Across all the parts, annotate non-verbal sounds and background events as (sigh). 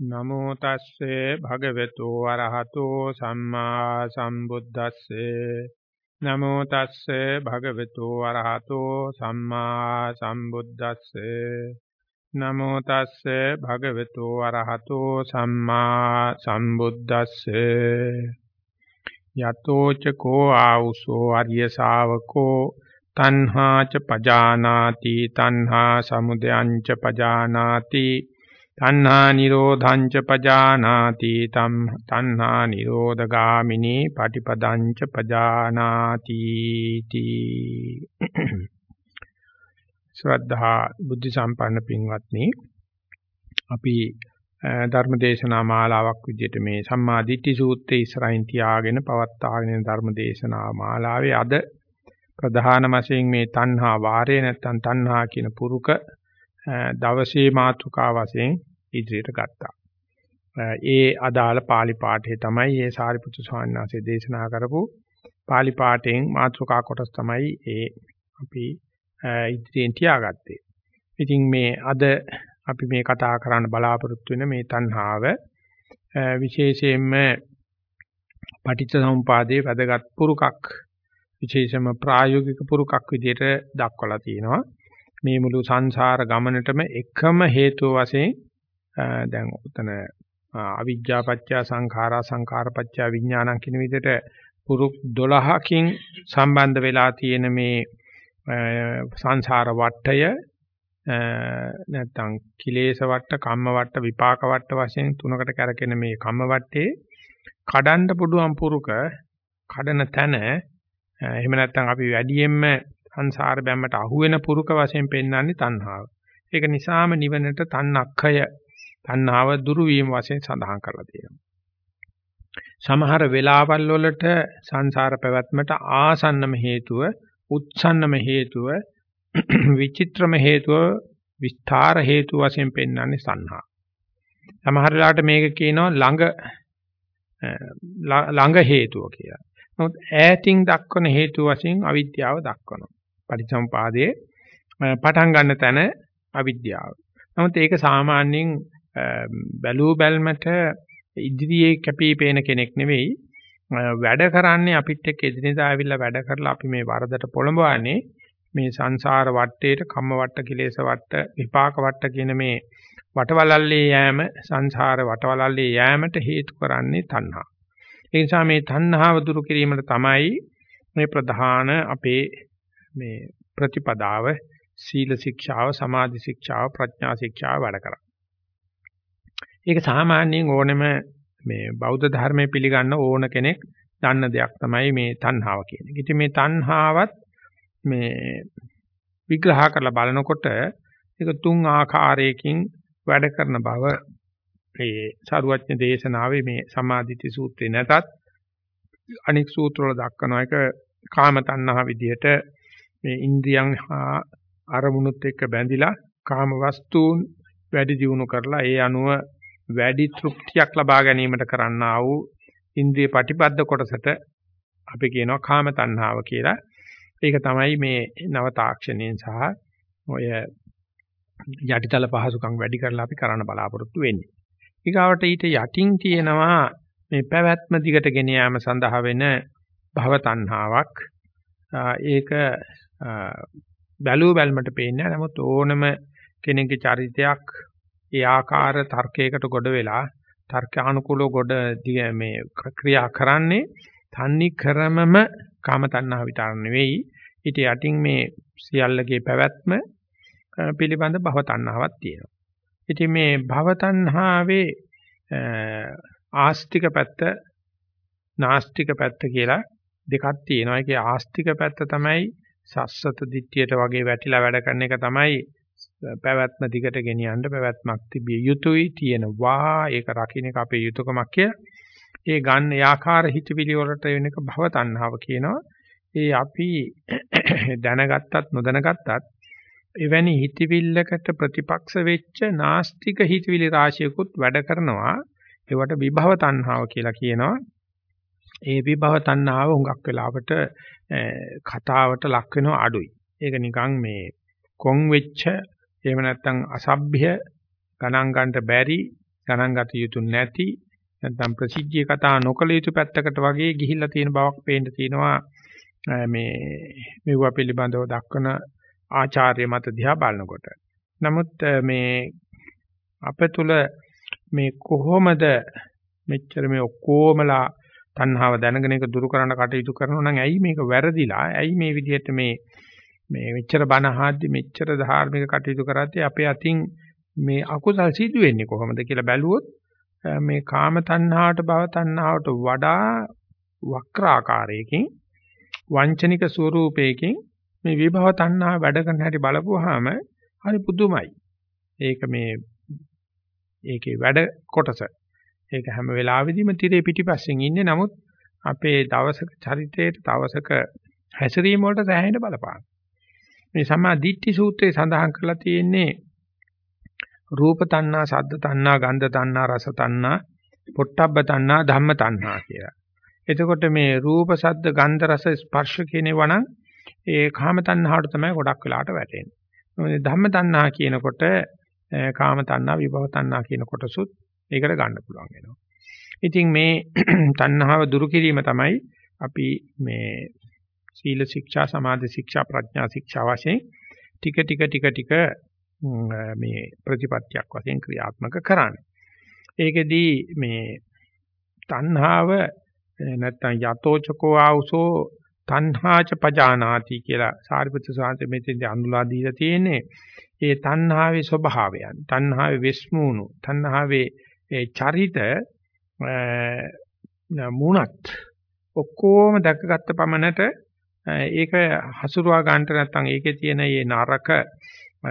නමෝ තස්සේ භගවතු වරහතෝ සම්මා සම්බුද්දස්සේ. නමෝ තස්සේ භගවතු වරහතෝ සම්මා සම්බුද්දස්සේ. නමෝ තස්සේ භගවතු වරහතෝ සම්මා සම්බුද්දස්සේ. යතෝ ච කෝ ආවුසෝ ආර්ය ශාවකෝ තණ්හා ච පජානාති තණ්හා සමුදයං ච පජානාති තණ්හා නිරෝධං ච පජානාති තම් තණ්හා නිරෝධගාමිනී පටිපදං ච පජානාති තී ශ්‍රද්ධා බුද්ධ සම්පන්න පින්වත්නි අපි ධර්මදේශනා මාලාවක් විදිහට මේ සම්මා දිට්ඨි සූත්‍රයේ ඉස්සරහින් තියාගෙන පවත්වාගෙන ධර්මදේශනා මාලාවේ අද ප්‍රධාන වශයෙන් මේ තණ්හා වාරය නැත්තම් තණ්හා කියන පුරුක දවසේ මාතෘකා වශයෙන් ඉදිරියට ගත්තා. ඒ අදාළ pāli පාඨය තමයි මේ සාරිපුත්‍ර ස්වාමීන් වහන්සේ දේශනා කරපු pāli පාඨයෙන් මාතෘකා කොටස තමයි ඒ අපි ඉදිරියෙන් තියාගත්තේ. ඉතින් මේ අද අපි මේ කතා කරන්න බලාපොරොත්තු වෙන මේ තණ්හාව විශේෂයෙන්ම පටිච්චසමුපාදයේ වැදගත් පුරුකක් විශේෂම ප්‍රායෝගික පුරුකක් විදිහට දක්වලා තියෙනවා. මේ මුළු සංසාර ගමනටම එකම හේතුව වශයෙන් දැන් උතන අවිජ්ජා පත්‍ය සංඛාරා සංඛාර පත්‍ය විඥානං කියන විදිහට පුරුක් 12කින් සම්බන්ධ වෙලා තියෙන මේ සංසාර වටය නැත්තම් කිලේශ වට කම්ම වට විපාක වට වශයෙන් තුනකට කැරකෙන මේ කම්ම වටේ කඩන්න පුළුවන් පුරුක කඩන තැන එහෙම නැත්තම් අපි වැඩියෙන්ම සංසාර බැම්මට අහු වෙන පුරුක වශයෙන් පෙන්වන්නේ තණ්හාව. ඒක නිසාම නිවනට තණ්හක්ඛය තණ්හාව දුරු වීම වශයෙන් සඳහන් කරලා තියෙනවා. සමහර වෙලාවල් වලට සංසාර පැවැත්මට ආසන්නම හේතුව, උත්සන්නම හේතුව, (clears throat) විචිත්‍රම හේතුව, විස්තර හේතුව වශයෙන් පෙන්වන්නේ සංහා. සමහර වෙලාවට මේක කියනවා ළඟ ළඟ හේතුව කියලා. නමුත් ඈතින් දක්වන හේතු වශයෙන් අවිද්‍යාව දක්වනවා. පටිච්චසමුපාදයේ පටන් ගන්න තැන අවිද්‍යාව. නමුත් ඒක සාමාන්‍යයෙන් බැලූ බැල්මට ඉදිරියේ කැපී පේන කෙනෙක් නෙවෙයි වැඩ කරන්නේ අපිත් එක්ක එදිනෙදා ආවිල්ලා වැඩ කරලා අපි මේ වරදට පොළඹවන්නේ මේ සංසාර වටේට කම්ම වට කිලේශ වට විපාක වට කියන මේ වටවලල්ලේ යෑම සංසාර වටවලල්ලේ යෑමට හේතු කරන්නේ තණ්හා. ඒ නිසා මේ තණ්හාව දුරු කිරීමට තමයි මේ ප්‍රධාන අපේ මේ ප්‍රතිපදාව සීල ශික්ෂාව සමාධි ශික්ෂාව ප්‍රඥා ශික්ෂාව වැඩ කරා. ඒක සාමාන්‍යයෙන් ඕනෙම මේ බෞද්ධ ධර්මයේ පිළිගන්න ඕන කෙනෙක් දන්න දෙයක් තමයි මේ තණ්හාව කියන එක. ඉතින් මේ තණ්හාවත් මේ විග්‍රහ කරලා බලනකොට ඒක තුන් ආකාරයකින් වැඩ කරන බව ඒ සාරුවත්න දේශනාවේ මේ සමාධිති සූත්‍රේ නැතත් අනික් සූත්‍රවල දක්වන එක කාම තණ්හා විදිහට මේ ඉන්ද්‍රියන් හා අරමුණුත් එක්ක බැඳිලා කාම වස්තුන් වැඩි දියුණු කරලා ඒ අනුව වැඩි තෘප්තියක් ලබා ගැනීමට කරන්නා වූ ඉන්ද්‍රිය ප්‍රතිපද කොටසට අපි කියනවා කාම තණ්හාව කියලා. ඒක තමයි මේ නව තාක්ෂණයෙන් සහ ඔය යටිතල පහසුකම් වැඩි කරලා අපි කරන්න බලාපොරොත්තු වෙන්නේ. ඊගාවට ඊට යටින් තියෙනවා මේ පැවැත්ම දිගට ගෙන යාම සඳහා වෙන භව තණ්හාවක්. ඒක බැලූ බැල්මට පේන්නේ නමුත් ඕනම කෙනෙකුගේ චරිතයක් ඒ ආකාර තර්කයකට ගොඩ වෙලා තර්කානුකූලව ගොඩ මේ ක්‍රියා කරන්නේ තන්නි ක්‍රමම කාම තණ්හා විතර නෙවෙයි ඊට යටින් මේ සියල්ලගේ පැවැත්ම පිළිබඳ භව තණ්හාවක් තියෙනවා. ඉතින් මේ භව තණ්හාවේ ආස්තික පැත්ත නාස්තික පැත්ත කියලා දෙකක් තියෙනවා. ඒකේ ආස්තික පැත්ත තමයි සස්සත දිට්ඨියට වගේ වැටිලා වැඩ කරන එක තමයි පැවැත්ම දිගට ගෙනියන්න පැවැත්මක් තිබිය යුතුයි තියෙනවා ඒක රකින්න එක අපේ යුතුයකමක් කියලා. ඒ ගන්න ආකාර හිතවිලි වලට වෙන එක භව තණ්හාව කියනවා. ඒ අපි (coughs) දැනගත්තත් නොදැනගත්තත් එවැනි හිතවිල්ලකට ප්‍රතිපක්ෂ වෙච්ච නාස්තික හිතවිලි රාශියකුත් වැඩ කරනවා. ඒවට විභව තණ්හාව කියලා කියනවා. ඒ විභව තණ්හාව හුඟක් වෙලාවට කතාවට ලක් වෙනවා අඩුයි. ඒක නිකන් මේ කොන් වෙච්ච එහෙම නැත්නම් අසභ්‍ය ගණන් ගන්නට බැරි ගණන් ගත යුතු නැති නැත්නම් ප්‍රසිද්ධිය කතා නොකළ යුතු පැත්තකට වගේ ගිහිල්ලා තියෙන බවක් පේන්න තියෙනවා මේ මෙවුව පිළිබඳව දක්වන ආචාර්ය මත දිහා බලනකොට. නමුත් මේ අප තුල මේ කොහොමද මෙච්චර මේ ඔක්කොමලා තණ්හාව දැනගෙන ඒක දුරු කරන්න කටයුතු කරනවා නම් ඇයි මේක වැරදිලා? ඇයි මේ විදිහට මේ මේ මෙච්චර බණ අහද්දි මෙච්චර ධාර්මික කටයුතු කරද්දී අපේ අතින් මේ අකුසල් සිදු වෙන්නේ කොහොමද කියලා බැලුවොත් මේ කාම තණ්හාවට භව තණ්හාවට වඩා වක්‍රාකාරයකින් වංචනික ස්වරූපයකින් මේ විභව තණ්හා වැඩ කරන හැටි බලපුවාම හරි පුදුමයි. ඒක මේ ඒකේ වැඩ කොටස. ඒක හැම වෙලාවෙදීම tire පිටිපස්සෙන් ඉන්නේ. නමුත් අපේ දවසක චරිතයේ දවසක හැසිරීම වලට සෑහෙන බලපාන. මේ සමා දිට්ඨි සූත්‍රයේ සඳහන් කරලා තියෙන්නේ රූප තණ්හා, සද්ද තණ්හා, ගන්ධ තණ්හා, රස තණ්හා, පොට්ටබ්බ තණ්හා, ධම්ම තණ්හා කියලා. එතකොට මේ රූප, සද්ද, ගන්ධ, රස, ස්පර්ශ කියනවා නම් ඒ කාම තණ්හාවට තමයි ගොඩක් වෙලාට වැටෙන්නේ. මොකද ධම්ම තණ්හා කියනකොට කාම තණ්හා, විභව තණ්හා කියන කොටසුත් ඒකට ගන්න පුළුවන් වෙනවා. ඉතින් මේ (clears throat) තණ්හාව දුරු කිරීම තමයි අපි මේ සීල ශික්ෂා සමාධි ශික්ෂා ප්‍රඥා ශික්ෂා වශයෙන් ටික ටික ටික ටික මේ ප්‍රතිපත්තියක් වශයෙන් ක්‍රියාත්මක කරන්නේ. ඒකෙදී මේ තණ්හාව නැත්නම් යතෝචකෝ ආවුසෝ තණ්හාච පජානාති කියලා සාරිපුත්‍ර සාන්තේ මෙතෙන්දී අඳුලා දීලා තියෙන්නේ. ඒ තණ්හාවේ ස්වභාවයන්, තණ්හාවේ වෙස්මූණු, තණ්හාවේ ඒ චරිත මුණත් ඔක්කොම දැකගත්ත පමණට ඒක හසුරුවා ගන්නට නැත්නම් ඒකේ තියෙන මේ නරක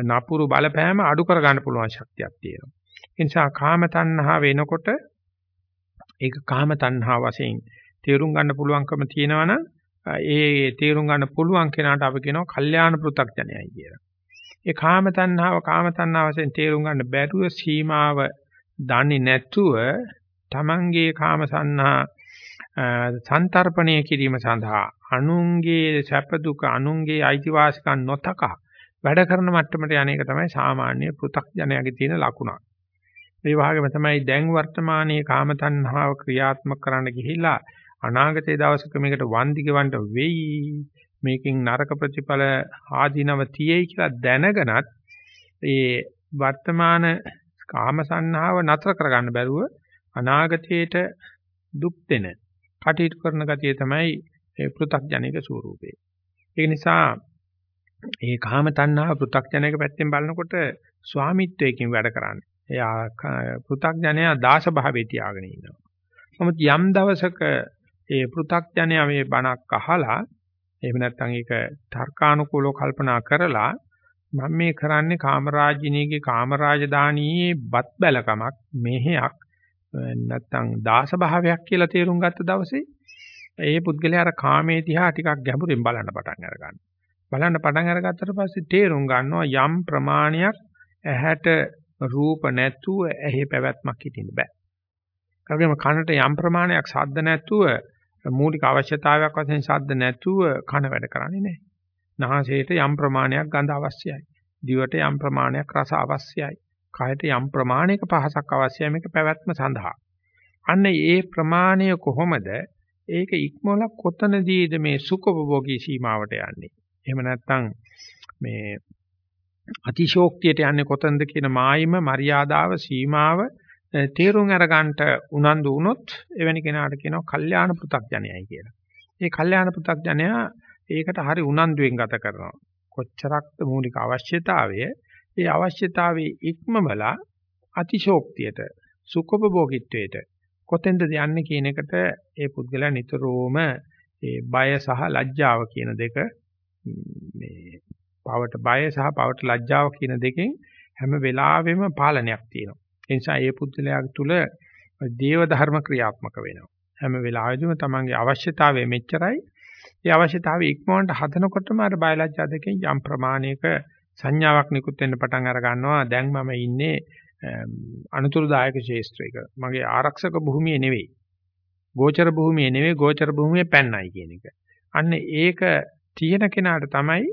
නපුරු බලපෑම අඩු කර ගන්න පුළුවන් ශක්තියක් තියෙනවා. ඒ නිසා කාම තණ්හා වෙනකොට ඒක කාම තණ්හා වශයෙන් තේරුම් ගන්න පුළුවන්කම තියෙනවනම් ඒ තේරුම් ගන්න පුළුවන් කෙනාට අපි කියනවා කල්යාණ පෘ탁ජනයයි කියලා. ඒ කාම තණ්හාව කාම තණ්හාව වශයෙන් තේරුම් ගන්න බැරුව සීමාව දන්නේ නැතුව තමන්ගේ කාම සංහා සංතරපණය කිරීම සඳහා අනුන්ගේ සැප දුක අනුන්ගේ අයිතිවාසිකම් නොතකා වැඩ කරන මට්ටමට යන්නේක තමයි සාමාන්‍ය පෘ탁ජනයාගේ තියෙන ලකුණක්. මේ වගේම තමයි දැන් වර්තමානයේ කාම තණ්හාව ක්‍රියාත්මක කරන්න ගිහිලා අනාගතයේ දවසක මේකට වන්දි ගෙවන්න වෙයි මේකෙන් නරක ප්‍රතිඵල ආධිනව තියෙයි කියලා දැනගනත් ඒ වර්තමාන කාමසන්නාව නතර කරගන්න බැරුව අනාගතයේට දුක් දෙන කටයුතු කරන ගතිය තමයි ඒ පෘථග්ජනික ස්වરૂපය. ඒ නිසා මේ කාම තණ්හාව පෘථග්ජනක පැත්තෙන් බලනකොට ස්වාමිත්වයකින් වැඩ කරන්නේ. එයා පෘථග්ජනයා දාස භාවයේ තියාගෙන ඉන්නවා. නමුත් යම් දවසක ඒ පෘථග්ජනයා මේ බණක් අහලා එහෙම නැත්නම් ඒක තර්කානුකූලව කල්පනා කරලා මම මේ කරන්නේ කාමරාජිනීගේ කාමරාජධානියේ බත් බැලකමක් මෙහෙයක් නැත්නම් දාස භාවයක් කියලා තේරුම් ගත්ත දවසේ ඒ පුද්ගලයා අර කාමයේ දිහා ටිකක් ගැඹුරින් බලන්න පටන් අර ගන්නවා. බලන්න පටන් අරගත්තට පස්සේ තේරුම් ගන්නවා යම් ප්‍රමාණයක් ඇහැට රූප නැතුව ඇහි පැවැත්මක් හිටින්න බෑ. ඒ වගේම කනට යම් ප්‍රමාණයක් ශබ්ද නැතුව මූලික අවශ්‍යතාවයක් වශයෙන් ශබ්ද නැතුව කන වැඩ කරන්නේ නැහැ. නාසයට යම් ප්‍රමාණයක් ගඳ අවශ්‍යයි. දිවට යම් ප්‍රමාණයක් රස අවශ්‍යයි. කයට යම් ප්‍රමාණයක පහසක් අවශ්‍යයි මේක පැවැත්ම සඳහා. අන්න ඒ ප්‍රමාණය කොහොමද ඒක ඉක්මවල කොතනදීද මේ සුඛෝපභෝගී සීමාවට යන්නේ? එහෙම නැත්නම් මේ අතිශෝක්තියට යන්නේ කොතනද කියන මායිම මරියාදාව සීමාව තේරුම් අරගන්නට උනන්දු වුණොත් එවැනි කෙනාට කියනවා කල්යාණ පෘ탁ජනයයි කියලා. ඒ කල්යාණ පෘ탁ජනයා ඒකට හරි උනන්දුවෙන් ගත කරනවා. කොච්චරක්ද මූලික අවශ්‍යතාවය? ඒ අවශ්‍යතාවයේ ඉක්මවලා අතිශෝක්තියට සුඛෝපභෝගීත්වයට කොතෙන්ද යන්නේ කියන එකට ඒ පුද්ගලයා නිතරම ඒ බය සහ ලැජ්ජාව කියන දෙක මේ පවට බය සහ පවට ලැජ්ජාව කියන දෙකෙන් හැම වෙලාවෙම පාලනයක් තියෙනවා. ඒ නිසා ඒ පුද්ගලයා තුළ දේව ධර්ම ක්‍රියාත්මක වෙනවා. හැම වෙලාවෙදිම තමන්ගේ අවශ්‍යතාවය මෙච්චරයි. ඒ අවශ්‍යතාවය ඉක්මවන්න හදනකොටම අර බයලජ්ජා දෙකෙන් යම් ප්‍රමාණයක සංඥාවක් නිකුත් වෙන්න පටන් අර ගන්නවා. දැන් මම ඉන්නේ අනුතුරුදායක ශේෂ්ත්‍රයක මගේ ආරක්ෂක භූමිය නෙවෙයි. ගෝචර භූමිය නෙවෙයි ගෝචර භූමියේ පැන්නයි කියන එක. අන්න ඒක තියෙන කෙනාට තමයි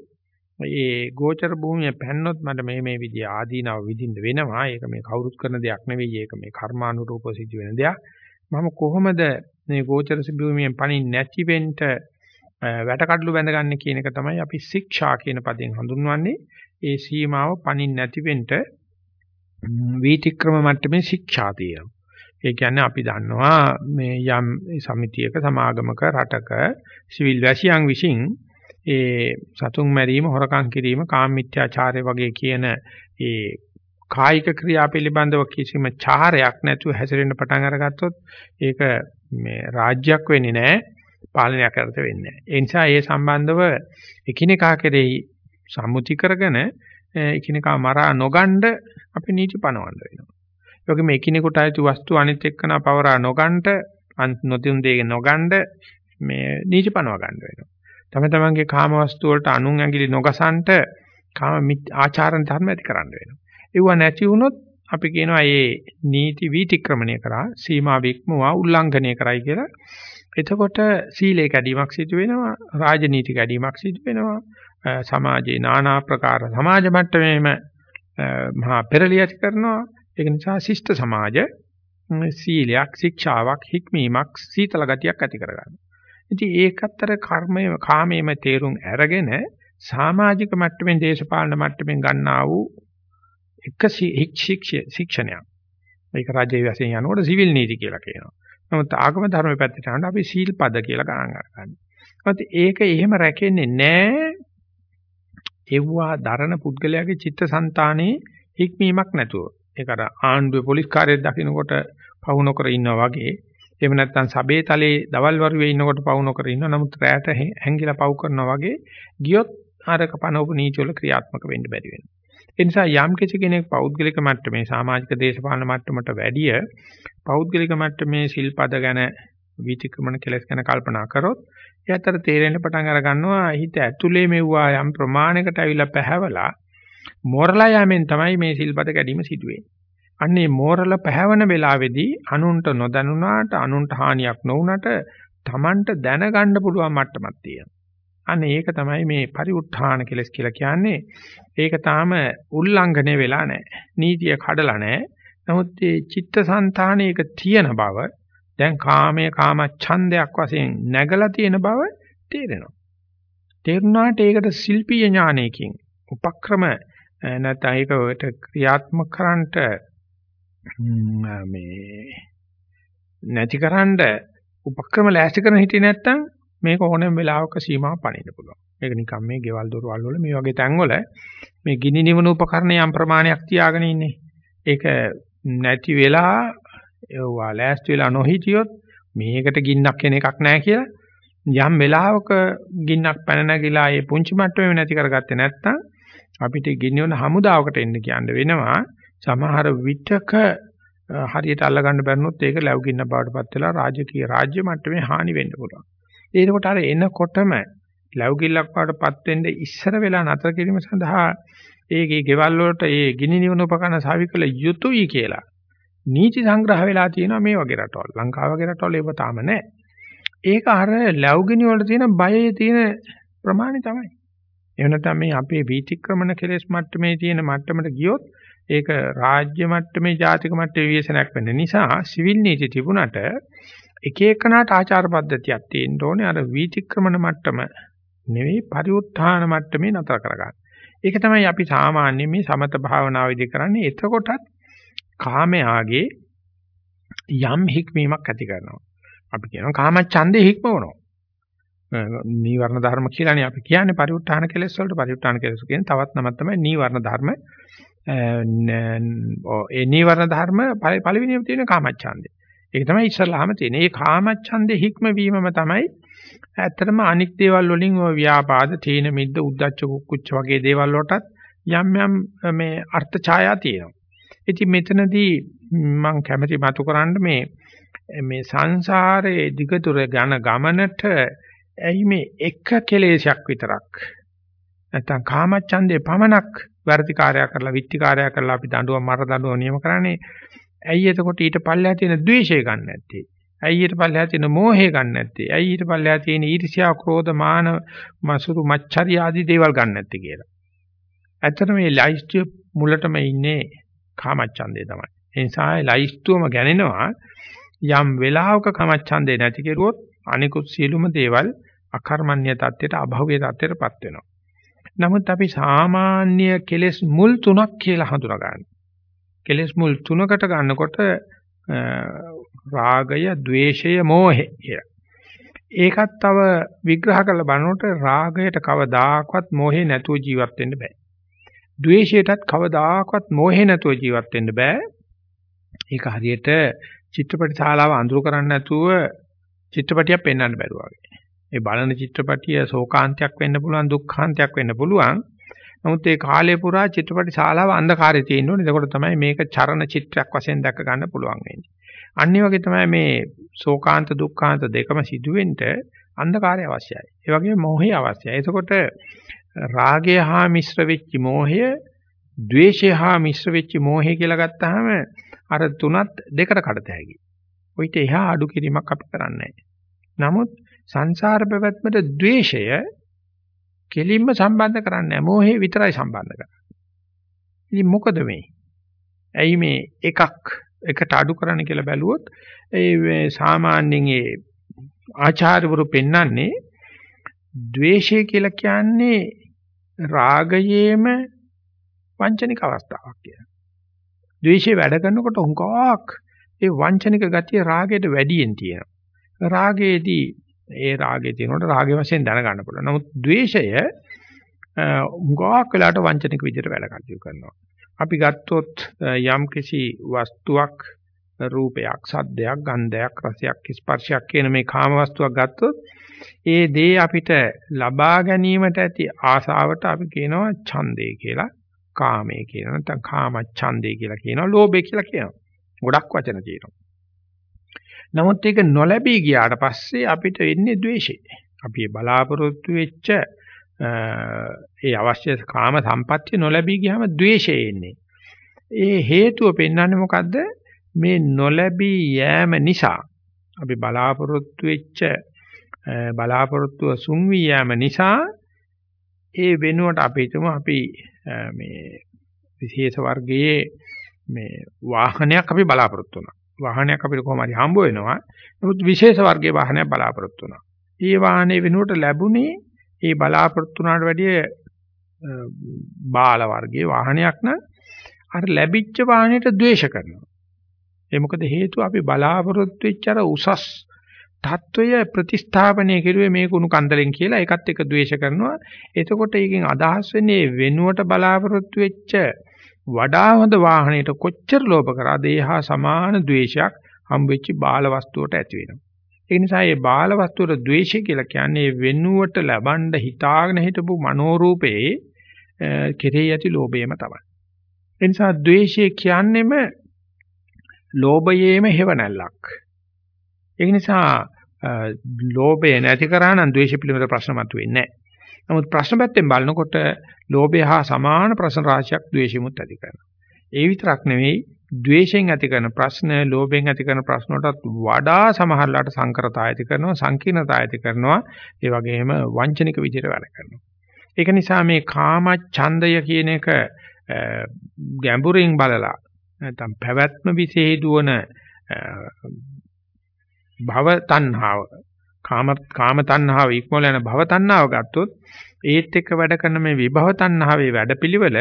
ඒ ගෝචර භූමිය පැන්නොත් මට මේ මේ විදිය ආදීනව විඳින්න වෙනවා. ඒක මේ කවුරුත් කරන දෙයක් නෙවෙයි. ඒක මේ කර්මානුරූපව සිද්ධ වෙන දෙයක්. මම කොහොමද මේ ගෝචර භූමියෙන් පණින් නැති වෙන්න වැටකඩලු බැඳගන්නේ කියන එක තමයි අපි ශික්ෂා කියන පදයෙන් හඳුන්වන්නේ. ඒ සීමාව පණින් නැති වෙන්න වීතික්‍රම මට්ටමේ ශික්ෂා තියෙනවා. ඒ කියන්නේ අපි දන්නවා මේ යම් සමිතියක සමාගමක රටක සිවිල් වැසියන් විසින් ඒ සතුන් මැරීම හොරකම් කිරීම කාමමිත්‍යාචාරය වගේ කියන ඒ කායික ක්‍රියා පිළිබඳව කිසිම චාරයක් නැතුව හැසිරෙන්න පටන් අරගත්තොත් ඒක මේ රාජ්‍යයක් වෙන්නේ නැහැ පාලනයක් කරත වෙන්නේ නැහැ. ඒ නිසා ඒ සම්බන්ධව එකිනෙකා කෙරෙහි සම්මුති කරගෙන එකිනෙකා මරා නොගන්න අපි නීති පනවන්න වෙනවා. ඒකෙම එකිනෙකට අයිති වස්තු අනිත් එක්කන පවරා නොගන්නට නොතියුන් දෙයක නොගන්න මේ නීති පනව ගන්න වෙනවා. තම තමන්ගේ කාම වස්තු වලට අනුන් ඇඟිලි නොගසන්ට කාම ආචාරණ ධර්ම ඇති කරන්න වෙනවා. ඒව නැති වුණොත් අපි කියනවා මේ නීති වීතික්‍රමණය කරා සීමා වික්මවා උල්ලංඝනය කරයි කියලා. එතකොට සීලේ කැඩීමක් සිදු වෙනවා, රාජනීති කැඩීමක් සිදු වෙනවා, සමාජයේ নানা ආකාර සමාජ මට්ටමේම මහා පෙරලිය ඇති කරනවා. ඒක නිසා ශිෂ්ට සමාජ සීලයක්, ශික්ෂාවක්, හික්මීමක්, සීතල ගතියක් ඇති කරගන්නවා. ඉතින් ඒකත්තර කර්මය, කාමයේම තේරුම් අරගෙන සමාජික මට්ටමින්, දේශපාලන මට්ටමින් ගන්නා වූ එක ශික්ෂණයක්. ඒක රාජ්‍ය වශයෙන් යනකොට සිවිල් නීති කියලා කියනවා. නමුත් ආගම ධර්ම පැත්තට යනකොට අපි සීල් පද කියලා ගණන් ගන්නවා. ඒක එහෙම රැකෙන්නේ නැහැ. එව්වා දරන පුද්ගලයාගේ චිත්තසංතානයේ හික්මීමක් නැතුව. ඒක අර ආණ්ඩුවේ පොලිස් කාර්යයක් දකින්නකොට පවු නොකර ඉන්නවා වගේ එහෙම නැත්නම් සබේ තලේ දවල් වරුවේ ඉන්නකොට පවු නොකර ඉන්නවා නමුත් රැයට හැංගිලා පවු කරනවා වගේ ගියොත් ආරක පනවපු නීති වල ක්‍රියාත්මක වෙන්න බැරි වෙනවා ඒ නිසා යම් කිසි කෙනෙක් පෞද්ගලික මට්ටමේ සමාජික දේශපාලන මට්ටමට වැඩිය පෞද්ගලික මට්ටමේ ශිල්පද ගැන විතික්‍රමණ කෙලස් ගැන කල්පනා කරොත් එයාතර තේරෙන්න පටන් අර ගන්නවා හිත ඇතුලේ මෙව්වා යම් ප්‍රමාණයකට අවිලා පැහැවලා මෝරලා යෑමෙන් තමයි මේ සිල්පද කැඩීම සිදුවෙන්නේ. අන්නේ මෝරල පැහැවන වෙලාවේදී අනුන්ට නොදැනුණාට අනුන්ට හානියක් නොවුනට Tamanට දැනගන්න පුළුවන් මට්ටමක් තියෙනවා. අනේ ඒක තමයි මේ පරිඋත්ථාන කෙලස් කියලා කියන්නේ. ඒක තාම උල්ලංඝනය වෙලා නැහැ. නීතිය කඩලා නැහැ. නමුත් මේ චිත්තසංතානයක තියෙන බව දැන් කාමයේ කාම ඡන්දයක් වශයෙන් නැගලා තියෙන බව තේරෙනවා. තේරුණාට ඒකට ශිල්පීය ඥානයකින් උපක්‍රම නැත්නම් ඒකට ක්‍රියාත්මක කරන්නට මේ නැතිකරන්න උපක්‍රම ලෑස්ති කරන හිටියේ නැත්නම් මේක ඕනෑම වෙලාවක සීමාව පනින්න පුළුවන්. මේක නිකන් මේ ගෙවල් දොරවල් වල මේ වගේ තැන්වල මේ ගිනි නිවන උපකරණ යම් ප්‍රමාණයක් තියාගෙන ඉන්නේ. ඒක නැති වෙලා ඒවා ලෑස්ති වෙලා නොහිටියොත් මේකට ගින්නක් කෙන එකක් නැහැ කියලා යම් වෙලාවක ගින්නක් පැන නැගිලා ඒ පුංචි මට්ටමේ නැති කරගත්තේ නැත්නම් අපිට ගෙනියන හමුදාවකට එන්න කියන්න වෙනවා. සමහර විටක හරියට අල්ලගන්න බැරිනොත් ඒක ලැබුගින්න බවටපත් වෙලා රාජකීය රාජ්‍ය මට්ටමේ හානි වෙන්න පුළුවන්. ඒකට අර එනකොටම ලැබුගිල්ලක් බවටපත් වෙන්න ඉස්සර වෙලා නතර කිරීම සඳහා ඒකේ ගෙවල් වලට ඒ ගිනි නිවන උපකරණ සාවිකල යුතුයි කියලා නීති සංග්‍රහ වෙලා තියෙනවා මේ වගේ රටවල්. ලංකාව වගේ රටවල් ඒව තාම නැහැ. ඒක අර ලැබුගිනි වල තියෙන බයේ තියෙන ප්‍රමාණය තමයි. එහෙම නැත්නම් මේ අපේ වීතික්‍රමන කෙලෙස් මට්ටමේ තියෙන මට්ටමට ගියොත් ඒක රාජ්‍ය මට්ටමේ ජාතික මට්ටමේ විශේෂණයක් වෙන්න නිසා සිවිල් නීති තිබුණට එක එකනාට ආචාර පද්ධතියක් තියෙන්න ඕනේ අර වීතික්‍රමන මට්ටම නෙවෙයි පරිඋත්ථාන මට්ටමේ නතර කරගන්න. ඒක තමයි අපි සාමාන්‍ය මේ සමත භාවනාවේදී කරන්නේ. එතකොටත් කාමයාගේ යම් හික්මීමක් ඇති කරනවා. අපි කියනවා කාම ඡන්දේ හික්මවනවා. නීවරණ ධර්ම කියලානේ අපි කියන්නේ පරිඋත්ථාන කෙලෙස් වලට පරිඋත්ථාන කෙලෙස් කියන තවත් නමක් තමයි නීවරණ ධර්ම. ඒ නීවරණ ධර්ම පළවෙනියම තියෙන කාමච්ඡන්දේ. ඒක තමයි ඉස්සල්ලාම තියෙන. මේ කාමච්ඡන්දේ හික්ම වීමම තමයි ඇත්තටම අනික් දේවල් වලින් ඔය ව්‍යාපාද, තීන මිද්ද, උද්දච්ච කුක්කුච්ච වගේ දේවල් වලටත් යම් යම් මේ අර්ථ ඡායා තියෙනවා. ඉතින් මෙතනදී මම කැමැති මතු කරන්න මේ මේ සංසාරයේ දිගටුර යන ගමනට ඇයි මේ එක කෙලේශයක් විතරක් නැත්තම් කාමච්ඡන්දේ පමණක් වර්ධිකාරය කරලා විත්තිකාරය කරලා අපි දඬුවම් මර දඬුවම් නියම කරන්නේ ඇයි එතකොට ඊට පල්ලෙහා තියෙන ද්වේෂය ගන්න නැත්තේ ඇයි ඊට පල්ලෙහා තියෙන මෝහය ගන්න නැත්තේ ඇයි ඊට පල්ලෙහා තියෙන ඊර්ෂ්‍යා ක්‍රෝධ මාන මසුරු මච්චරි ආදී දේවල් ගන්න නැත්තේ කියලා ඇත්තට මේ ලයිස්ට්ිය මුලටම ඉන්නේ කාමච්ඡන්දේ තමයි. ඒ නිසා ලයිස්ට්ුවම ගැනෙනවා යම් වෙලාවක කාමච්ඡන්දේ නැති කෙරුවොත් අනිකුත් සියලුම දේවල් අකර්මණ්‍ය தත්ත්වයට අභව්‍ය தත්ත්වයටපත් වෙනවා. නමුත් අපි සාමාන්‍ය කෙලෙස් මුල් තුනක් කියලා හඳුනා ගන්න. කෙලෙස් මුල් තුනකට ගන්නකොට රාගය, ద్వේෂය, මෝහය කියලා. ඒකත් තව විග්‍රහ කරලා බලනකොට රාගයට කවදාකවත් මෝහේ නැතුව ජීවත් වෙන්න බෑ. ද්වේෂයටත් කවදාකවත් මෝහේ නැතුව ජීවත් වෙන්න බෑ. ඒක හරියට චිත්‍රපට ශාලාව අඳුරු කරන්නේ නැතුව චිත්‍රපටියක් පෙන්වන්න බැරුව වගේ. ඒ බලන චිත්‍රපටිය ශෝකාන්තයක් වෙන්න පුළුවන්, දුක්ඛාන්තයක් වෙන්න පුළුවන්. නමුත් ඒ කාලය පුරා චිත්‍රපට ශාලාව අන්ධකාරයේ තියෙන්න ඕනේ. එතකොට තමයි මේක චරණ චිත්‍රයක් වශයෙන් දැක ගන්න පුළුවන් වෙන්නේ. අනිත් වගේ තමයි මේ ශෝකාන්ත දුක්ඛාන්ත දෙකම සිදුවෙන්න අන්ධකාරය අවශ්‍යයි. ඒ වගේම මෝහය අවශ්‍යයි. එතකොට රාගය හා මිශ්‍ර වෙච්ච මෝහය, ද්වේෂය හා මිශ්‍ර වෙච්ච මෝහය කියලා ගත්තාම අර තුනත් දෙකට කඩත හැකියි. ඔయిత එහා අඩු කිරීමක් අපි කරන්නේ නමුත් සංසාර පැවැත්මට ද්වේෂය කෙලින්ම සම්බන්ධ කරන්නේ නැහැ. මෝහය විතරයි සම්බන්ධ කරන්නේ. ඉතින් මොකද මේ? ඇයි මේ එකක් එකට අඩු කරන්න කියලා බැලුවොත් ඒ සාමාන්‍යයෙන් ඒ ආචාර්යවරු පෙන්වන්නේ ද්වේෂය කියලා කියන්නේ රාගයේම වංචනික අවස්ථාවක් කියලා. ද්වේෂය වැඩ කරනකොට හුඟක් ඒ වංචනික ගතිය රාගයට වැඩියෙන් තියෙනවා. රාගයේදී ඒ රාගයේ තියෙනකොට රාගය වශයෙන් දැනගන්න පුළුවන්. නමුත් ද්වේෂය හුඟක් වෙලාට වංචනික විදිහට වැඩ කටයුතු කරනවා. අපි ගත්තොත් යම්කිසි වස්තුවක් රූපයක්, සද්දයක්, ගන්ධයක්, රසයක්, ස්පර්ශයක් කියන මේ කාම වස්තුවක් ගත්තොත් ඒ දේ අපිට ලබා ගැනීමට ඇති ආසාවට අපි කියනවා ඡන්දේ කියලා. කාමයේ කියනවා. නැත්නම් කාම ඡන්දේ කියලා කියනවා. ලෝභය කියලා කියනවා. ගොඩක් වචන තියෙනවා. නමුත් ඒක නොලැබී ගියාට පස්සේ අපිට එන්නේ ද්වේෂය. අපි බලාපොරොත්තු වෙච්ච ඒ අවශ්‍ය කාම සම්පත්තිය නොලැබී ගියාම ද්වේෂය එන්නේ. ඒ හේතුව පෙන්වන්නේ මොකද්ද? මේ නොලැබී යෑම නිසා අපි බලාපොරොත්තු වෙච්ච බලාපොරොත්තුව සුන් වී යෑම නිසා ඒ වෙනුවට අපි හිතමු අපි මේ විශේෂ වර්ගයේ මේ වාහනයක් අපි බලාපොරොත්තු වුණා. වාහනයක් අපිට කොහොම හරි හම්බ වෙනවා. නමුත් විශේෂ වර්ගයේ වාහනයක් බලාපොරොත්තු වෙනවා. ඒ වාහනේ වෙනුවට ලැබුණේ ඒ බලාපොරොත්තු වුණාට වැඩිය බාල වර්ගයේ වාහනයක් නම් අර ලැබිච්ච වාහනයට ද්වේෂ කරනවා. ඒ මොකද හේතුව අපි බලාපොරොත්තු වෙච්ච අර උසස් తত্ত্বය ප්‍රතිස්ථාපනය කෙරුවේ මේ කුණු කන්දලෙන් කියලා ඒකත් එක ද්වේෂ කරනවා. එතකොට ඒකෙන් අදහස් වෙන්නේ වෙනුවට බලාපොරොත්තු වෙච්ච වඩා හොඳ වාහනයට කොච්චර ලෝභ කරාද ඒ හා සමාන ද්වේෂයක් හම්බෙච්ච බාල වස්තුවට ඇති වෙනවා. ඒ නිසා මේ බාල වස්තුවට ද්වේෂය කියලා කියන්නේ වෙනුවට ලබන්න හිතාගෙන හිටපු මනෝරූපේ කෙරෙහි ඇති ලෝභයම තමයි. ඒ නිසා ද්වේෂය කියන්නේම ලෝභයේම හේවණල්ලක්. ඒ නිසා ලෝභය නැති කරා නම් ද්වේෂ පිළිබඳ ප්‍රශ්න මතුවෙන්නේ නැහැ. නමුත් ප්‍රශ්න පැත්තෙන් බලනකොට ලෝභය හා සමාන ප්‍රශ්න රාශියක් ද්වේෂෙමුත් ඇති කරනවා. ඒ විතරක් නෙවෙයි ද්වේෂයෙන් ඇති කරන ප්‍රශ්න, ලෝභයෙන් ඇති කරන ප්‍රශ්න වලටත් වඩා සමහරලාට සංකරතා ඇති කරනවා, සංකීර්ණතා ඇති කරනවා, ඒ වගේම වංචනික විදිහට වැඩ කරනවා. ඒක නිසා මේ කාම ඡන්දය කියන එක ගැඹුරින් බලලා නැත්නම් පැවැත්ම විශේෂ දුවන භව තණ්හාව කාම කාම තණ්හාව ඉක්මවල යන භව තණ්හාව ගත්තොත් ඒත් එක්ක වැඩ කරන මේ විභව තණ්හාවේ වැඩපිළිවෙල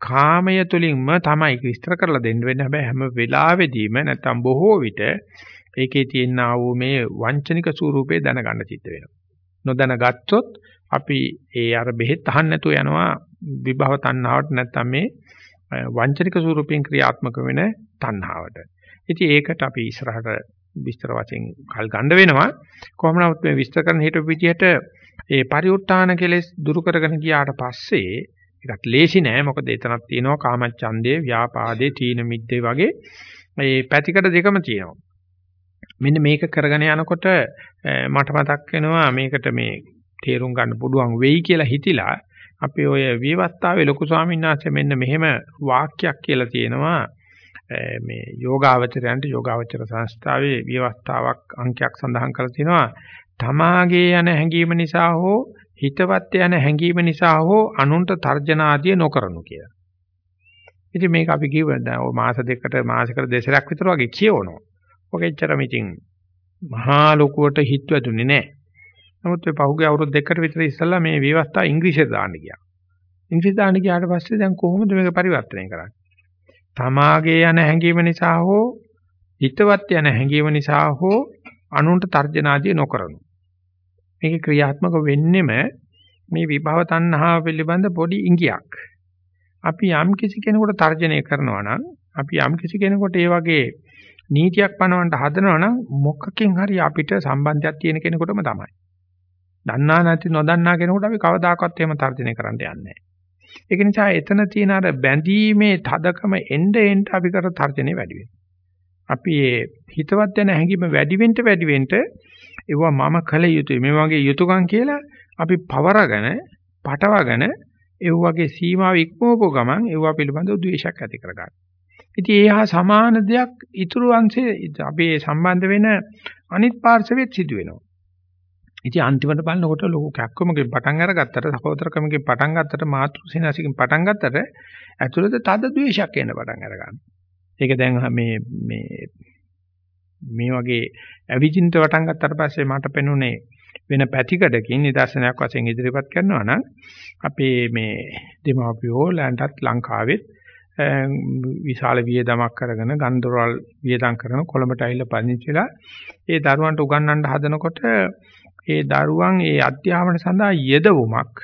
කාමය තුලින්ම තමයි විස්තර කරලා දෙන්න වෙන්නේ. හැබැයි හැම වෙලාවෙදීම නැත්තම් බොහෝ විට ඒකේ තියෙන ආ වූ මේ වංචනික ස්වරූපේ දැනගන්න සිද්ධ වෙනවා. නොදැනගත්තොත් අපි ඒ අර බෙහෙත් අහන්න නැතුව යනවා විභව තණ්හාවට නැත්තම් මේ වංචනික ස්වරූපයෙන් ක්‍රියාත්මක වෙන තණ්හාවට. ඉතින් ඒකට අපි ඉස්සරහට විස්තර වශයෙන් කල් ගන්න වෙනවා. කොහොම නමුත් මේ විස්තර කරන හිටපු විදිහට ඒ පරිඋත් ทาน කෙලෙස් දුරු කරගෙන ගියාට පස්සේ ඒකත් ලේසි නෑ මොකද එතනක් තියෙනවා කාමච්ඡන්දේ ව්‍යාපාදේ තීන මිද්දේ වගේ මේ පැතිකඩ දෙකම තියෙනවා. මෙන්න මේක කරගෙන යනකොට මට මතක් වෙනවා මේකට මේ තේරුම් ගන්න පුළුවන් වෙයි කියලා හිතිලා අපි ඔය විවස්ථාවේ ලොකු ස්වාමීන් වහන්සේ මෙන්න මෙහෙම වාක්‍යයක් කියලා තියෙනවා මේ යෝගාවචරයන්ට යෝගාවචර සංස්ථාවේ විවස්ථාවක් අංකයක් සඳහන් කරලා තිනවා තමාගේ යන හැඟීම නිසා හෝ හිතවත් යන හැඟීම නිසා හෝ අනුන්ට තර්ජන ආදිය නොකරනු කියලා. ඉතින් මේක අපි කිව්වා දැන් ඔය මාස දෙකකට මාසයකට දෙසරක් විතර වගේ කියවනවා. ඔක එච්චරම ඉතින් මහා ලොකුවට හිත වැදුනේ නැහැ. නමුත් මේ පහුගිය අවුරුදු දෙකකට විතර ඉස්සෙල්ලා මේ විවස්ථා ඉංග්‍රීසියට දාන්න ගියා. ඉංග්‍රීසි දාන්න ගියාට පස්සේ දැන් කොහොමද මේක පරිවර්තනය කරන්නේ? තමාගේ යන හැඟීම නිසා හෝ හිතවත් යන හැඟීම නිසා හෝ අනුන්ට තර්ජන ආදිය නොකරනු. මේක ක්‍රියාත්මක වෙන්නෙම මේ විභව තණ්හාව පිළිබඳ පොඩි ඉඟියක්. අපි යම් කිසි කෙනෙකුට තර්ජනය කරනවා නම් අපි යම් කිසි කෙනෙකුට ඒ වගේ නීතියක් පනවන්න හදනවා නම් මොකකින් හරි අපිට සම්බන්ධයක් තියෙන කෙනෙකුටම තමයි. දන්නා නැති නොදන්නා කෙනෙකුට අපි කවදාකවත් එහෙම තර්ජනය කරන්න යන්නේ නැහැ. ඒක නිසා එතන තියෙන අර බැඳීමේ තදකම එන්න එන්න අපි කර තර්ජනේ වැඩි වෙනවා. අපි ඒ හිතවත් යන හැඟීම වැඩි වෙන්න වැඩි වෙන්න ඒවා මම කල යුතුයි මේ වගේ යුතුයකම් කියලා අපි පවරගෙන පටවගෙන ඒ වගේ සීමාව ඉක්මවපු ගමන් ඒවා පිළිබඳව ද්වේෂයක් ඇති කරගන්න. ඉතින් ඒ හා සමාන දෙයක් ඊතුරු අංශයේ අපි සම්බන්ධ වෙන අනිත් පාර්ශවෙත් සිදු වෙනවා. ඉතින් අන්තිමට බලනකොට ලොකු කැක්කමකින් පටන් අරගත්තට සහෝදරකමකින් පටන් ගත්තට මාතෘසේනාසිකින් පටන් ගත්තට ඇතුළත තද ද්වේෂයක් එන්න පටන් අරගන්නවා. ඒක දැන් මේ මේ මේ වගේ අවිජින්ත වටන් ගත්තට පස්සේ මට පෙනුනේ වෙන පැතිකඩකින් නිදර්ශනයක් වශයෙන් ඉදිරිපත් කරනවා නම් අපේ මේ දෙමාපියෝ ලෑන්ටත් ලංකාවෙත් විශාල වියදමක් කරගෙන ගන්දරවල් වියදම් කරන කොළඹට ඇවිල්ලා පදිංචිලා ඒ දරුවන්ට උගන්වන්න හදනකොට ඒ දරුවන් ඒ අධ්‍යාපන සඳහා යෙදවුමක්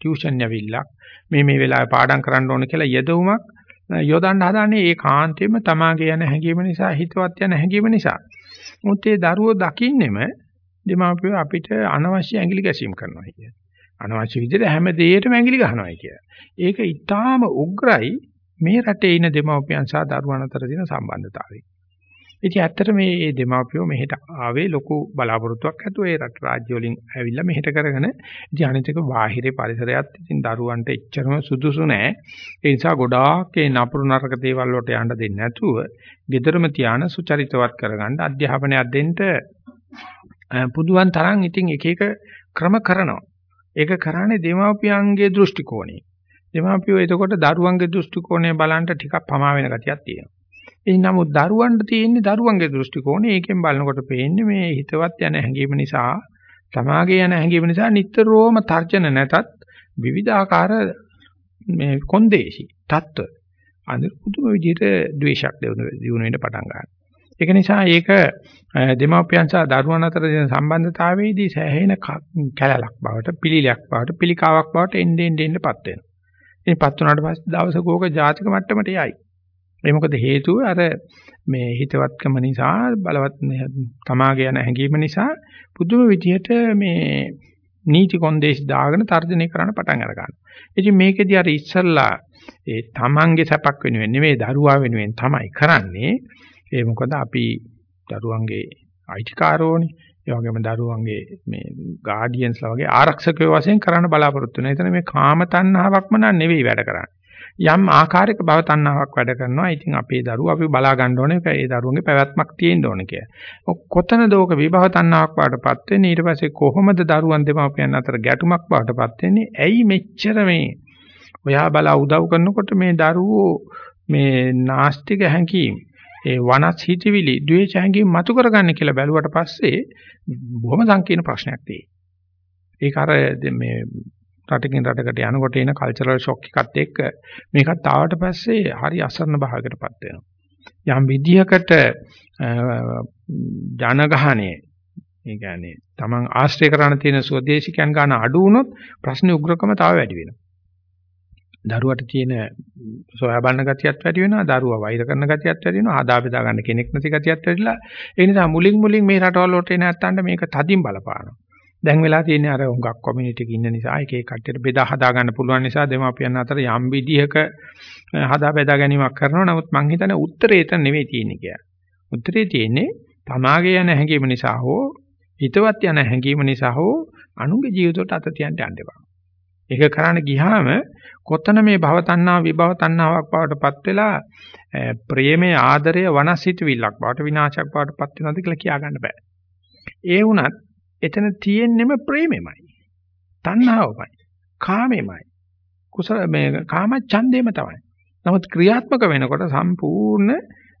ටියුෂන් යවිල්ලක් මේ මේ වෙලාවේ පාඩම් කරන්න ඕන කියලා යෙදවුමක් යොදන්න හදන්නේ ඒ කාන්තේම තමාගේ යන හැඟීම නිසා හිතවත් යන හැඟීම නිසා. මුත් ඒ දරුවෝ දකින්නෙම දෙමාපියෝ අපිට අනවශ්‍ය ඇඟිලි ගැසීම් කරනවා කියන්නේ. අනවශ්‍ය විදිහට හැම දෙයකටම ඇඟිලි ගහනවා කියන්නේ. ඒක ඊටාම උග්‍රයි මේ රටේ ඉන දෙමාපියන් සහ දරුවන් අතර තියෙන සම්බන්ධතාවය. ඉතින් ඇත්තට මේ දෙමාපියෝ මෙහෙට ආවේ ලොකු බලාපොරොත්තුවක් ඇතුව ඒ රට රාජ්‍ය වලින් ඇවිල්ලා මෙහෙට කරගෙන. ඉතින් අනිත් එක බාහිරේ පරිසරයත් ඉතින් දරුවන්ට එච්චරම සුදුසු නෑ. ඒ නිසා ගොඩාක් ඒ නපුරු නරක දේවල් වලට යන්න දෙන්නේ නැතුව ගෙදරම තියාන සුචරිතවත් කරගන්න අධ්‍යාපනයක් දෙන්න පුදුවන් තරම් ඉතින් එක එක ක්‍රම කරනවා. ඒක කරන්නේ දෙමාපියන්ගේ දෘෂ්ටි කෝණේ දෙමාපියෝ එතකොට දරුවන්ගේ දෘෂ්ටි කෝණය බලන්න ටිකක් පමා වෙන ගතියක් තියෙනවා. ඒ නමුත් දරුවන්ට තියෙන්නේ දරුවන්ගේ දෘෂ්ටි කෝණය. ඒකෙන් බලනකොට පේන්නේ මේ හිතවත් යන හැඟීම නිසා, තමාගේ යන හැඟීම නිසා නිතරම තර්ජන නැතත් විවිධාකාර මේ කොන්දේසි තත්ත්ව අනිත් පුදුම විදිහට ද්වේෂයක් දිනු වෙන්න පටන් ගන්නවා. ඒක නිසා ඒක දෙමාපියන් සහ දරුවන් අතර තියෙන සම්බන්ධතාවයේදී සෑහෙන කැලලක් බවට, පිළිලයක් බවට, පිළිකාවක් බවට එන්නේ එන්නේපත් වෙනවා. මේ පත් වුණාට පස්සේ දවසක ඕක ජාතික මට්ටමට යයි. ඒ මොකද හේතුව අර මේ හිතවත්කම නිසා බලවත් තමාගේ යන හැඟීම නිසා පුදුම විදියට මේ නීති කොන්දේශ දාගෙන තර්ජනය කරන්න පටන් අර ගන්නවා. ඉතින් මේකෙදී අර ඉස්සල්ලා ඒ තමන්ගේ සැපක් වෙනුවෙන් නෙවෙයි දරුවා වෙනුවෙන් තමයි කරන්නේ. ඒ මොකද අපි දරුවන්ගේ අයිතිකාරෝනේ. ඒ වගේම දරුවන්ගේ මේ ගාඩියන්ස්ලා වගේ ආරක්ෂකයෝ වශයෙන් කරන්න බලාපොරොත්තු වෙනවා. එතන මේ කාම තණ්හාවක්ම නෙවෙයි වැඩ කරන්නේ. යම් ආකාරයක භව තණ්හාවක් වැඩ කරනවා. ඉතින් අපේ දරුවෝ අපි බලා ගන්න ඕනේ ඒ දරුවන්ගේ පැවැත්මක් තියෙන්න ඕනේ කියලා. කොතනද ඕක විභව තණ්හාවක් වඩටපත් වෙන්නේ? ඊට පස්සේ කොහොමද දරුවන් දෙමාපියන් අතර ගැටුමක් වඩටපත් වෙන්නේ? ඇයි මෙච්චර මේ ඔයා බලා උදව් කරනකොට මේ දරුවෝ මේ නාස්තික හැඟීම් ඒ වනස් හිතවිලි ද්වේෂ හැඟීම් මතු කරගන්න කියලා බැලුවට පස්සේ බොහොම සංකීර්ණ ප්‍රශ්නයක් තියෙනවා. ඒක අර මේ රටකින් රටකට යනකොට එන කල්චරල් ෂොක් එකත් එක්ක මේකත් ආවට පස්සේ හරි අසරණ භාවයකටපත් වෙනවා. යම් විදිහකට ජනගහණය ඒ කියන්නේ Taman ආශ්‍රය කරන තියෙන ස්වදේශිකයන් ගන්න අඩු වුණොත් ප්‍රශ්නේ උග්‍රකම තව වැඩි වෙනවා. දරුවට තියෙන සොයා බලන ගතියත් වැඩි වෙනවා දරුවා වෛර කරන ගතියත් වැඩි වෙනවා ආදා බෙදා ගන්න කෙනෙක් නැති ගතියත් වැඩිලා ඒ නිසා මුලින් මුලින් මේ රටවල් වලට එන නැත්තන්ට මේක තදින් බලපානවා දැන් වෙලා තියෙන්නේ අර හුඟක් කොමියුනිටි එකක ඉන්න නිසා එක එක කට්ටියට බෙදා හදා ගන්න පුළුවන් නිසා දෙමාපියන් අතර යම් විදිහක හදා බෙදා ගැනීමක් කරනවා. නමුත් මං හිතන්නේ උත්තරේ එතන නෙවෙයි තියෙන්නේ කියලා. උත්තරේ තියෙන්නේ තමාගේ යන හැඟීම නිසා හෝ හිතවත් යන හැඟීම නිසා හෝ අනුගේ ජීවිතයට අත තියන්න යන්න එපා. ඒක කරන්න ගියාම කොතන මේ භව තණ්හා විභව තණ්හාවක් බවටපත් වෙලා ප්‍රේමයේ ආදරය වනසිතවිල්ලක් බවට විනාශයක් බවටපත් වෙනවද කියලා කියා ගන්න බෑ. ඒ වුණත් එතන තියෙන්නෙම ප්‍රේමෙමයි. තණ්හාවමයි. කාමෙමයි. කුසල මේ කාම ඡන්දෙම තමයි. නමුත් ක්‍රියාත්මක වෙනකොට සම්පූර්ණ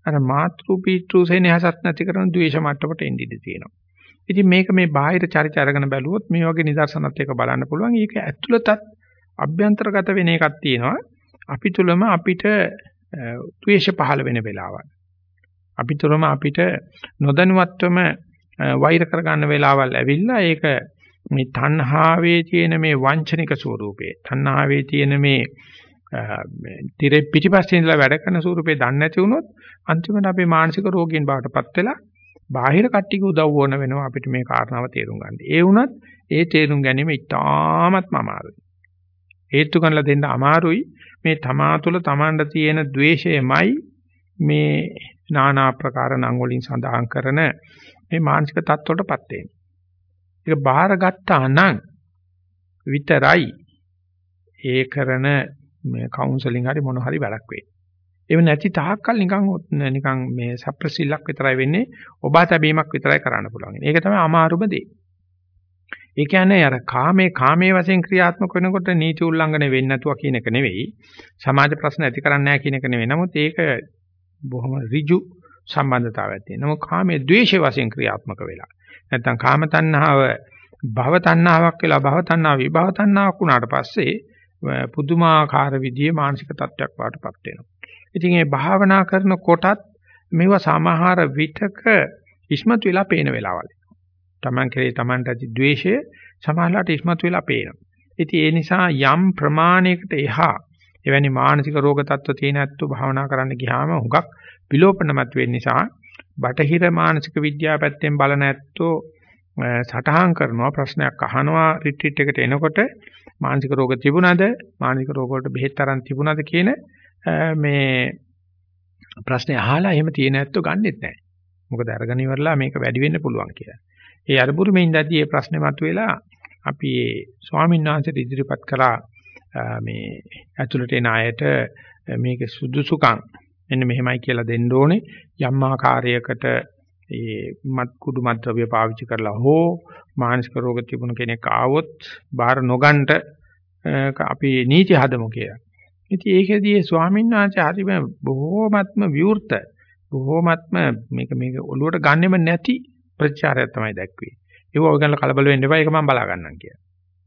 අර මාතෘ පීතෘ සෙනෙහසක් නැති කරන ද්වේෂ මට්ටමට එන්න ඉඩ තියෙනවා. ඉතින් මේක මේ බාහිර චරිත අරගෙන බැලුවොත් මේ වගේ නිදර්ශනත් එක්ක බලන්න පුළුවන්. ඒක ඇතුළතත් අභ්‍යන්තරගත වෙන එකක් තියෙනවා. අපි තුලම අපිට ද්වේෂ පහළ වෙන වෙලාවල්. අපි තුලම අපිට නොදැනුවත්වම වෛර කරගන්න වෙලාවල් ඇවිල්ලා ඒක මේ තණ්හාවේ තියෙන මේ වංචනික ස්වરૂපේ තණ්හාවේ තියෙන මේ මේ tire පිටිපස්සේ ඉඳලා වැඩ කරන ස්වરૂපේ දන්නේ නැති වුණොත් අන්තිමට අපේ මානසික රෝගීන් බාටපත් වෙලා බාහිර කට්ටියක උදව් ඕන වෙනවා අපිට මේ කාරණාව තේරුම් ගන්න. ඒ වුණත් ඒ තේරුම් ගැනීම ඉතාමත්ම අමාරුයි. හේතු ගන්නලා දෙන්න අමාරුයි. මේ තමා තුළ තමන්ට තියෙන द्वේෂයමයි මේ নানা ආකාර නම් වලින් සඳහන් කරන මේ මානසික තත්ත්වයටපත් වෙන්නේ. ඒක බාහිර ගත්තා නම් විතරයි ඒ කරන මේ කවුන්සලින් හරි මොන හරි වැඩක් වෙන්නේ. ඒව නැති තාක්කල් නිකන් නිකන් මේ සප්‍රසිල්ලක් විතරයි වෙන්නේ ඔබා තැබීමක් විතරයි කරන්න පුළුවන්. ඒක තමයි අමාරුම දේ. ඒ කියන්නේ අර කාමේ කාමේ වශයෙන් ක්‍රියාත්මක වෙනකොට නීති උල්ලංඝනය වෙන්නේ නැතුව කියන එක නෙවෙයි. සමාජ ප්‍රශ්න ඇති කරන්නේ නැහැ කියන එක නෙවෙයි. නමුත් ඒක බොහොම ඍජු සම්බන්ධතාවයක් තියෙනවා. නමුත් කාමයේ ද්වේෂය වශයෙන් ක්‍රියාත්මක වෙලා. නැත්තම් කාම තණ්හාව භව තණ්හාවක් වෙලා භව තණ්හාව විභව තණ්හාවක් වුණාට පස්සේ පුදුමාකාර විදිහේ මානසික තත්ත්වයක් වාටපත් වෙනවා. ඉතින් මේ භාවනා කරනකොටත් මේවා සමහර විටක ඉස්මතු වෙලා පේන වෙලාවල්. Taman කෙරේ Tamanට ඇති द्वේෂය සමහරලාට ඉස්මතු වෙලා පේනවා. ඉතින් ඒ නිසා යම් ප්‍රමාණයකට එහා එවැනි මානසික රෝග තත්ත්ව තියෙන ඇත්තෝ භාවනා කරන්න ගියාම හුඟක් විලෝපනමත් වෙන්න නිසා බටහිර මානසික විද්‍යාව පැත්තෙන් බලන ඇත්තෝ සටහන් කරනවා ප්‍රශ්නයක් අහනවා රිට්‍රීට් එකට එනකොට මානසික රෝග තිබුණාද මානසික රෝග වලට බෙහෙත් තරම් තිබුණාද කියන මේ ප්‍රශ්නේ අහලා එහෙම තියෙන ඇත්තෝ ගන්නෙත් නැහැ. මොකද අරගෙන ඉවරලා මේක වැඩි වෙන්න පුළුවන් කියලා. ඒ අරබුරුමේ ඉඳදී මේ ප්‍රශ්නේ මතුවෙලා අපි ඒ ස්වාමීන් වහන්සේට ඉදිරිපත් කළා මේ ඇතුළට එන අයට මේක සුදුසුකම් මෙන්න මෙහෙමයි කියලා දෙන්න ඕනේ යම් ආකාරයකට ඒ මත් කුඩු මද්ද්‍රව්‍ය පාවිච්චි කරලා හෝ මානසික රෝග තිබුණ කෙනෙක් ආවොත් බාහිර නොගන්ට අපි නීති හදමු කියලා. ඉතින් ඒකෙදී ස්වාමීන් වහන්සේ හරිම බොහෝමත්ම විවෘත බොහෝමත්ම මේක මේක ඔලුවට ගන්නෙම නැති ප්‍රචාරයක් තමයි දැක්වේ. ඒක ඔය ගන්න කලබල වෙන්න එපා ඒක මම බලා ගන්නම් කියලා.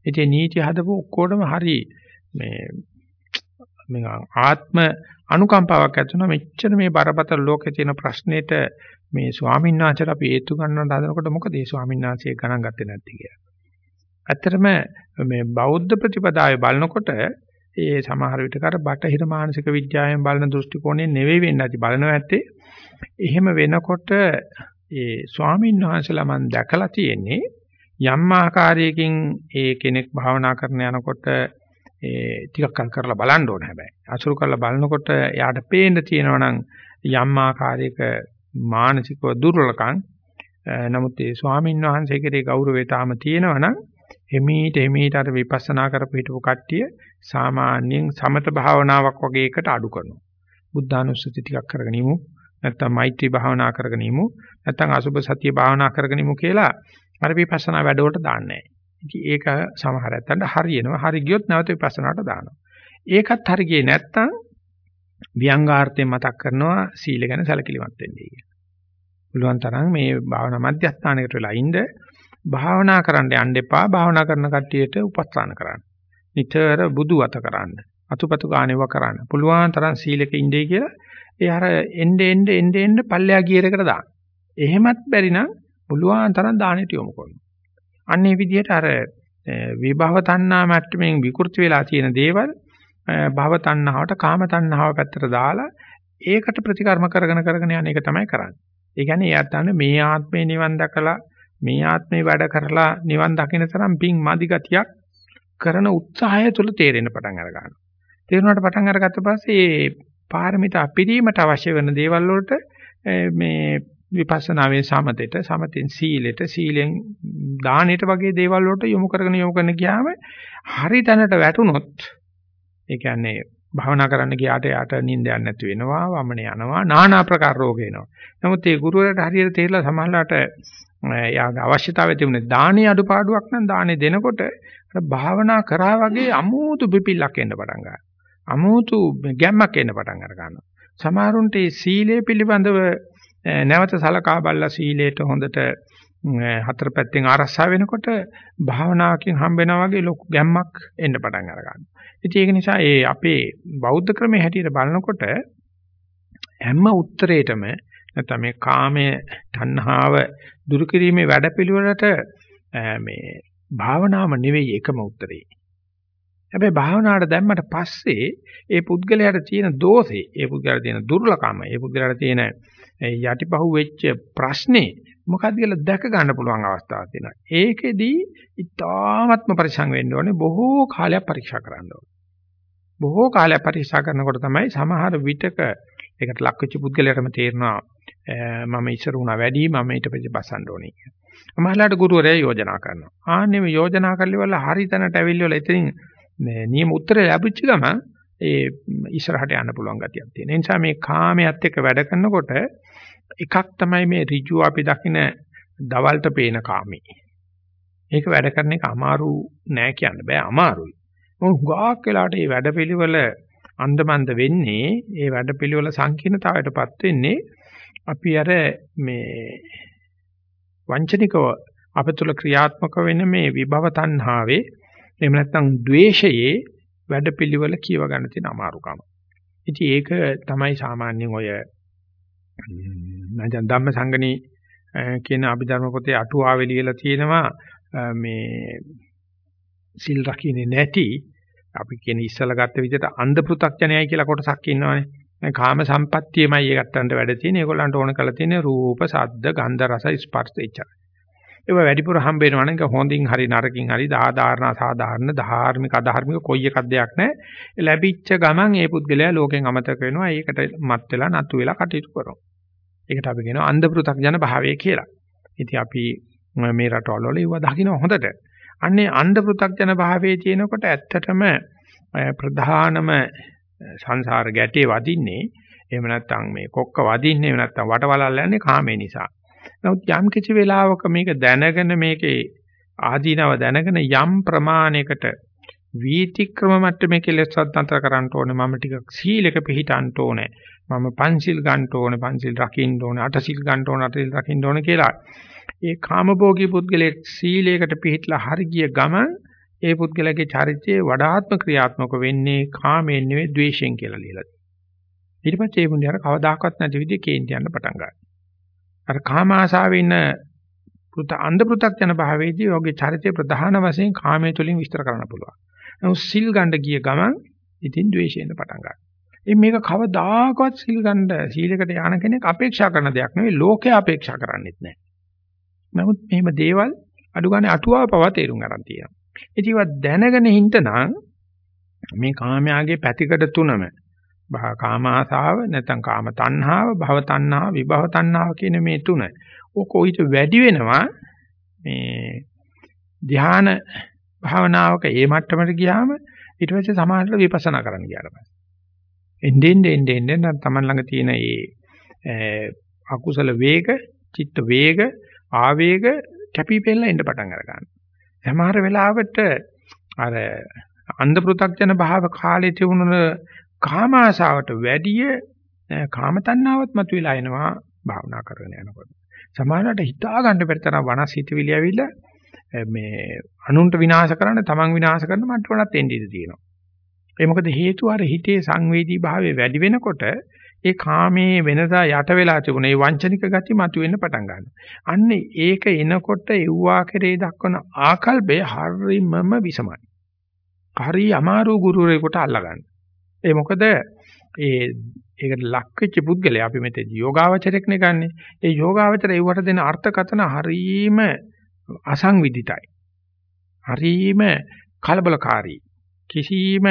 ඉතින් නීති හදපු ඔක්කොටම හරි මේ මේ ආත්ම අනුකම්පාවක් ඇති වෙනවා මෙච්චර මේ බරපතල ලෝකේ තියෙන ප්‍රශ්නෙට මේ ස්වාමීන් වහන්සේලා අපි හේතු ගන්නවට හදනකොට මොකද මේ ස්වාමීන් වහන්සේ ගණන් ගත්තේ නැත්තේ කියලා. ඇත්තටම මේ බෞද්ධ ප්‍රතිපදාවේ බලනකොට ඒ සමහර විට කර බටහිර මානසික විද්‍යාවෙන් බලන දෘෂ්ටි කෝණයෙන් නෙවෙයි වෙන්නේ නැති බලනවා ඇත්තේ. එහෙම වෙනකොට ඒ ස්වාමීන් වහන්සේලා මම දැකලා තියෙන්නේ යම් ආකාරයකින් ඒ කෙනෙක් භාවනා කරන යනකොට ඒ ටිකක් කල් කරලා බලන්න ඕන හැබැයි. අසුරු කරලා බලනකොට යාට පේන්න තියෙනවා නම් යම් ආකාරයක මානසිකව දුර්වලකම් නමුත් ඒ ස්වාමීන් වහන්සේ කෙරේ ගෞරවය තාම තියෙනවා නම් එමීට එමීට අර විපස්සනා කරපු හිටපු කට්ටිය සාමාන්‍යයෙන් සමත භාවනාවක් වගේ එකට අඩු කරනවා. බුද්ධානුස්සති ටිකක් කරගෙන ඉමු. නැත්තම් මෛත්‍රී භාවනා කරගෙන ඉමු. නැත්තම් අසුබ සතිය භාවනා කරගෙන ඉමු කියලා අර විපස්සනා වැඩවලට දාන්නේ නැහැ. ඉතින් ඒක සමහර ඇත්තන්ට හරියනවා. හරි ගියොත් නැවත විපස්සනාට දානවා. ඒකත් හරි ගියේ නැත්තම් ව්‍යංගාර්ථයෙන් මතක් කරනවා සීල ගැන සැලකිලිමත් වෙන්නයි කියලා. පුළුවන් තරම් මේ භාවනා මධ්‍යස්ථානයකට වෙලා ඉඳ භාවනා කරන්න යන්න එපා. භාවනා කරන කට්ටියට උපස්ථාන කරන්න. නිතර බුදු අත කරන්න. අතුපතු ගානෙව කරන්න. පුළුවන් තරම් සීලක ඉඳී කියලා ඒ අර එnde end end end පල්ලෙහා ගියරකට දාන්න. එහෙමත් බැරි නම් පුළුවන් තරම් දානෙට යොමු කරනවා. අන්නේ විදිහට අර විභව තණ්හා මට්ටමින් විකෘති වෙලා තියෙන දේවල් භව තණ්හාවට කාම තණ්හාව පැත්තට දාලා ඒකට ප්‍රතිකර්ම කරගෙන කරගෙන යන එක තමයි කරන්නේ. ඒ කියන්නේ එයාත් අන්න මේ ආත්මේ නිවන් දැකලා මේ ආත්මේ වැඩ කරලා නිවන් දකින්න තරම් පිං මදි ගතියක් කරන උත්සාහය තුළ තේරෙන්න පටන් අර ගන්නවා. තේරුණාට පටන් අරගත්ත පස්සේ මේ පාරමිතා පිරීමට අවශ්‍ය වෙන දේවල් වලට මේ විපස්සනාවේ සමතෙට සමතෙන් සීලෙට සීලෙන් දානෙට වගේ දේවල් වලට යොමු කරගෙන යොමු කරන ගියාම හරි තැනට වැටුනොත් ඒ කියන්නේ භාවනා කරන්න ගියාට යාට නිින්දයක් නැති වෙනවා වමන යනවා নানা ආකාර රෝග එනවා නමුත් ඒ ගුරුවරයාට හරියට තේරලා සමහරලාට යාගේ අවශ්‍යතාවය තිබුණේ දානේ අඩුපාඩුවක් නම් දානේ දෙනකොට භාවනා කරා වගේ අමුතු පිපිල්ලක් එන්න පටන් ගන්නවා. අමුතු ගැම්මක් එන්න පටන් අර ගන්නවා. සමහරුන්ට මේ සීලය පිළිබඳව නැවත සලකා බලලා සීලයට හොඳට හතර පැත්තෙන් ආරක්ෂා වෙනකොට භාවනාවකින් හම්බෙනා වගේ ලොකු ගැම්මක් එන්න පටන් අර ගන්නවා. ඉතින් ඒක නිසා ඒ අපේ බෞද්ධ ක්‍රමයේ හැටියට බලනකොට හැම උත්තරේටම නැත්නම් මේ කාමයේ තණ්හාව දුරු කිරීමේ වැඩපිළිවෙලට මේ භාවනාවම නෙවෙයි එකම උත්තරේ. හැබැයි භාවනාවට දැම්මට පස්සේ ඒ පුද්ගලයාට තියෙන දෝෂේ, ඒ පුද්ගලයාට තියෙන දුර්ලභකම, ඒ පුද්ගලයාට තියෙන යටිපහුව වෙච්ච ප්‍රශ්නේ මොකක්ද කියලා දැක ගන්න පුළුවන් අවස්ථාවක් තියෙනවා. ඒකෙදී ඉතාමත්ම පරිසං වෙන්න ඕනේ බොහෝ කාලයක් පරීක්ෂා කරන්න ඕනේ. බොහෝ කාලයක් පරීක්ෂා කරනකොට තමයි සමහර විටක ඒකට ලක් වෙච්ච පුද්ගලයාටම තේරෙනවා මම ඉස්සර වුණා වැඩි මම ඊට පස්සේ බසන්න ඕනේ කියලා. සමහරලාට ගුරුවරයා යෝජනා කරනවා. ආන්නේ මේ යෝජනා කරලිවල හරි තැනට ඇවිල්ලා එතනින් මේ නියම උත්තරය ලැබිච්ච ගම ඒ ඉස්සරහට යන්න පුළුවන් ගතියක් තියෙන. ඒ නිසා මේ කාමයට එක්ක වැඩ කරනකොට එකක් තමයි මේ ඍජු අපි දකින දවල්ට පේන කාමී. ඒක වැඩ කරන එක අමාරු නෑ කියන්න බෑ අමාරුයි. මොකද හුඟක් වෙලාවට මේ වැඩපිළිවෙල අන්දමන්ද වෙන්නේ ඒ වැඩපිළිවෙල සංකීර්ණතාවයටපත් වෙන්නේ අපි අර මේ වංචනිකව අපතුල ක්‍රියාත්මක වෙන මේ විභව තණ්හාවේ එහෙම නැත්නම් द्वේෂයේ වැඩපිළිවෙල කියව ගන්න තියෙන අමාරුකම. ඉතින් ඒක තමයි සාමාන්‍යයෙන් ඔය නැත්නම් ධම්ම සංගණී කියන අභිධර්ම පොතේ අටුවාවේ ලියලා තියෙනවා මේ සිල් රකින්නේ නැති අපි කියන ඉස්සලා ගත්ත විදිහට අන්ධ පෘ탁ජනයයි කියලා කොටසක් ඉන්නවනේ. කාම සම්පත්තියමයි ඒකටන්ට වැඩ තියෙන්නේ. ඒගොල්ලන්ට ඕන කරලා තියෙන්නේ රූප, ශබ්ද, ගන්ධ, රස, ස්පර්ශ එච්චරයි. ඒවා වැඩිපුර හම්බ වෙනවා නම් හොඳින් හරි නරකින් හරි සාධාරණ සාධාරණ ධාර්මික අධාර්මික කොයි එකක් දෙයක් නැහැ. ලැබිච්ච ගමන් ඒ පුද්ගලයා ලෝකෙන් අමතක වෙනවා. ඒකට මත් වෙලා නතු වෙලා කටයුතු කරනවා. ඒකට අපි කියනවා අන්ධ පෘ탁ජන භාවය කියලා. ඉතින් අපි මේ රටවල වල ඒව දකින්න හොඳට. අන්නේ අන්ධ පෘ탁ජන භාවයේ තියෙනකොට ඇත්තටම ප්‍රධානම සංසාර ගැටේ වදින්නේ එහෙම නැත්නම් මේ කොක්ක වදින්නේ එහෙම නැත්නම් වටවලල්ල යන්නේ කාමේ නිසා. නමුත් යම් කිසි වෙලාවක මේක දැනගෙන මේකේ ආදීනව දැනගෙන යම් ප්‍රමාණයකට වීතික්‍රම මට්ටමේ කෙලෙස් අත්‍යන්තර කරන්න ඕනේ මම ටිකක් සීලක පිළිටන්න ඕනේ මම පංචිල් ගන්න ඕනේ පංචිල් රකින්න ඕනේ අටසිල් ගන්න ඕනේ අටසිල් රකින්න ඕනේ කියලා ඒ කාමභෝගී පුද්ගලයේ සීලයකට පිළිట్లా හරි ගිය ගමන් ඒ පුද්ගලගේ චරිතයේ වඩාත්ම ක්‍රියාත්මක වෙන්නේ කාමයෙන් නෙවෙයි ද්වේෂයෙන් කියලා ලියලා තියෙනවා. ඊට පස්සේ ඒ මුන්දියාර කවදාකවත් නැති විදිහේ කේන්ති යන්න පටන් ගන්නවා. අර කාම ආශාවේ ඉන්න පුත අන්ධ පෘ탁ජන භාවයේදී ඔහුගේ චරිතය ප්‍රධාන වශයෙන් කාමයේ තුලින් විස්තර කරන්න පුළුවන්. නමුත් සිල් ගන්න ගිය ගමන් ඉතින් ද්වේෂයෙන් පටන් ගන්නවා. ඉතින් මේක කවදාකවත් සිල් ගන්න සීලයකට යන කෙනෙක් අපේක්ෂා කරන දෙයක් නෙවෙයි ලෝකයා අපේක්ෂා කරන්නේත් නැහැ. නමුත් මෙහෙම දේවල් අඩු ගන්න අටුවාව පවා තේරුම් ගන්න තියෙනවා. ඉතින් ඒවා දැනගෙන හිටනම් මේ කාමයාගේ පැතිකඩ තුනම කාම ආසාව නැත්නම් කාම තණ්හාව භව තණ්හාව විභව තණ්හාව කියන මේ තුන ඕක ඊට වැඩි වෙනවා මේ ධ්‍යාන භාවනාවක ඒ මට්ටමට ගියාම ඊට පස්සේ සමාහලට විපස්සනා කරන්න ගියාට පස්සේ. එන්නේ එන්නේ එන්නේ තමන් ළඟ තියෙන ඒ අකුසල වේග චිත්ත වේග ආවේග කැපිපෙන්න එන්න පටන් අර ගන්නවා. සමහර වෙලාවට අර අන්ධ පෘ탁ජන භාව කාලේ තිබුණ කාම ආශාවට වැඩිය කාම තණ්හාවත් මතුවලා එනවා භාවනා කරගෙන යනකොට. සමහරවිට හිතා ගන්න පෙරතර වනස් හිතවිලි ඇවිල්ලා මේ අනුන්ට විනාශ කරන්න තමන් විනාශ කරන මට්ටමකට එන්න ඉඩ තියෙනවා. ඒ මොකද හේතුව අර හිතේ සංවේදී භාවය වැඩි වෙනකොට ඒ කාමයේ වෙනදා යට වෙලා තිබුණ ඒ වංචනික ගති මතුවෙන්න පටන් ගන්නවා. අන්න ඒක එනකොට එව්වා කෙරේ දක්වන ආකල්පය හරිමම විසමයි. හරි අමාරු ගුරුවරයෙකුට අල්ලගන්න. ඒ මොකද ඒ ඒකට ලක් වෙච්ච පුද්ගලයා අපි මෙතේ යෝගාවචරයක් නේ ඒ යෝගාවචර ඒවට දෙන අර්ථකතන හරීම අසංවිධිතයි. හරීම කලබලකාරී. කිසිම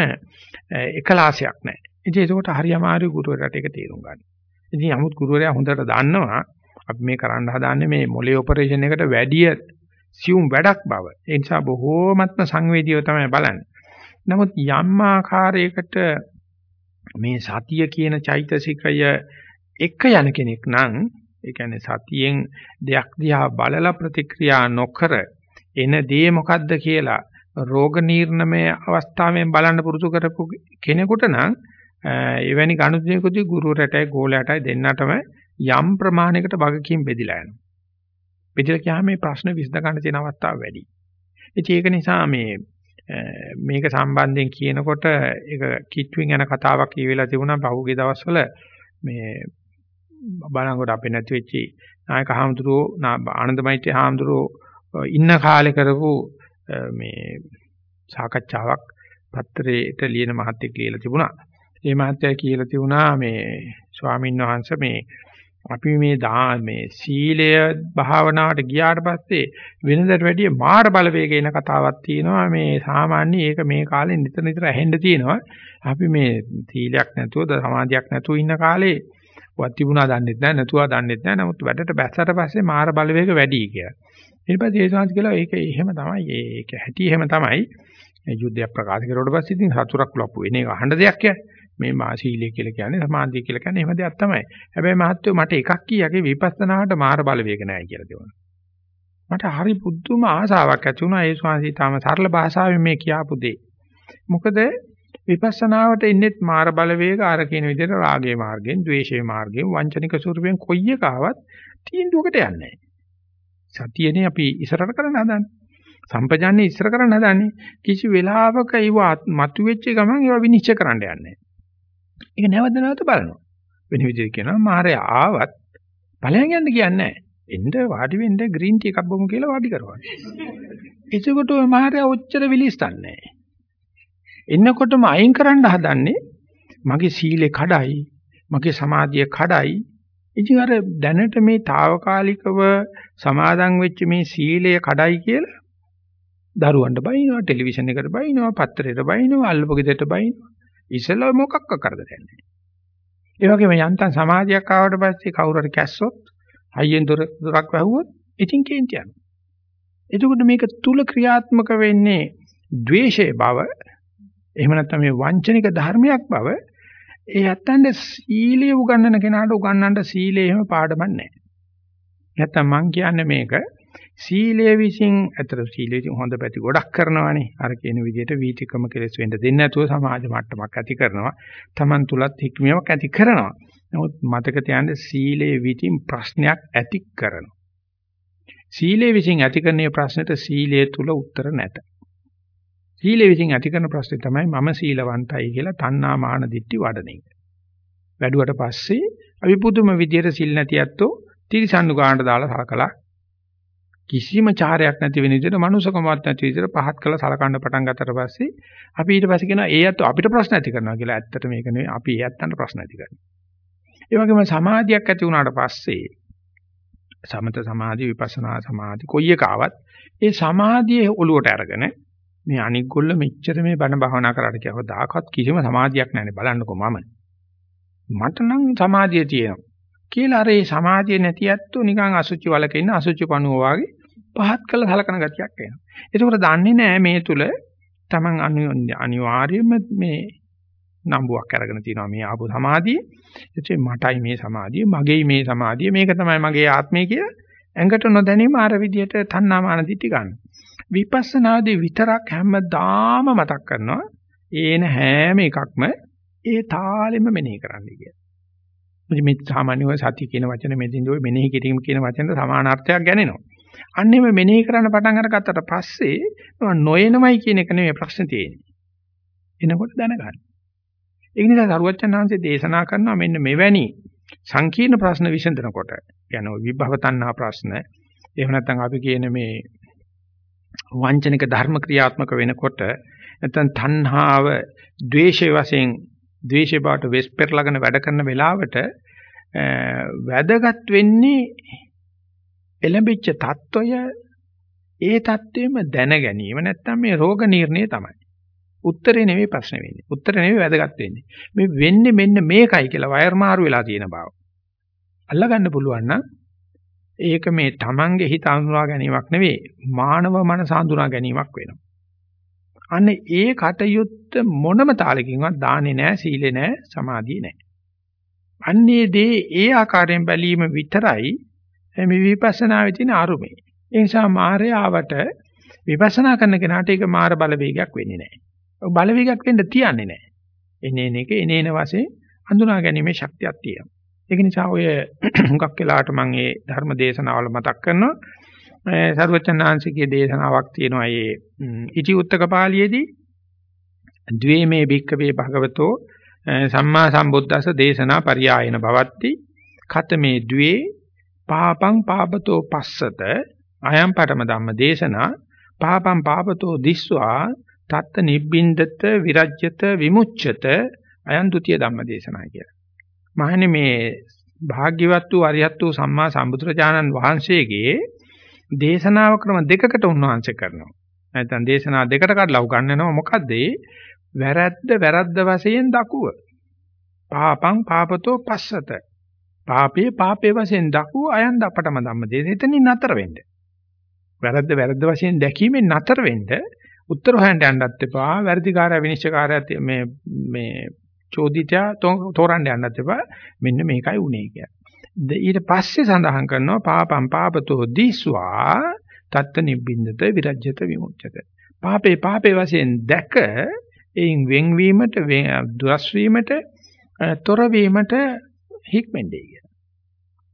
එකලාසයක් නැහැ. ඉතින් ඒකට හරි අමාරු ගුරුවරයාට ඒක තේරුම් ගන්න. ඉතින් 아무ත් ගුරුවරයා හොඳට දන්නවා අපි මේ කරන්න හදාන්නේ මේ මොලේ ඔපරේෂන් එකට වැඩිය සියුම් වැඩක් බව. ඒ නිසා බොහෝමත්ම සංවේදීව තමයි බලන්නේ. නමුත් යම් ආකාරයකට මේ සතිය කියන චෛතසිකය එක යන කෙනෙක් නම් ඒ කියන්නේ සතියෙන් දෙයක් දිහා බලලා ප්‍රතික්‍රියා නොකර එන දේ මොකද්ද කියලා රෝග නිర్ణමය අවස්ථාවෙන් බලන්න පුරුදු කරපු කෙනෙකුට නම් එවැනි ගණුදිනෙකුදී ගුරුවරටයි ගෝලයටයි දෙන්නටම යම් ප්‍රමාණයකට වගකීම් බෙදිලා යනවා. බෙදලා ගියාම මේ ප්‍රශ්න විසඳ ගන්න තියෙන අවස්ථාව වැඩි. ඉතින් ඒක නිසා මේ මේක සම්බන්ධයෙන් කියනකොට ඒක කිට්ටුවෙන් යන කතාවක් කියවිලා තිබුණා පහුගිය දවස්වල මේ බලංගොඩ අපේ නැති වෙච්චි නායක හාමුදුරුවෝ ආනන්දමෛත්‍රී හාමුදුරුවෝ ඉන්න කාලේ කරපු මේ සාකච්ඡාවක් පත්‍රයේට ලියන මහත්තයෙක් කියලා තිබුණා. ඒ මහත්තයා කියලා තිබුණා මේ ස්වාමීන් වහන්සේ මේ අපි මේ දා මේ සීලය භාවනාවට ගියාට පස්සේ වෙනදට වැඩිය මාර බලවේග එන කතාවක් තියෙනවා. මේ සාමාන්‍ය ඒක මේ කාලේ නිතර නිතර ඇහෙන්න තියෙනවා. අපි මේ සීලයක් නැතුව සමාධියක් නැතුව ඉන්න කාලේ වත් තිබුණා දන්නෙත් නැහැ නැතුවා දන්නෙත් නැහැ නමුත් වැඩට බැස්සට පස්සේ මාර බලවේග වැඩි කියලා. ඊට පස්සේ ඒ සංස් කියලා ඒක එහෙම තමයි. ඒක හැටි එහෙම තමයි. යුද්ධයක් ප්‍රකාශ කරුවට පස්සේ ඉතින් සතුරක් ලොප්පු වෙන එක අහන්න දෙයක් කියන්නේ මේ මාසීලිය කියලා කියන්නේ සමාධිය කියලා කියන්නේ එහෙම දෙයක් තමයි. හැබැයි මහත්තයෝ මට එකක් කියගේ විපස්සනාවට මාර බලවේග නැහැ කියලා දෙවන. මට හරි පුදුම ආසාවක් ඇති වුණා ඒ ස්වාමීන් තාම සරල භාෂාවෙන් මේ කියාපු දේ. මොකද විපස්සනාවට එන්නේත් මාර බලවේග අර කියන විදිහට රාගයේ මාර්ගයෙන්, ද්වේෂයේ මාර්ගයෙන්, වංචනික ස්වරූපයෙන් කොයි එකාවත් තීන්දුවකට යන්නේ නැහැ. සතියනේ අපි ඉස්සරහට කරන්න හදන්නේ. සම්පජාන්නේ ඉස්සර කරන්න හදන්නේ. කිසි වෙලාවක ඒව මතුවෙච්ච ගමන් ඒව විනිශ්චය කරන්න යන්නේ ඒක නැවත නැවත බලනවා. වෙන විදිහට කියනවා මාරය ආවත් ඵලයන් යන්න කියන්නේ නැහැ. එන්න වාඩි වෙන්න ග්‍රීන් ටී එකක් බොමු කියලා වාඩි කරවන්න. එතකොට ඔය මාරය ඔච්චර විලිස්තන්නේ නැහැ. එන්නකොටම අයින් කරන්න හදන්නේ මගේ සීලේ කඩයි, මගේ සමාධිය කඩයි. ඉතින් අර දැනට මේ తాවකාලිකව සමාදන් වෙච්ච මේ සීලය කඩයි කියලා දරුවන්ට බයිනවා, ටෙලිවිෂන් එකට බයිනවා, පත්තරයට බයිනවා, අල්ලපු ගෙදරට බයිනවා. ඉස්සෙල්ලා මොකක්ක කරදරයක් නැහැ. ඒ වගේම යන්තම් සමාජයක් ආවට පස්සේ කවුරු හරි කැස්සොත් හයියෙන් දොර දොරක් වැහුවොත් ඉතින් කේන්ති යනවා. එතකොට මේක තුල ක්‍රියාත්මක වෙන්නේ ද්වේෂයේ බව එහෙම නැත්නම් මේ වංචනික ධර්මයක් බව ඒ ඇත්තන්ට සීලය උගන්වන කෙනාට උගන්වන්න සීලය එහෙම පාඩමක් නැහැ. නැත්තම් මං කියන්නේ මේක සීලය විසින් අතර සීලය විසින් හොඳ පැති ගොඩක් කරනවානේ. අර කියන විදිහට වීතිකම කෙලස් වෙන්න දෙන්නේ නැතුව සමාජ මට්ටමක් ඇති කරනවා. Taman තුලත් හික්මියාවක් ඇති කරනවා. නමුත් මතක තියාගන්න සීලයේ විසින් ප්‍රශ්නයක් ඇති කරනවා. සීලයේ විසින් ඇති කරන ප්‍රශ්නෙට සීලය තුල උත්තර නැත. සීලයේ විසින් ඇති කරන ප්‍රශ්නේ තමයි මම සීලවන්තයි කියලා තණ්හා මාන දිට්ටි වඩන එක. වැඩුවට පස්සේ අපි පුදුම විදියට සිල් නැති ඇත්තෝ තිරිසන්නු ගානට දාලා සලකලා කිසිම චාරයක් නැති වෙන විදිහට මනුස්සකමවත් නැති විදිහට පහත් කළ සලකන්න පටන් ගත්තට පස්සේ අපි ඊට පස්සේ කියනවා ඒ අත අපිට ප්‍රශ්න ඇති කරනවා කියලා. ඇත්තට මේක නෙවෙයි අපි ඒ අත්තන්ට ප්‍රශ්න ඇති කරනවා. ඒ වගේම සමාධියක් ඇති වුණාට පස්සේ සමත සමාධි විපස්සනා සමාධි කොයි එක ආවත් ඒ සමාධියේ ඔලුවට අරගෙන මේ අනික් ගොල්ල මෙච්චර මේ බණ භාවනා කරාට කියවදාකත් කිසිම සමාධියක් නැහැ බලන්නකෝ මම. මට නම් සමාධිය තියෙනවා. කියලා අර ඒ සමාධිය නැති ඇත්තෝ නිකන් අසුචි වලක ඉන්න අසුචි පණුව වගේ පහත් කළ සලකන ගතියක් එනවා. ඒකෝර දන්නේ නැහැ මේ තුල Taman අනිවාර්යයෙන්ම මේ නම්බුවක් අරගෙන තිනවා මේ ආපු සමාධිය. එතේ මටයි මේ සමාධිය, මගේයි මේ සමාධිය, මේක තමයි මගේ ආත්මය කියලා ඇඟට නොදැනීම අර විදියට තණ්හාමාන දිටි ගන්න. විපස්සනාදී විතරක් හැමදාම මතක් කරනවා. ඒන හැම එකක්ම ඒ තාලෙම මෙනෙහි කරන්න කියලා. මොකද මේ සාමාන්‍යව සතිය කියන වචනේ මෙදින්ද ඔය මෙනෙහි කිරීම කියන වචනට සමාන අර්ථයක් ගැනෙනවා. අන්නේම මෙනෙහි කරන්න පටන් අරගත්තට පස්සේ නොයනමයි කියන එක නෙමෙයි ප්‍රශ්නේ තියෙන්නේ. එනකොට දැනගන්න. ඒ නිසා සරුවච්චන්හන්සේ දේශනා කරනවා මෙන්න මෙවැනි සංකීර්ණ ප්‍රශ්න විසඳනකොට කියන්නේ විභව තණ්හා ප්‍රශ්න එහෙම නැත්නම් අපි කියන මේ වංචනික ධර්ම ක්‍රියාත්මක වෙනකොට නැත්නම් තණ්හාව ද්වේෂය වශයෙන් ද්වේෂය බවට වෙස් පෙරලාගෙන වැඩ කරන වෙලාවට වැදගත් වෙන්නේ එළඹිච්ච తত্ত্বය ඒ தත්වෙම දැන ගැනීම නැත්නම් මේ රෝග නිర్ణය තමයි. උත්තරේ නෙමෙයි ප්‍රශ්නේ වෙන්නේ. උත්තරේ නෙමෙයි වැදගත් වෙන්නේ. මේ වෙන්නේ මෙන්න මේකයි කියලා වයර් මාරු වෙලා තියෙන බව. අල්ලගන්න පුළුවන් නම් ඒක මේ Tamange හිත අඳුනා ගැනීමක් නෙවෙයි මානව මනස අඳුනා ගැනීමක් වෙනවා. අන්න ඒ කටයුත්ත මොනම තාලකින්වත් දාන්නේ නැහැ, සීලේ නැහැ, සමාධියේ නැහැ. අන්නේ දේ ඒ ආකාරයෙන් බැලීම විතරයි මේ විපස්සනාවේ තියෙන අරුමේ. ඒ නිසා මායя ආවට විපස්සනා කරන කෙනාට ඒක මාර බලවේගයක් වෙන්නේ නැහැ. බලවේගයක් වෙන්න තියන්නේ නැහැ. එනේන එක එනේන වශයෙන් හඳුනා ගැනීමේ ශක්තියක් තියෙනවා. ඒක නිසා ඔය (clears throat) හුඟක් වෙලාවට මම මේ ධර්ම දේශනාවල මතක් කරනවා සර්වචන්නාංශිකයේ දේශනාවක් තියෙනවා ඒ ඉති උත්තක පාළියේදී ද්වේමේ භික්කවේ භගවතෝ සම්මා සම්බුද්දස්ස දේශනා පරියායන භවatti ඛතමේ ද්වේ පාපං පාපතෝ පස්සත අයම් පඨම ධම්ම දේශනා පාපං පාපතෝ දිස්වා තත්ත නිබ්බින්දත විරජ්‍යත විමුච්ඡත අයන් ဒ ුතිය ධම්ම දේශනා කියලා. මහන්නේ මේ භාග්‍යවත් වූ අරියත් වූ සම්මා සම්බුදුරජාණන් වහන්සේගේ දේශනාව ක්‍රම දෙකකට උන්වහන්සේ කරනවා. නැත්නම් දේශනා දෙකට කඩලා උගන්වනවා මොකද්ද? වැරද්ද වැරද්ද වශයෙන් දකුව. පාපං පාපතෝ පස්සත. පාපේ පාපේ වශයෙන් දකුව අයන් අපටම ධම්ම දේශ. එතනින් නතර වෙන්න. වැරද්ද වැරද්ද වශයෙන් දැකීමෙන් නතර වෙන්න උත්තර හොයන්න යන්නත් එපා. වැරදිකාරය විනිශ්චයකාරය මේ මේ චෝදිතයා තෝරන්න යන්නත් එපා. මෙන්න මේකයි උනේ කියලා. ඊට පස්සේ සඳහන් කරනවා පාපම් පාපතෝ දිස්වා තත්ත නිබ්බින්දත විරජ්‍යත විමුක්තත. පාපේ පාපේ වශයෙන් දැක එයින් වෙන්වීමට දුරස් වීමට තොර වීමට හික්මෙන්නේ කියලා.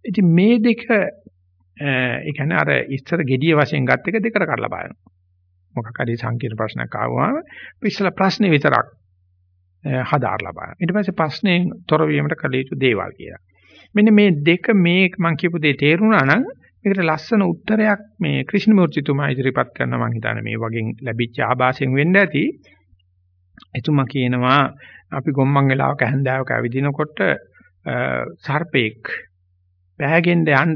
ඉතින් මේ දෙක ඒ කියන්නේ අර ඉස්සර gediya වශයෙන් ගත් එක දෙකට කඩලා බලනවා. මොකක් හරි සංකීර්ණ ප්‍රශ්නයක් ආවම ඉස්සලා ප්‍රශ්නේ විතරක් හදාarලා බලන්න. ඊට පස්සේ ප්‍රශ්නෙන් තොර වීමට කළ යුතු දේවල් කියලා. මෙන්න මේ දෙක මේ මම කියපු දේ තේරුණා නම් මේකට ලස්සන උත්තරයක් මේ ක්‍රිෂ්ණමූර්තිතුමා ඉදිරිපත් කරනවා මම හිතන්නේ මේ වගේ ලැබිච්ච ආభాසයෙන් වෙන්න ඇති. එතුමා කියනවා අපි ගොම්මන් වෙලාවක හැන්දාවක ඇවිදිනකොට සර්පෙක් පෑගෙන්න යන්න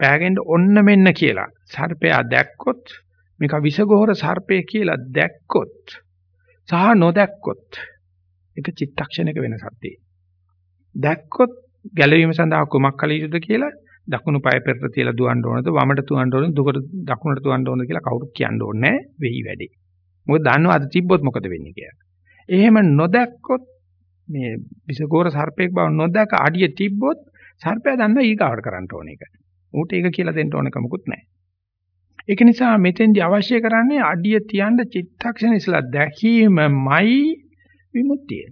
පෑගෙන්න ඔන්න මෙන්න කියලා සර්පයා දැක්කොත් මේක විසගෝර සර්පය කියලා දැක්කොත් සහ නොදැක්කොත් ඒක චිත්තක්ෂණයක වෙනසක් තියෙනවා. දැක්කොත් ගැලවීම සඳහා කුමක් කළ යුතුද කියලා දකුණු පාය පෙරට තියලා දුවන්න ඕනද වමට දුවන්න ඕනද දුකට දකුණට දුවන්න ඕනද කියලා කවුරුත් කියන්න ඕනේ නැහැ වෙයි වැඩි. මොකද දන්නවා අද තිබ්බොත් මොකද වෙන්නේ කියලා. එහෙම නොදැක්කොත් මේ විසගෝර සර්පෙක් බව නොදැක අඩිය තිබ්බොත් සර්පයා දන්නවා ඊගාවට කරන්න ඕන එක. ඌට ඒක කියලා දෙන්න ඕන කමකුත් නැහැ. ඒක නිසා මෙතෙන්දි අවශ්‍ය කරන්නේ අඩිය තියන්න චිත්තක්ෂණ ඉස්සලා දැකීමමයි විමුක්තිය.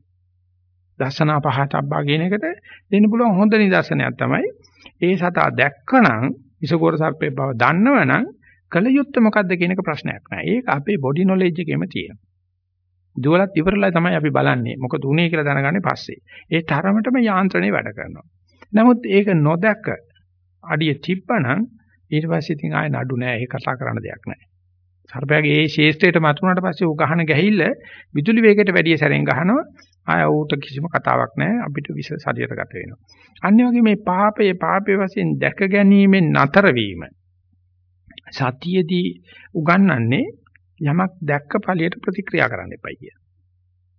දසනා පහතබ්බා කියන එකට දෙන්න පුළුවන් හොඳ නිදර්ශනයක් තමයි ඒ සතා දැක්කනම් ඉසගෝර සර්පේ බව දන්නවනම් කල යුත්තේ මොකද්ද කියන එක ප්‍රශ්නයක් නෑ. ඒක අපේ බොඩි නොලෙජ් එකේම තියෙනවා. දුවලත් ඉවරලා තමයි අපි බලන්නේ. මොකද උනේ කියලා දැනගන්නේ පස්සේ. ඒ තරමටම යාන්ත්‍රණය වැඩ කරනවා. නමුත් ඒක නොදැක අඩිය තිබ්බනම් ඊට පස්සේ ඉතින් ආයෙ නඩු නෑ ඒක කතා කරන්න දෙයක් නෑ. සර්පයාගේ ඒ ශේෂ්ත්‍රයට මතුනට පස්සේ ඌ ගහන ගැහිල්ල විදුලි වේගයට වැඩිය සැරෙන් ගහනවා. ආයෙ ඌට කිසිම කතාවක් නෑ අපිට විස සතියට ගත වෙනවා. අනිත් වගේ මේ පාපයේ පාපයේ වශයෙන් දැක ගැනීමෙන් නතර වීම සතියේදී උගන්වන්නේ යමක් දැක්ක ඵලියට ප්‍රතික්‍රියා කරන්න එපයි කිය.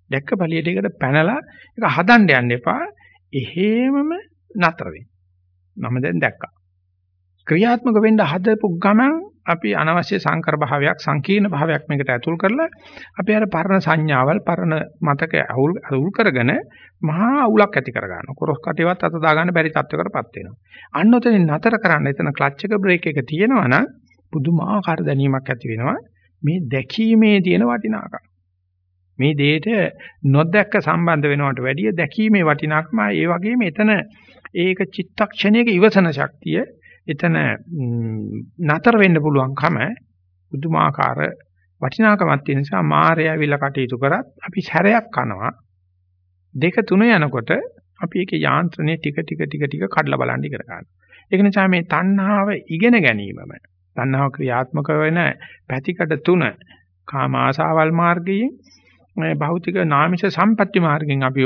දැක්ක ඵලියට ඒකට පැනලා ඒක හදන්න යන්න එපා. එහෙමම නතර වෙන්න. මම දැන් දැක්කා. ක්‍රියාත්මක වෙන්න හදපු ගමන් අපි අනවශ්‍ය සංකර භාවයක් සංකීර්ණ භාවයක් මේකට ඇතුල් කරලා අපි අර පරණ සංඥාවල් පරණ මතක අහුල් කරගෙන මහා අවුලක් ඇති කර ගන්නවා. කොරස් කටේවත් අත දාගන්න බැරි තත්ත්වයකටපත් වෙනවා. අන්න ඔතනින් නතර කරන්න එතන ක්ලච් එක බ්‍රේක් එක තියෙනවා නම් පුදුමාකාර දැනීමක් ඇති වෙනවා. මේ දැකීමේ තියෙන වටිනාකම. මේ දෙයට නොදැක්ක සම්බන්ධ වෙනවට වැඩිය දැකීමේ වටිනාකම ඒ වගේම එතන ඒක චිත්තක්ෂණයක ඉවසන ශක්තිය එතන නතර වෙන්න පුළුවන්කම පුදුමාකාර වටිනාකමක් තියෙන නිසා මායя විල කටයුතු කරත් අපි සැරයක් කනවා දෙක තුන යනකොට අපි ඒකේ යාන්ත්‍රණය ටික ටික ටික ටික කඩලා බලන්න ඉගෙන ගන්නවා. ඒක නිසා මේ තණ්හාව ඉගෙන ගැනීමම තණ්හාව ක්‍රියාත්මක වෙන පැතිකඩ තුන කාම ආසාවල් මාර්ගයෙන් භෞතික නාමිෂ සම්පatti මාර්ගයෙන් අපි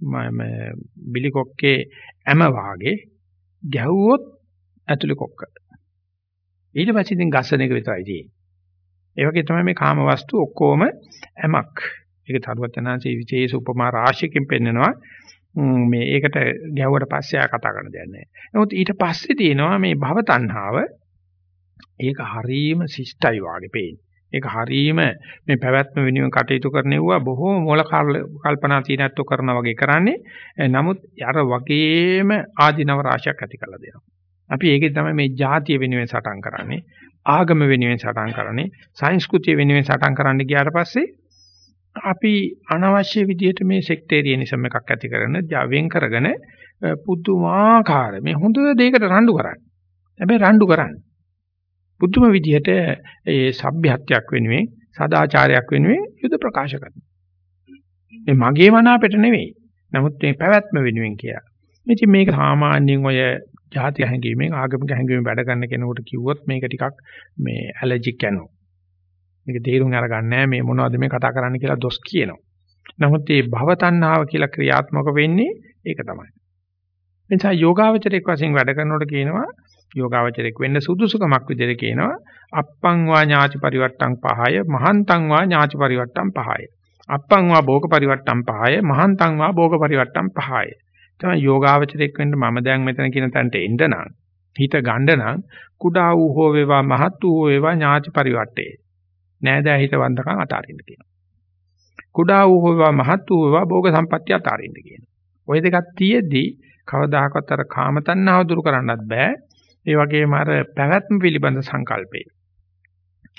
මේ බිලිකොක්කේ ඇම වාගේ ගැහුවොත් ඇතුලේ කොක්ක. ඊට පස්සේ ඉතින් ගස්සන එක විතරයි තියෙන්නේ. ඒ වගේ තමයි මේ කාම වස්තු ඔක්කොම ඇමක්. ඒක තරුවචනාංශයේ විශේෂ උපමා රාශියකින් පෙන්නනවා. මේ ඒකට ගැහුවට පස්සේ ආ කතා කරන්න දෙයක් නැහැ. නමුත් ඊට පස්සේ තියෙනවා මේ භව තණ්හාව. ඒක හරීම ශිෂ්ටයි වාගේ පේන්නේ. ඒක හරීම මේ පැවැත්ම වෙනුවෙන් කටයුතු කරනෙවුවා බොහෝ මූල කල්පනා తీනත්ව කරනා වගේ කරන්නේ. නමුත් අර වගේම ආධිනව රාශියක් ඇති කරලා දෙනවා. අපි ඒකේ තමයි මේ ಜಾතිය වෙනුවෙන් සටන් කරන්නේ. ආගම වෙනුවෙන් සටන් කරන්නේ සංස්කෘතිය වෙනුවෙන් සටන් කරන්න ගියාට පස්සේ අපි අනවශ්‍ය විදිහට මේ සෙක්ටේරියනිසම් එකක් ඇති කරන ජවෙන් කරගෙන පුදුමාකාර මේ හොඳ දෙයකට රණ්ඩු කරන්නේ. හැබැයි රණ්ඩු කරන්නේ. පුදුම විදිහට ඒ සભ્યත්වයක් වෙනුවෙන් සදාචාරයක් වෙනුවෙන් යුද ප්‍රකාශ කරනවා. මේ මගේ මනාපෙට නෙවෙයි. නමුත් මේ පැවැත්ම වෙනුවෙන් කියලා. ඉතින් මේක සාමාන්‍යයෙන් ඔය ජාතික හැඟීමෙන් ආගමික හැඟීමෙන් වැඩ කරන කෙනෙකුට කිව්වොත් මේක ටිකක් මේ ඇලර්ජික් යනවා. මේක තේරුම් අරගන්නේ මේ මොනවද මේ කතා කරන්න කියලා දොස් කියනවා. නමුත් මේ භව තණ්හාව කියලා ක්‍රියාත්මක වෙන්නේ ඒක තමයි. එනිසා යෝගාවචරයක් වශයෙන් වැඩ කරනකොට කියනවා යෝගාවචරයක් වෙන්න සුදුසුකමක් විදිහට කියනවා අප්පං වා ඥාති පරිවට්ටං පහය මහන්තං වා ඥාති පරිවට්ටං පහය. අප්පං වා භෝග පරිවට්ටං පහය මහන්තං වා භෝග පරිවට්ටං පහය. තමයි යෝගාවචරයක් වෙන්න මම දැන් මෙතන කියන තැනට එන්න නම් හිත ගන්න නම් කුඩා වූ හෝ වේවා මහත් වූ හෝ වේවා ඥාති පරිවර්තේ නෑදෑ හිත වන්දකම් අතාරින්න කියනවා. කුඩා වූ හෝ වේවා මහත් වූ වේවා භෝග සම්පත්‍ය අතාරින්න කියනවා. ওই දෙකක් තියෙද්දී කවදාකවත් අර කාම තණ්හාව දුරු කරන්නත් බෑ. ඒ වගේම අර පැවැත්ම පිළිබඳ සංකල්පේ.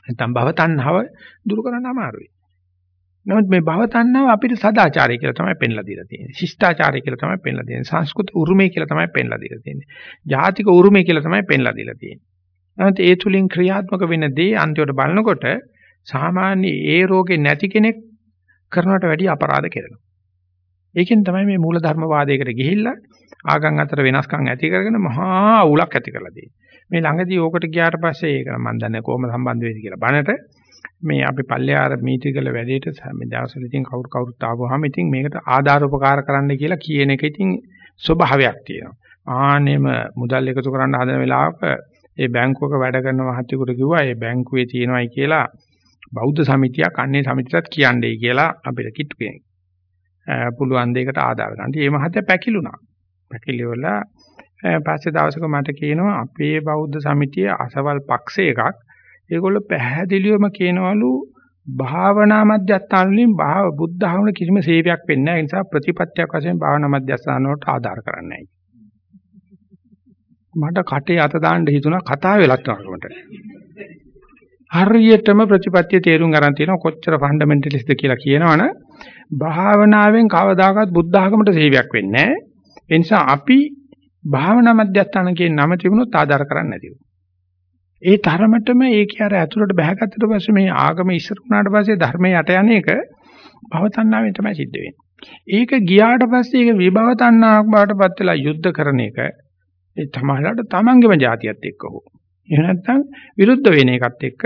නැත්නම් භව තණ්හාව දුරු කරන්න අමාරුයි. නමුත් මේ භව තණ්හාව අපිට සදාචාරය කියලා තමයි පෙන්ලා දීලා තියෙන්නේ. ශිෂ්ටාචාරය කියලා තමයි පෙන්ලා දෙන්නේ. සංස්කෘත උරුමය කියලා තමයි පෙන්ලා දීලා තියෙන්නේ. ජාතික උරුමය කියලා තමයි පෙන්ලා දීලා තියෙන්නේ. නමුත් ඒ තුලින් ක්‍රියාත්මක වෙන දේ අන්තිමට බලනකොට සාමාන්‍ය ඒ රෝගේ නැති කෙනෙක් කරනවට වැඩිය අපරාධ කරනවා. ඒකෙන් තමයි මේ මූලධර්මවාදයකට ගිහිල්ලා ආගම් අතර වෙනස්කම් ඇති කරගෙන මහා උලක් ඇති කරලා දෙන්නේ. මේ ළඟදී ඕකට ගියාට පස්සේ ඒක මම දන්නේ කොහොම සම්බන්ධ වෙයිද කියලා බනට මේ අපි පල්ලෙහාර මීටිකල වැඩේට මේ දවස්වල ඉතින් කවුරු කවුරුත් ආවොහම ඉතින් මේකට ආධාර උපකාර කරන්න කියලා කියන එක ඉතින් ස්වභාවයක් තියෙනවා. ආනෙම මුදල් එකතු කරන්න හදන වෙලාවක ඒ බැංකුවක වැඩ කරන මහත්තයෙකුට කිව්වා ඒ බැංකුවේ තියෙනවයි කියලා බෞද්ධ සමිතියක් අන්නේ සමිතියටත් කියන්නේයි කියලා අපිට කිට්ටු කෙනෙක්. පුළුවන් දෙයකට ආධාර ගන්න. මේ මහත්තයා පැකිලුණා. පැකිලිවලා පස්සේ දවසක මට කියනවා අපේ බෞද්ධ සමිතියේ අසවල් පක්ෂ එකක් ඒගොල්ලෝ පැහැදිලිවම කියනවලු භාවනා මධ්‍යස්ථාන වලින් භාව බුද්ධ ධර්ම කිසිම සේවයක් වෙන්නේ නැහැ. ඒ නිසා ප්‍රතිපත්තියක් වශයෙන් භාවනා මධ්‍යස්ථාන වලට ආධාර කරන්නේ මට කටේ අත දාන්න හිතුණා කතා වෙලත් වරකට. හරියටම ප්‍රතිපත්තිය තේරුම් ගන්න තියෙනවා කොච්චර ෆන්ඩමෙන්ටලිස්ට්ද කියලා කියනවනේ භාවනාවෙන් කවදාකවත් බුද්ධ ආගමට සේවයක් වෙන්නේ නැහැ. ඒ නිසා අපි භාවනා මධ්‍යස්ථාන කියන නම තිබුණොත් ආධාර කරන්නේ නැතිව. ඒ තරමටම ඒකේ අර ඇතුළට බහගත්තට පස්සේ මේ ආගම ඉස්සර වුණාට පස්සේ ධර්මයේ යට යන එක භවතණ්ණාවෙන් තමයි සිද්ධ වෙන්නේ. ඒක ගියාට පස්සේ ඒක විභව තණ්හාවක් බාටපත් වෙලා යුද්ධ කරන එක ඒ තමයිලාට තමන්ගේම જાතියත් එක්ක හෝ. එහෙම නැත්නම් විරුද්ධ වෙන එකත් එක්ක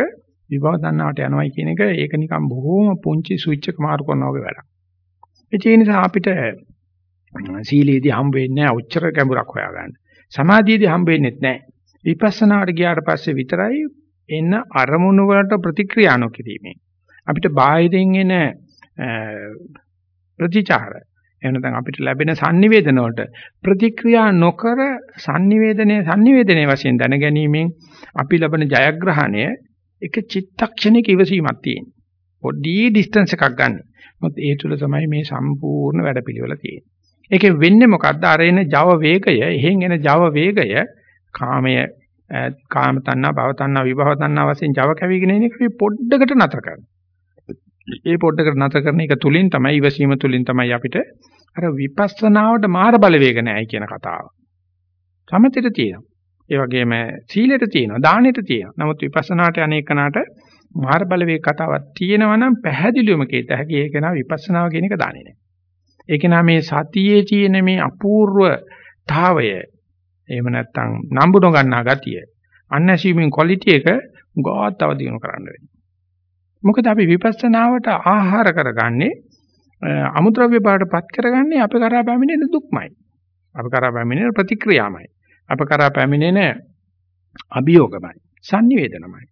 විභව තණ්හාවට යනවයි කියන එක ඒක නිකන් බොහොම පුංචි ස්විච් එක මාරු කරනවා වගේ වැඩක්. ඒ නිසා අපිට සීලේදී හම්බ වෙන්නේ නැහැ උච්චර ගැඹුරක් හොයාගන්න. සමාධියේදී හම්බ වෙන්නේ නැහැ. විපස්සනාට ගියාට පස්සේ විතරයි එන අරමුණු වලට ප්‍රතික්‍රියා නොකිරීමෙන් අපිට බාහිරින් එන ප්‍රතිචාර එහෙම නැත්නම් අපිට ලැබෙන sannivedana වලට ප්‍රතික්‍රියා නොකර sannivedanaye sannivedanaye වශයෙන් දැනගැනීමෙන් අපි ලබන ජයග්‍රහණය එක චිත්තක්ෂණයක ඉවසීමක් තියෙන. පොඩි ඩිස්ටන්ස් එකක් ගන්න. මොකද ඒ තුල තමයි මේ සම්පූර්ණ වැඩපිළිවෙල තියෙන්නේ. ඒකෙන් වෙන්නේ මොකද්ද? අර එන Java වේගය, එහෙන් එන Java වේගය කාමය කාම තණ්හා භව තණ්හා විභව තණ්හා වශයෙන් Java කැවිගෙන ඉන්න එක අපි පොඩ්ඩකට නතර කරනවා. ඒ පොඩ්ඩකට නතර කරන එක තුලින් තමයි ඉවසීම තුලින් තමයි අපිට අර විපස්සනාවට මාර බලවේග නැහැ කියන කතාව. සමතෙට තියෙනවා. ඒ වගේම සීලෙට තියෙනවා, දානෙට තියෙනවා. නමුත් විපස්සනාට අනේකනාට මාර බලවේග කතාවක් තියෙනවා නම් පැහැදිලිවම කීත හැකි ඒක නා විපස්සනාව කියන එක දාන්නේ නැහැ. ඒක නා මේ සතියේ තියෙන මේ අපූර්වතාවය එහෙම නැත්නම් නම්බු නොගන්නා ගතිය අන්ඇසියුමින් ක්වොලිටි එක ගොඩක් තව දිනු කරන්න වෙනවා. මොකද අපි විපස්සනාවට ආහාර කරගන්නේ අමුද්‍රව්‍ය බාටපත් කරගන්නේ අපේ කරා පැමිණෙන දුක්මයි. අපේ කරා පැමිණෙන ප්‍රතික්‍රියාමයි. අපේ කරා පැමිණෙන අභියෝගමයි. sannivedanamයි.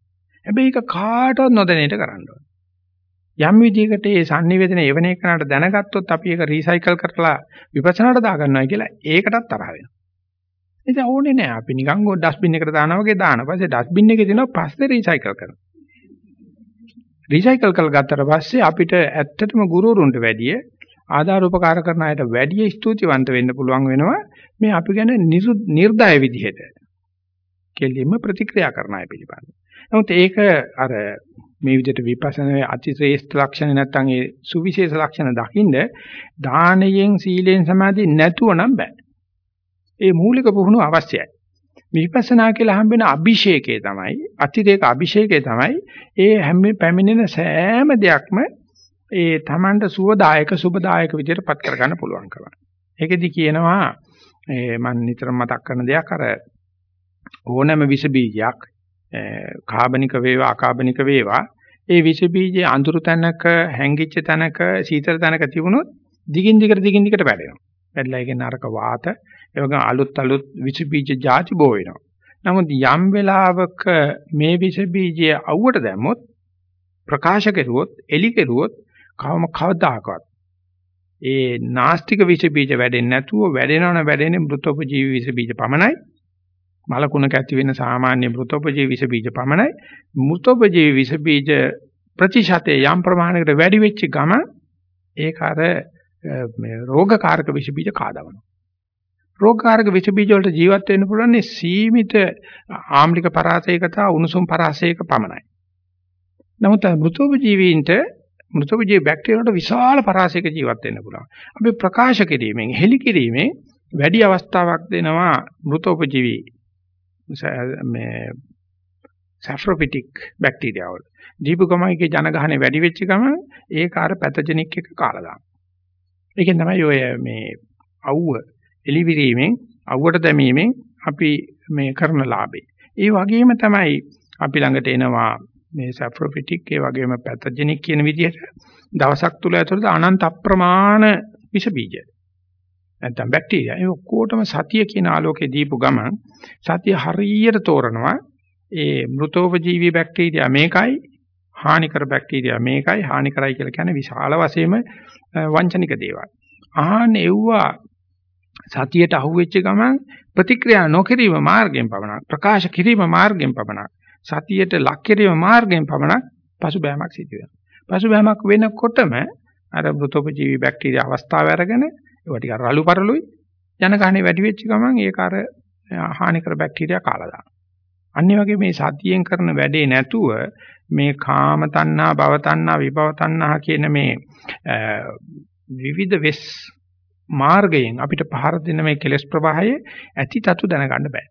හැබැයි ඒක කාටවත් නොදැනෙට කරන්න ඕනේ. යම් විදිහකට මේ sannivedana එවන එකනට දැනගත්තොත් අපි ඒක රීසයිකල් කරලා විපස්සනාට දාගන්නවා කියලා ඒකටත් තරහ වෙනවා. ඉතින් ඕනේ නෑ අපි නිකන් ගොඩ ඩස්බින් එකට දානවා වගේ දාන පස්සේ ඩස්බින් එකේ තියෙනවා පස්සේ රීසයිකල් කරනවා. රීසයිකල් කරලා ගත්තට පස්සේ අපිට ඇත්තටම ගුරුවරුන්ට වැඩිය ආධාර උපකාර කරන අයට වැඩිය ස්තුතිවන්ත වෙන්න පුළුවන් වෙනවා මේ අපි ගැන නිර්දය විදිහට. කෙලින්ම ප්‍රතික්‍රියා කරන අය පිළිබඳ. නමුත් ඒක අර මේ විදිහට විපස්සනාවේ අතිශ්‍රේෂ්ඨ ලක්ෂණ නැත්නම් ඒ සුවිශේෂ ලක්ෂණ දකින්න දානයෙන් සීලෙන් සමාධියෙන් නැතුව නම් බෑ. ඒ මූලික පුහුණුව අවශ්‍යයි. විපස්සනා කියලා හම්බෙන අභිෂේකය තමයි අතිරේක අභිෂේකය තමයි ඒ හැම පැමිණෙන සෑම දෙයක්ම ඒ Tamanට සුවදායක සුබදායක විදිහට පත් කරගන්න පුළුවන්කම. ඒකෙදි කියනවා මම නිතර මතක් කරන දෙයක් අර ඕනෑම විස බීජයක් කාබනික වේවා අකාබනික වේවා ඒ විස බීජයේ අඳුරු තැනක හැංගිච්ච තැනක සීතල තැනක තිබුණොත් දිගින් දිගට දිගින් දිගට වැඩෙනවා. වැඩිලා ඒකේ නරක වාත ඒ වගේ අලුත් අලුත් විස බීජ ಜಾති බෝ වෙනවා. නමුත් යම් වෙලාවක මේ විස බීජය අවුවට දැම්මොත් ප්‍රකාශ කෙරුවොත් එලි කෙරුවොත් කවම කවදාකවත් ඒ නාස්තික විස බීජ වැඩෙන්නේ නැතුව වැඩෙනවන වැඩෙන්නේ මෘතෝපජීවි විස බීජ පමණයි මලකුණක ඇති වෙන සාමාන්‍ය මෘතෝපජීවි විස බීජ පමණයි. මෘතෝපජීවි විස බීජ ප්‍රතිශතය යම් ප්‍රමාණයකට වැඩි වෙච්ච ගම ඒක අර මේ රෝගකාරක විස බීජ කාදවනවා. රෝගකාරක විස බීජ වලට ජීවත් වෙන්න පුළුවන් සීමිත ආම්ලික පරාසයක තා උණුසුම් පරාසයක පමණයි. නමුත් මෘතෝපජීවීන්ට මෘතෝපජීවී බැක්ටීරියා වලට විශාල පරාසයක ජීවත් වෙන්න පුළුවන්. අපි ප්‍රකාශ කිරීමෙන්, හෙලි කිරීමෙන් වැඩි අවස්ථාවක් දෙනවා මෘතෝපජීවී මේ සැෆ්‍රොපිටික් බැක්ටීරියා වල. දීපගමයිගේ ජනගහනේ වැඩි වෙච්ච ගමන් ඒක අර පැතජෙනික් එක කාලා දානවා. ඒකෙන් තමයි ඔය මේ අවුව එලිවිරීමෙන් අවුවට දැමීමෙන් අපි මේ කරන ලාභේ. ඒ වගේම තමයි අපි ළඟට එනවා මේ සැෆ්‍රොෆිටික් ඒ වගේම පැතජෙනික් කියන විදිහට දවසක් තුල ඇතුළත අනන්ත අප්‍රමාණ විස බීජ නැත්නම් බැක්ටීරියා ඒ ඔක්කොටම සතිය කියන ආලෝකයේ දීපු ගමන් සතිය හරියට තෝරනවා ඒ මෘතෝපජීවී බැක්ටීරියා මේකයි හානිකර බැක්ටීරියා මේකයි හානිකරයි කියලා කියන්නේ විශාල වශයෙන්ම වංචනික දේවල්. ආහනේ එව්වා සතියට අහුවෙච්ච ගමන් ප්‍රතික්‍රියා නොකිරීම මාර්ගයෙන් පමණක් ප්‍රකාශ කිරීම මාර්ගයෙන් පමණක් සතියට ලක් කිරීම මාර්ගයෙන් පමණක් පසුබෑමක් සිදු වෙනවා. පසුබෑමක් වෙනකොටම අර මෘතෝපජීවී බැක්ටීරියා අවස්ථාව අරගෙන ඒවා ටික රළු පරළුයි ජනගහනේ වැඩි වෙච්ච ගමන් ඒක අර හානිකර බැක්ටීරියා කාලා දානවා. අනිත් වගේ මේ සතියෙන් කරන වැඩේ නැතුව මේ කාම තණ්හා, භව තණ්හා, විභව තණ්හා කියන මේ විවිධ වෙස් මාර්ගයෙන් අපිට පහර දෙන මේ කෙලෙස් ප්‍රවාහය ඇති තතු දැනගන්න බෑ.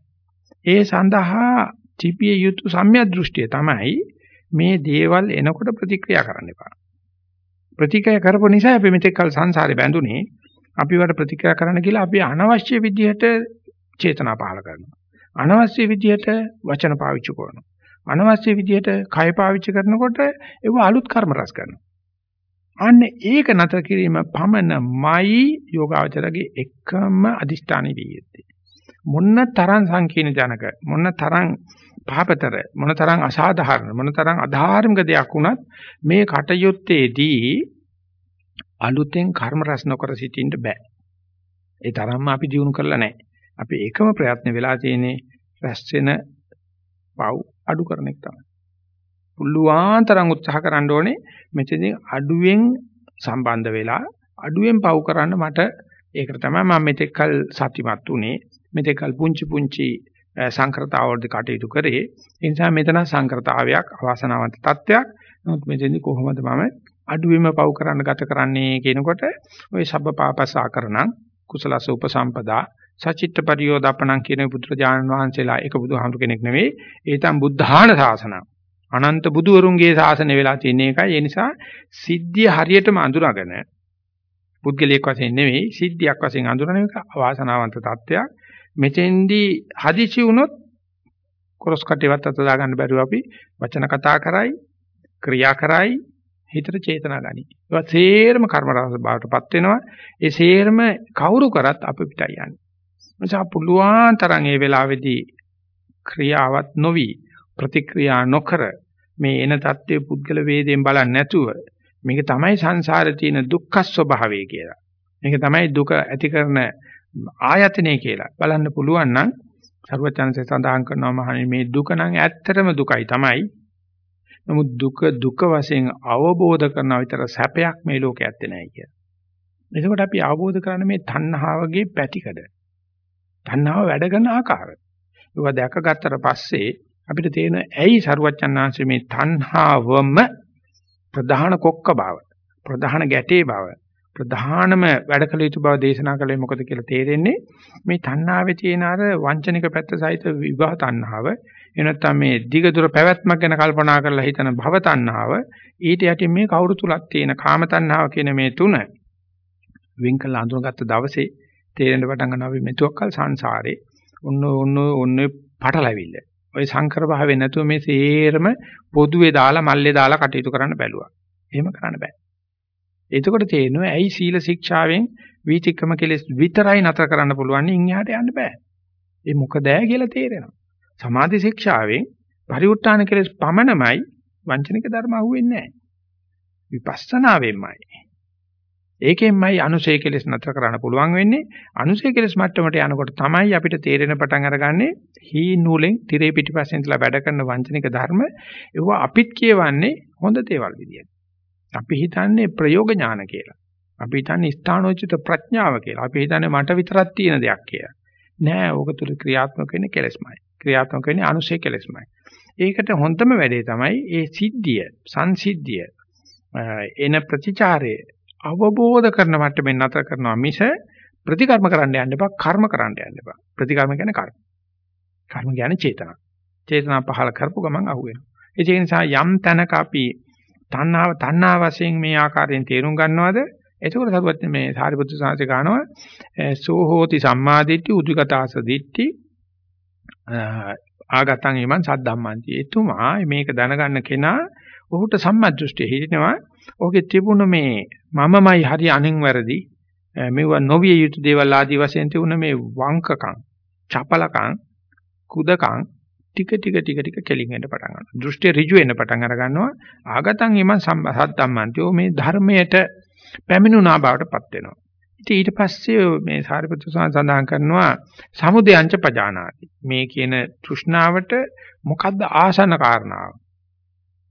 ඒ සඳහා තිබිය යුතු සම්‍යක් දෘෂ්ටිය තමයි මේ දේවල් එනකොට ප්‍රතික්‍රියා කරන්න එපා. ප්‍රතික්‍රියා කරපු නිසා අපි මෙතෙක් කල සංසාරේ බැඳුනේ අපි වට ප්‍රතික්‍රියා කරන්න කියලා අපි අනවශ්‍ය විදිහට චේතනා පහල කරනවා. අනවශ්‍ය විදිහට වචන පාවිච්චි කරනවා. අනවශ්‍ය විදිහට කය පාවිච්චි කරනකොට ඒව අලුත් කර්ම රැස් කරනවා. අන්න ඒක නතර කිරීම පමණමයි යෝගාවචරගේ එකම අදිෂ්ඨානෙ වියෙත්තේ. මොන්න තරම් සංකීර්ණ ජනක මොන්න තරම් පාපතර මොනතරම් අසාධාරණ මොනතරම් අධාර්මික දෙයක් වුණත් මේ කටයුත්තේදී අලුතෙන් කර්ම රැස් නොකර සිටින්න බෑ. ඒ තරම්ම අපි දිනු කරලා නැහැ. අපි එකම ප්‍රයත්න වෙලා තියෙන්නේ රැස් වෙන පව් අඩු කරන එක තමයි. පුළුවන් තරම් උත්සාහ කරන්න ඕනේ මෙතනදී අඩුවෙන් සම්බන්ධ වෙලා අඩුවෙන් පව් කරන්න මට ඒකට තමයි මම මෙතෙක්කල් සතිමත් උනේ මෙතෙක්කල් පුංචි පුංචි සංක්‍රතාවවලද කටයුතු කරේ. ඒ නිසා මෙතන සංක්‍රතාවයක් අවාසනාවන්ත තත්ත්වයක්. නමුත් මෙතෙන්දි කොහොමද මම අඩුවෙම පව් කරන්න ගත කරන්නේ කියනකොට ওই සබ්බපාපසාකරණං කුසලස උපසම්පදා සචිත්ත පරියෝදපණං කියන බුදුරජාණන් වහන්සේලා එක බුදුහාමුදුර කෙනෙක් නෙවෙයි. ඒ තම බුද්ධාන ශාසන. අනන්ත බුදුවරුන්ගේ ශාසනය වෙලා තියෙන එකයි. ඒ නිසා සිද්ධිය හරියටම අඳුරගෙන පුද්ගලයෙක් වශයෙන් නෙවෙයි සිද්ධියක් වශයෙන් අඳුරන එක අවාසනාවන්ත තත්ත්වයක්. මෙතෙන්දී හදිසි වුණොත් කොරස් කටේවත් අත දාගන්න බැරුව අපි වචන කතා කරයි ක්‍රියා කරයි හිතට චේතනා ගනි. ඒවා සේරම කර්ම රස බවටපත් වෙනවා. ඒ සේරම කවුරු කරත් අප පිටයි යන්නේ. නිසා පුළුවන් තරම් මේ වෙලාවේදී ක්‍රියාවත් නොවි ප්‍රතික්‍රියා නොකර මේ එන தත්ත්වයේ පුද්ගල වේදයෙන් බලන්නේ නැතුව මේක තමයි සංසාරේ තියෙන දුක්ඛ ස්වභාවය කියලා. මේක තමයි දුක ඇති කරන ආයතනය කියලා බලන්න පුළුවන් නම් සර්වචන්සේ සඳහන් කරනවා මහණනි මේ දුක නම් ඇත්තටම දුකයි තමයි. නමුත් දුක දුක වශයෙන් අවබෝධ කරන විතර සැපයක් මේ ලෝකේ ඇත්තේ නැහැ කියලා. එතකොට අපි අවබෝධ කරන්නේ මේ තණ්හාවගේ පැතිකඩ. තණ්හාව වැඩ කරන ආකාරය. ඒවා දැකගත්තට පස්සේ අපිට තේරෙන ඇයි සරුවච්චන්හන්සේ මේ තණ්හාවම ප්‍රධාන කොක්ක බව ප්‍රධාන ගැටේ බව ප්‍රධානම වැඩ කළ යුතු බව දේශනා කළේ මොකද කියලා තේරෙන්නේ මේ තණ්හාවේ තියෙන අර වංචනික පැත්ත සහිත විවාහ තණ්හාව එනත්තම් මේ දිගදුර පැවැත්මක් ගැන කල්පනා කරලා හිතන භව තණ්හාව ඊට යටින් මේ කවුරු තුලක් තියෙන කාම තණ්හාව කියන මේ තුන වින් කළ අඳුනගත්ත දවසේ තේරෙන්න පටන් ගන්නවා අපි මෙතුක්කල් සංසාරේ ඔන්න ඔන්න ඔන්න පටලැවිල්ල. ওই සංකර භාවයේ නැතුව මේ සේරම පොදුවේ දාලා මල්ලේ දාලා කටයුතු කරන්න බැලුවා. එහෙම කරන්න බෑ. එතකොට තේරෙනවා ඇයි සීල ශික්ෂාවෙන් වීතික්‍රම කෙලෙස් විතරයි නතර කරන්න පුළුවන් ඉන්හිහට යන්න බෑ. ඒ මොකද කියලා තේරෙනවා. සමාධි ශික්ෂාවෙන් පරිඋත් ทาน කෙලෙස් පමණමයි වංචනික ධර්ම අහුවෙන්නේ නැහැ. විපස්සනාවෙන්මයි. ඒකෙන්මයි අනුසය කෙලස් නතර කරන්න පුළුවන් වෙන්නේ. අනුසය කෙලස් මට්ටමට යනකොට තමයි අපිට තේරෙන පටන් අරගන්නේ හී නූලෙන් tire පිටිපස්සෙන් ඉඳලා වැඩ කරන වංචනික ධර්ම ඒව අපිත් කියවන්නේ හොඳ දේවල් විදියට. අපි හිතන්නේ ප්‍රයෝග ඥාන කියලා. අපි හිතන්නේ ස්ථානෝචිත ප්‍රඥාව කියලා. අපි හිතන්නේ මට විතරක් තියෙන දෙයක් කියලා. නෑ ඕක තුල ක්‍රියාත්මක වෙන්නේ කෙලස්මයි. ක්‍රියාත්මක වෙන්නේ අනුසය කෙලස්මයි. ඒකට හොඳම වැඩේ තමයි ඒ සිද්ධිය, සංසිද්ධිය එන ප්‍රතිචාරය අවබෝධ කරන මට්ටමින් නතර කරනවා මිස ප්‍රතිකර්ම කරන්න යන්න එපා කර්ම කරන්න යන්න එපා. ප්‍රතිකර්ම කියන්නේ කර්ම. කර්ම කියන්නේ චේතනා. චේතනා පහල කරපු ගමන් අහුවෙනවා. ඒ නිසා යම් තැනක අපි තණ්හාව තණ්හා වශයෙන් මේ ආකාරයෙන් තේරුම් ගන්නවද? එතකොට සරුවත් මේ සාරිපුත්‍ර සාංශේ ගන්නවා සෝ හෝති සම්මාදිට්ඨි උද්විගතාස දිට්ඨි ආගතං ඊමන් සද්දම්මන්ති. එතුමා මේක දැනගන්න කෙනා ඔහුට සම්මදෘෂ්ටිය හිතෙනවා ඔහුගේ තිබුණ මේ මමමයි හරි අනින් වැරදි මේව නොවිය යුතු දේවල් ආදී වශයෙන් තිබුණ මේ වංකකම් චපලකම් කුදකම් ටික ටික ටික ටික කෙලින් වෙන්න පටන් ගන්නවා. දෘෂ්ටි ඍජු වෙන්න පටන් අර ගන්නවා. ආගතං ඊමන් සද්දම්මන්තියෝ මේ ධර්මයට පැමිණුණා බවටපත් වෙනවා. ඉතින් ඊට පස්සේ මේ සාරිපුත්‍ර සඳහන් කරනවා සමුදයංච පජානාති මේ කියන තෘෂ්ණාවට මොකද්ද ආසන්න කාරණාව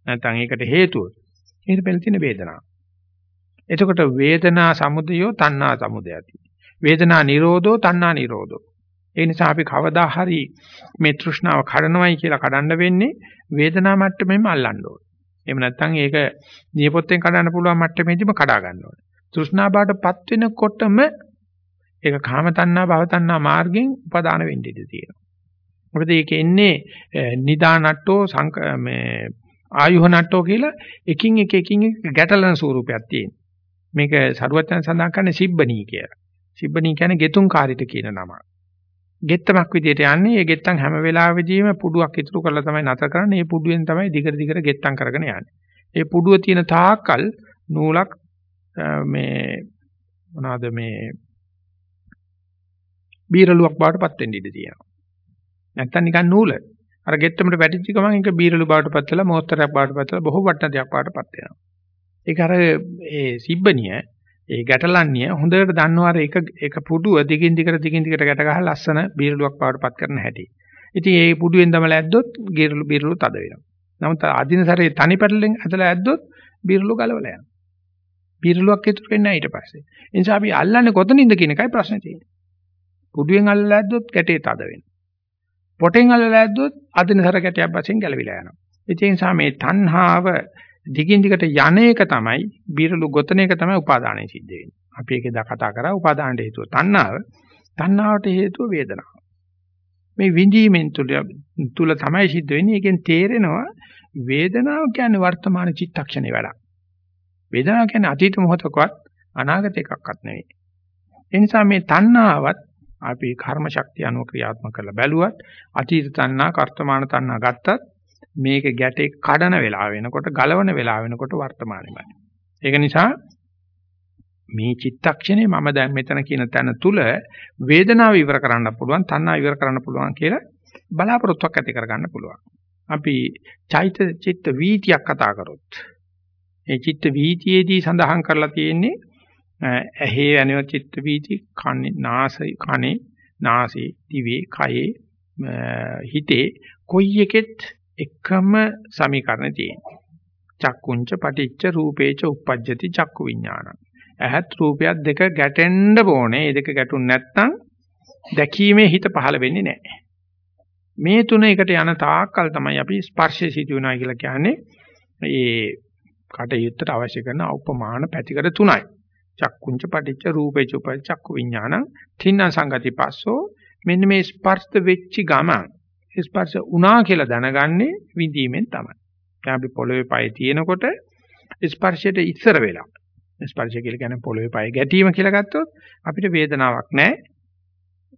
නැත්නම් ඒකට හේතුව. ඊට පෙළ තියෙන වේදනාව. එතකොට වේදනා සමුදයෝ තණ්හා සමුදයති. වේදනා නිරෝධෝ තණ්හා නිරෝධෝ. ඒ නිසා අපි කවදා හරි මේ තෘෂ්ණාව කඩනවයි කියලා කඩන්න වෙන්නේ වේදනා මට්ටමෙම අල්ලන්න ඕනේ. එහෙම නැත්නම් ඒක නියපොත්තෙන් කඩන්න පුළුවන් මට්ටමේදීම කඩා ගන්න ඕනේ. තෘෂ්ණා බාටපත් වෙනකොටම ඒක කාම තණ්හා භව තණ්හා මාර්ගෙන් උපදාන වෙන්න ඉඩ තියෙනවා. මොකද ඒක එන්නේ නිදානට්ටෝ මේ ආයුහ නට්ටෝ කියලා එකින් එක එකින් එක ගැටලන ස්වරූපයක් තියෙන. මේක සරුවචන සඳහන් කරන්නේ සිබ්බණී කියලා. සිබ්බණී කියන්නේ ගෙතුම් කාරිට කියන නම. ගෙත්තමක් විදියට යන්නේ ඒ ගෙත්තම් හැම වෙලාවෙදීම පුඩුවක් ඉතුරු කරලා තමයි නැතර කරන්නේ. ඒ පුඩුවෙන් තමයි දිගට දිගට ගෙත්තම් කරගෙන යන්නේ. ඒ පුඩුව තියෙන තාක්කල් නූලක් මේ මොනවාද මේ බීරලුවක් බවට පත් වෙන්න ඉඩ තියෙනවා. නැත්තම් නිකන් නූල. අර ගෙත්තමට වැටිච්ච ගමන් ඒක බීරලු බවට පත් වෙලා මොහොතරයක් බවට පත් වෙලා බොහෝ වටන දෙයක් බවට පත් වෙනවා. ඒක අර ඒ සිබ්බනිය ඒ ගැටලන්නේ හොඳට දන්නවා අර එක එක පුඩුව දිගින් දිගට දිගින් දිගට ගැට ගහලා ලස්සන බීරලුවක් බවට පත් කරන හැටි. ඉතින් ඒ පුඩුවෙන් තමයි ඇද්දොත් බීරලු බීරලු තද වෙනවා. නමුත් අදින සැරේ තනි පැටලෙන් ඇදලා ඇද්දොත් බීරලු ගලවලා යනවා. බීරලුවක් ඉතුරු වෙන්නේ නැහැ ඊට පස්සේ. ඒ නිසා අපි අල්ලන්නේ කොතනින්ද කියන එකයි ප්‍රශ්නේ තියෙන්නේ. පුඩුවෙන් අල්ලලා ඇද්දොත් ගැටේ තද වෙනවා. පොටෙන් අල්ලලා ඇද්දොත් අදිනසර කැටයක් වශයෙන් ගැලවිලා යනවා. ඒ නිසා මේ තණ්හාව දිගින් දිගට යන එක තමයි බීරලු ගොතන එක තමයි උපාදානය සිද්ධ වෙන්නේ. අපි ඒකේ දා කතා කරා උපාදානට හේතුව තණ්හාව. තණ්හාවට හේතුව වේදනාව. මේ විඳීමෙන් තුල තුල තමයි සිද්ධ වෙන්නේ. ඒකෙන් තේරෙනවා වේදනාව කියන්නේ වර්තමාන චිත්තක්ෂණේ වැඩක්. වේදනාව කියන්නේ අතීත මොහොතකවත් අනාගත එකක්වත් නෙවෙයි. ඒ නිසා මේ තණ්හාවත් අපි කර්ම ශක්තිය අනුව ක්‍රියාත්මක කරලා බැලුවත් අතීත තණ්හා කර්තමාන තණ්හා ගත්තත් මේක ගැටේ කඩන වෙලාව වෙනකොට ගලවන වෙලාව වෙනකොට වර්තමානෙමයි. ඒක නිසා මේ චිත්තක්ෂණේ මම දැන් මෙතන කියන තැන තුල වේදනාව ඉවර කරන්න පුළුවන් තණ්හා ඉවර කරන්න පුළුවන් කියලා බලාපොරොත්තුවක් ඇති කරගන්න පුළුවන්. අපි චෛත චිත්ත වීතියක් කතා කරොත් ඒ චිත්ත වීතියේදී සඳහන් කරලා තියෙන්නේ ඇහි ඇනව චිත්ත වීති කන්නේ නාසය කනේ නාසයේ දිවේ කයේ හිතේ කොයි එකෙත් එකම සමීකරණ තියෙනවා. චක්කුංච පටිච්ච රූපේච uppajjati චක්කු විඥානං. ඇහත් රූපයක් දෙක ගැටෙන්න ඕනේ. මේ දෙක ගැටුන් නැත්නම් දැකීමේ හිත පහළ වෙන්නේ නැහැ. මේ තුන එකට යන තාක්කල් තමයි අපි ස්පර්ශය සිදු වෙනවා කියලා කියන්නේ. ඒ කටයුත්තට අවශ්‍ය කරන උපමාන පැතිකඩ තුනයි. චක්කුංච පටිච්ච රූපේච උප චක්කු විඥානං තින්න සංගති පස්සෝ මෙන්න මේ ස්පර්ශ වෙච්ච ගමන්. ස්පර්ශ වුණා කියලා දැනගන්නේ විඳීමෙන් තමයි. දැන් අපි පොළවේ පය තියෙනකොට ස්පර්ශයට ඉස්සර වෙලා. ස්පර්ශය කියලා කියන්නේ පොළවේ පය ගැටීම කියලා ගත්තොත් අපිට වේදනාවක් නැහැ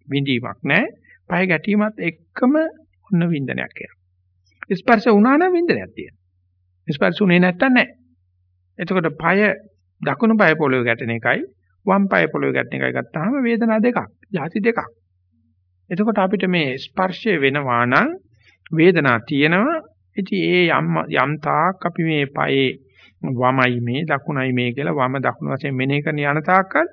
විඳීමක් නැහැ. පය ගැටීමත් එක්කම ඔන්න වින්දනයක් එනවා. ස්පර්ශ වුණා නම් වින්දනයක් තියෙනවා. ස්පර්ශ උනේ නැත්තම් නැහැ. එතකොට පය දකුණු පය පොළවේ ගැටෙන එකයි වම් පය පොළවේ ගැටෙන එකයි ගත්තාම වේදනා දෙකක් ಜಾති දෙකක් එතකොට අපිට මේ ස්පර්ශය වෙනවා නම් වේදනා තියෙනවා ඉතින් ඒ යම් යම් තාක් අපි මේ පයේ වමයි මේ දකුණයි මේ කියලා වම දකුණ වශයෙන් මෙනෙහි කරන යන තාක්කල්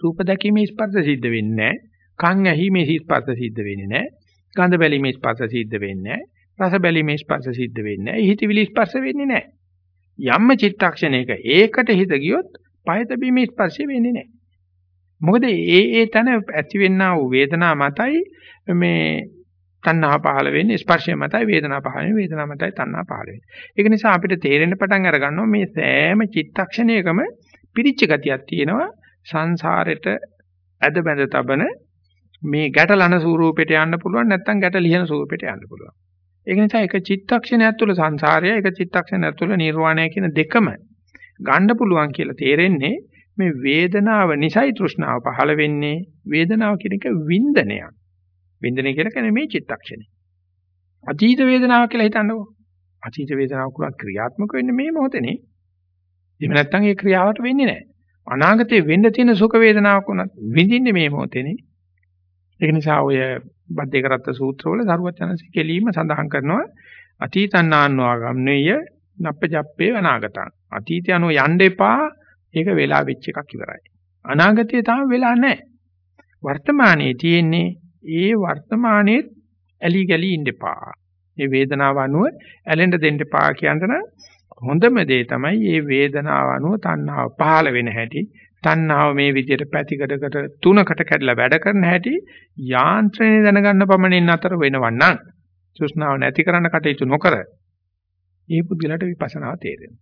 රූප දැකීමේ ස්පර්ශ සිද්ධ වෙන්නේ නැහැ. කන් ඇහිීමේ ස්පර්ශ සිද්ධ වෙන්නේ නැහැ. ගන්ධ බැලීමේ ස්පර්ශ සිද්ධ වෙන්නේ නැහැ. රස බැලීමේ ස්පර්ශ සිද්ධ වෙන්නේ නැහැ. හිතවිලි ස්පර්ශ වෙන්නේ නැහැ. යම්ම චිත්තක්ෂණයක ඒකට හිත ගියොත් පය තැබීමේ ස්පර්ශය වෙන්නේ නැහැ. මොකද ඒ ඒ තන ඇතිවෙනා වූ වේදනා මතයි මේ තණ්හා පහළ වෙන්නේ ස්පර්ශය මතයි වේදනා පහළ වෙන්නේ වේදනා මතයි තණ්හා පහළ වෙන්නේ. ඒක නිසා අපිට තේරෙන්න පටන් අර ගන්නවා මේ සෑම චිත්තක්ෂණයකම පිරිච්ච ගතියක් තියෙනවා සංසාරෙට ඇද බැඳ තබන මේ ගැටලන ස්වරූපයට යන්න පුළුවන් නැත්නම් ගැට ලියන ස්වරූපයට යන්න පුළුවන්. ඒක නිසා එක චිත්තක්ෂණයක් තුළ සංසාරය එක චිත්තක්ෂණයක් තුළ නිර්වාණය කියන දෙකම ගන්න පුළුවන් කියලා තේරෙන්නේ මේ වේදනාව නිසයි තෘෂ්ණාව පහළ වෙන්නේ වේදනාව කියන එක වින්දනයක්. වින්දනය කියලා කියන්නේ මේ චිත්තක්ෂණය. අතීත වේදනාවක් කියලා හිතන්නකෝ. අතීත වේදනාවක් කුලක් ක්‍රියාත්මක වෙන්නේ මේ මොහොතේනේ. එහෙම නැත්නම් ඒ ක්‍රියාවට වෙන්නේ නැහැ. අනාගතේ වෙන්න තියෙන සුඛ වේදනාවක් උනත් විඳින්නේ මේ මොහොතේනේ. ඒක නිසා ඔය බද්දේ කරත්ත සූත්‍රවල සරුවචනසේ කෙලීම සඳහන් කරනවා අතීතන්නාන්වා ගම්නේය නප්පජප්පේ අනාගතං. අතීතය අනුව යන්න එපා. ඒක වෙලා වෙච්ච එකක් ඉවරයි. අනාගතේ තාම වෙලා නැහැ. වර්තමානයේ තියෙන්නේ ඒ වර්තමානයේ ඇලි ගලි ඉන්න එපා. මේ වේදනාව අනුව ඇලෙන්න දෙන්න එපා කියනතන හොඳම දේ තමයි මේ වේදනාව අනුව තණ්හාව පහළ වෙන හැටි. තණ්හාව මේ විදිහට පැතිකඩකට තුනකට කැඩලා වැඩ කරන හැටි යාන්ත්‍රණය දැනගන්න පමණින් අතර වෙනවන්නම් සුෂ්ණාව නැති කරන්න කටයුතු නොකර ඒ පුද්ගලට විපස්සනාව තේරෙනවා.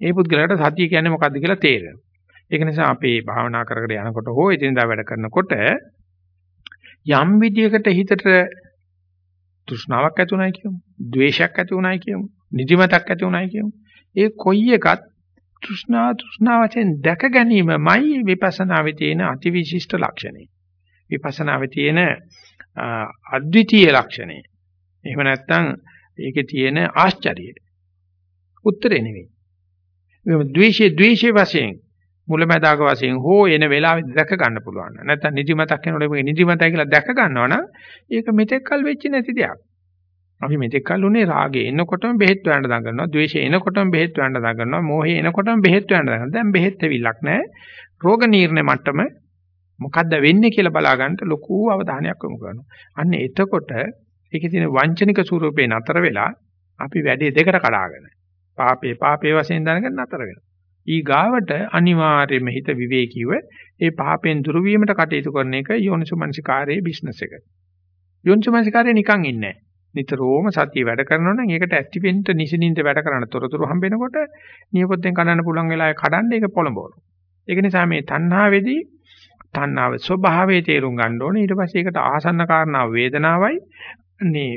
ඒ පුද්ගලට සතිය කියන්නේ මොකද්ද කියලා තේරෙනවා. ඒක නිසා අපි භාවනා කරගෙන යනකොට හෝ එදිනදා වැඩ කරනකොට යම් විදියකට හිතට තෘෂ්ණාවක් ඇති උනායි කියමු. ද්වේෂයක් ඇති උනායි කියමු. නිදිමතක් ඇති උනායි කියමු. ඒ කොයි එකත් තෘෂ්ණා තෘෂ්ණා වශයෙන් දැක ගැනීමමයි විපස්සනාවේ තියෙන අතිවිශිෂ්ට ලක්ෂණය. විපස්සනාවේ තියෙන අද්විතීය ලක්ෂණය. එහෙම නැත්නම් ඒකේ තියෙන ආශ්චර්යය. උත්තරේ නෙවෙයි. මේ ද්වේෂයේ ද්වේෂයේ වශයෙන් මුලැමැදාක වශයෙන් හෝ එන වෙලාවෙදි දැක ගන්න පුළුවන්. නැත්නම් නිදිමතක් එනකොට මේක නිදිමතයි කියලා දැක ගන්නවා නම් ඒක මෙතෙක්කල් වෙච්ච නැති දෙයක්. අපි මෙතෙක්කල් උනේ රාගේ එනකොටම බෙහෙත් වයන්න දඟනවා, ද්වේෂය එනකොටම බෙහෙත් වයන්න දඟනවා, මෝහය එනකොටම බෙහෙත් වයන්න දඟනවා. දැන් බෙහෙත් වෙවිලක් නැහැ. රෝග නිర్ణය මට්ටම මොකද්ද වෙන්නේ කියලා බලා ගන්නට ලොකු අවධානයක් යොමු කරනවා. අන්න එතකොට ඒකේ තියෙන වංචනික ස්වරූපේ නතර වෙලා අපි වැඩේ දෙකට කඩාගෙන පාපේ පාපේ වශයෙන් දැනගෙන නතර වෙනවා. ඊ ගාවට අනිවාර්යයෙන්ම හිත විවේකීව ඒ පහපෙන් දුරු වීමට කටයුතු කරන එක යෝනිසුමනසිකාරයේ බිස්නස් එක. යෝනිසුමනසිකාරයේ නිකන් ඉන්නේ නිතරම සතිය වැඩ කරනවා නම් ඒකට ඇක්ටිවෙන්ට නිසින්ින්ද වැඩ කරන තොරතුරු හම්බෙනකොට නියපොත්තෙන් කඩන්න පුළුවන් වෙලාවේ කඩන්න ඒක පොළඹවනවා. ඒක නිසා මේ තණ්හාවේදී තණ්හාව ස්වභාවයේ තේරුම් ගන්න ඕනේ. ඊට පස්සේ ඒකට ආසන්න කාරණා වේදනාවයි. මේ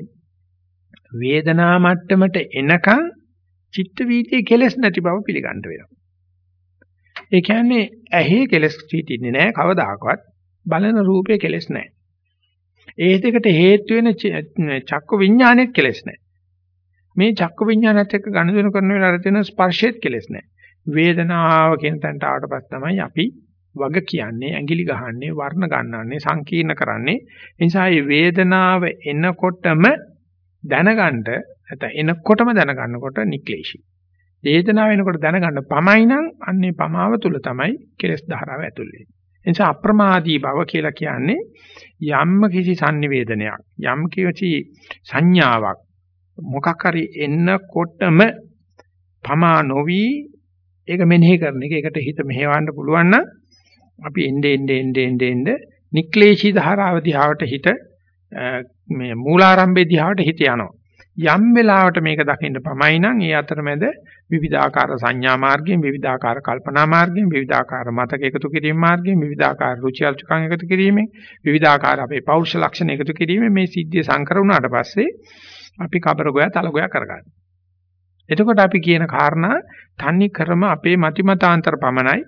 වේදනා මට්ටමට එනකන් චිත්ත වීතියේ කෙලස් නැති බව පිළිගන්න වෙනවා. ඒ කියන්නේ ඇහි කෙලස් හිටින්නේ නැහැ කවදාකවත්. බලන රූපේ කෙලස් නැහැ. ඒ දෙකට හේතු වෙන චක්ක විඥානෙත් කෙලස් නැහැ. මේ චක්ක විඥානත් එක්ක ගනුදෙනු කරන වෙලාවට තියෙන ස්පර්ශෙත් කෙලස් නැහැ. වේදනාව කියන තැනට ආවට පස්සේ තමයි අපි වග කියන්නේ ඇඟිලි ගහන්නේ වර්ණ ගන්නන්නේ සංකීර්ණ කරන්නේ. ඒ නිසා මේ වේදනාව එනකොටම දැනගන්න නැත්නම් එනකොටම දැනගන්නකොට නික්ලේශී. වේදනාව වෙනකොට දැනගන්න පමයි නම් අන්නේ පමාව තුල තමයි කෙලස් ධාරාව ඇතුල් වෙන්නේ. ඒ නිසා අප්‍රමාදී බව කියලා කියන්නේ යම් කිසි sannivedanayak යම් කිසි සංඥාවක් මොකක් හරි එන්නකොටම පමා නොවි ඒක මෙනෙහි කරන එක ඒකට හිත මෙහෙවන්න පුළුවන් නම් අපි එnde ende ende ende ende නික්ලේශී ධාරාව දිහාවට හිත මේ මූලාරම්භයේ දිහාට හිත යනවා. යම් වෙලාවට මේක දකින්න පමයි නම් ඒ අතරමැද විවිධාකාර සංඥා මාර්ගයෙන් විවිධාකාර කල්පනා මාර්ගයෙන් විවිධාකාර මතක එකතු කිරීම මාර්ගයෙන් විවිධාකාර රුචි අරුචිකම් එකතු කිරීමෙන් විවිධාකාර අපේ පෞරුෂ ලක්ෂණ එකතු කිරීමෙන් මේ සිද්ධිය සංකර වුණාට පස්සේ අපි කබර ගෝයා තල ගෝයා කරගන්නවා. එතකොට අපි කියන කාරණා තන්නේ කරම අපේ මතිමතාන්තර පමණයි.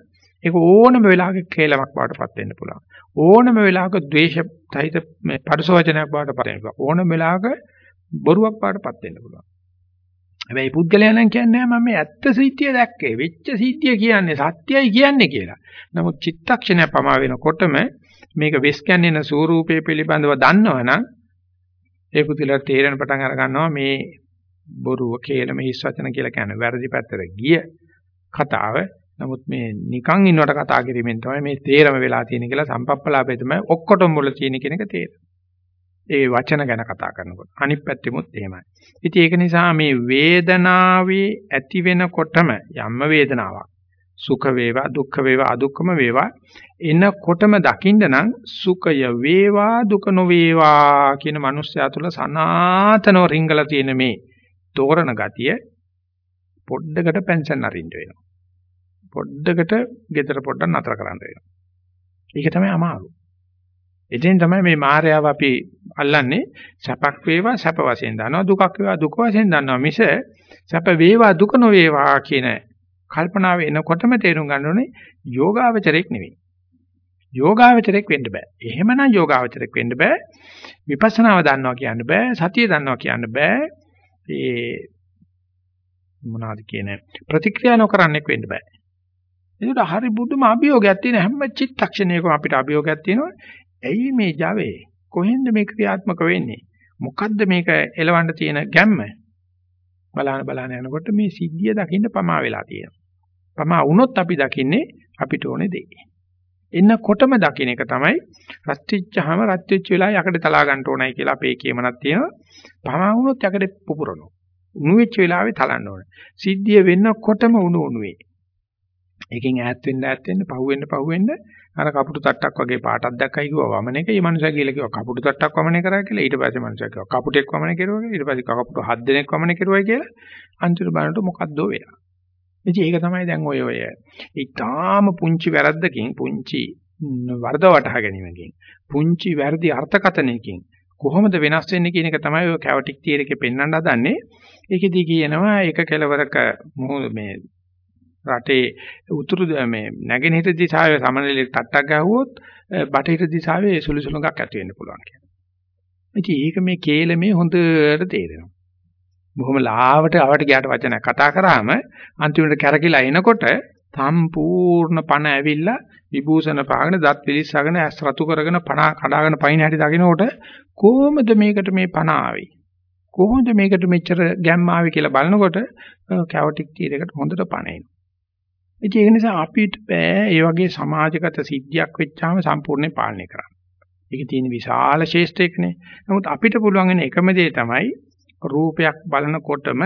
ඒක ඕනම වෙලාවක කේලමක් බවටපත් වෙන්න පුළුවන්. ඕනම වෙලාවක ද්වේෂ සහිත මේ පරිසවචනයක් බවටපත් වෙන්න පුළුවන්. ඕනම වෙලාවක බොරුවක් බවටපත් වෙන්න පුළුවන්. හැබැයි පුද්ගලයා නම් කියන්නේ මම මේ ඇත්ත සිද්ධිය දැක්කේ. වෙච්ච සිද්ධිය කියන්නේ සත්‍යයි කියන්නේ කියලා. නමුත් චිත්තක්ෂණය පමා වෙනකොටම මේක වෙස් කැන්නේන ස්වරූපයේ පිළිබඳව දන්නවනම් ඒ පුදුලට තේරෙන පටන් අර ගන්නවා මේ බොරුව කේලම හිස් වචන කියලා කියන්නේ වැරදි පැත්තට ගිය කතාව. නමුත් මේ නිකන් ඉන්නවට කතා කිරීමෙන් තමයි මේ තේරම වෙලා තියෙන කියලා සම්පප්පලාපේ තමයි ඔක්කොටම මුල තියෙන කෙනෙක් තේරෙන්නේ. ඒ වචන ගැන කතා කරනකොට අනිත් පැත්තෙමුත් එහෙමයි. ඉතින් ඒක නිසා මේ වේදනාවේ ඇති වෙනකොටම යම්ම වේදනාවක් සුඛ වේවා දුක්ඛ වේවා අදුක්ඛම වේවා එනකොටම දකින්න නම් සුඛය වේවා දුක නොවේවා කියන මනුස්සයා තුළ සනාතනව රිංගලා තියෙන මේ තෝරන ගතිය පොඩ්ඩකට පෙන්ෂන් අරින්න වෙනවා. පොඩ්ඩකට gedara පොඩ්ඩක් නතර කරන්න වෙනවා. ඒක තමයි අමාරු. එතෙන් තමයි මේ මායාව අපි අල්ලන්නේ සැපක් වේවා සැප වශයෙන් දන්නවා දුකක් වේවා දුක වශයෙන් දන්නවා මිස සැප වේවා දුක නොවේවා කියන කල්පනාව එනකොටම තේරුම් ගන්න ඕනේ යෝගාවචරයක් නෙවෙයි. යෝගාවචරයක් වෙන්න බෑ. එහෙමනම් යෝගාවචරයක් වෙන්න බෑ. විපස්සනාව දන්නවා කියන්න බෑ. සතිය දන්නවා කියන්න බෑ. ඒ මොනවද කියන ප්‍රතික්‍රියා නොකරන්නෙක් වෙන්න බෑ. ඒකට හරි බුදුම අභියෝගයක් තියෙන හැම චිත්තක්ෂණයකම අපිට අභියෝගයක් තියෙනවා. ඇයි මේ Java කොහෙන්ද මේ ක්‍රියාත්මක වෙන්නේ? මොකද්ද මේක එලවන්න තියෙන ගැම්ම? බලන බලන යනකොට මේ සිද්ධිය දකින්න පමා වෙලා තියෙනවා. පමා වුණොත් අපි දකින්නේ අපිට ඕනේ දේ. එන්නකොටම දකින්න එක තමයි රත්විච්චාම රත්විච්ච වෙලා යකඩ තලා ගන්න ඕනයි කියලා අපේ කියමනක් තියෙනවා. පමා වුණොත් යකඩ පුපුරනවා. උණු වෙච්ච වෙලාවේ තලන්න ඕනේ. සිද්ධිය වෙන්නකොටම උණු උණුවේ. ඒකෙන් ඈත් වෙන්න ඈත් වෙන්න පහු වෙන්න පහු වෙන්න අර කපුටු තට්ටක් වගේ පාටක් දැක්කයි කිව්වා වමන එක. ඊ මනුස්සයා කියලා කිව්වා කපුටු තට්ටක් වමන කරා කියලා. ඊට පස්සේ මනුස්සයා කිව්වා කපුටෙක් වමන කෙරුවා කියලා. ඊට පස්සේ කපුටු හත් දෙනෙක් වමන කෙරුවයි කියලා. අන්තිමට බලනකොට මොකද්ද වෙලා. ඉතින් ඒක තමයි දැන් ඔය ඔය ඊටාම පුංචි වැරද්දකින් පුංචි වර්ධ වටහා ගැනීමකින් පුංචි වැරදි අර්ථකතනයකින් කොහොමද වෙනස් වෙන්නේ කියන එක තමයි ඔය කැවටික් තියර එකේ පෙන්වන්න හදන්නේ. ඒකෙදි කියනවා එක කෙලවරක මේ රටේ උතුරු මේ නැගෙනහිර දිශාවේ සමනලෙ තට්ටක් ගැහුවොත් බටහිර දිශාවේ සුළු සුළුඟක් ඇති වෙන්න පුළුවන් කියලා. ඉතින් ඒක මේ කේලමේ හොඳට තේරෙනවා. බොහොම ලාවට අවට ගියාට වචන කතා කරාම අන්තිමට කැරකිලා එනකොට සම්පූර්ණ පණ ඇවිල්ලා විභූෂණ පාගෙන දත් පිලිස්සගෙන ඇස් රතු කරගෙන පණ කඩාගෙන පයින් හැටි දකින්නකොට කොහොමද මේකට මේ පණ ආවේ කොහොමද මේකට මෙච්චර ගැම්ම ආවේ කියලා බලනකොට කැවටික් තීරයකට හොඳට පණ එනවා ඉතින් ඒ නිසා අපිට බෑ ඒ වගේ සමාජගත සිද්ධියක් වෙච්චාම සම්පූර්ණයෙන් පාලනය කරන්න. ඒක තියෙන විශාල ශේෂ්ත්‍රයකනේ. නමුත් අපිට පුළුවන් වෙන එකම දේ තමයි රූපයක් බලනකොටම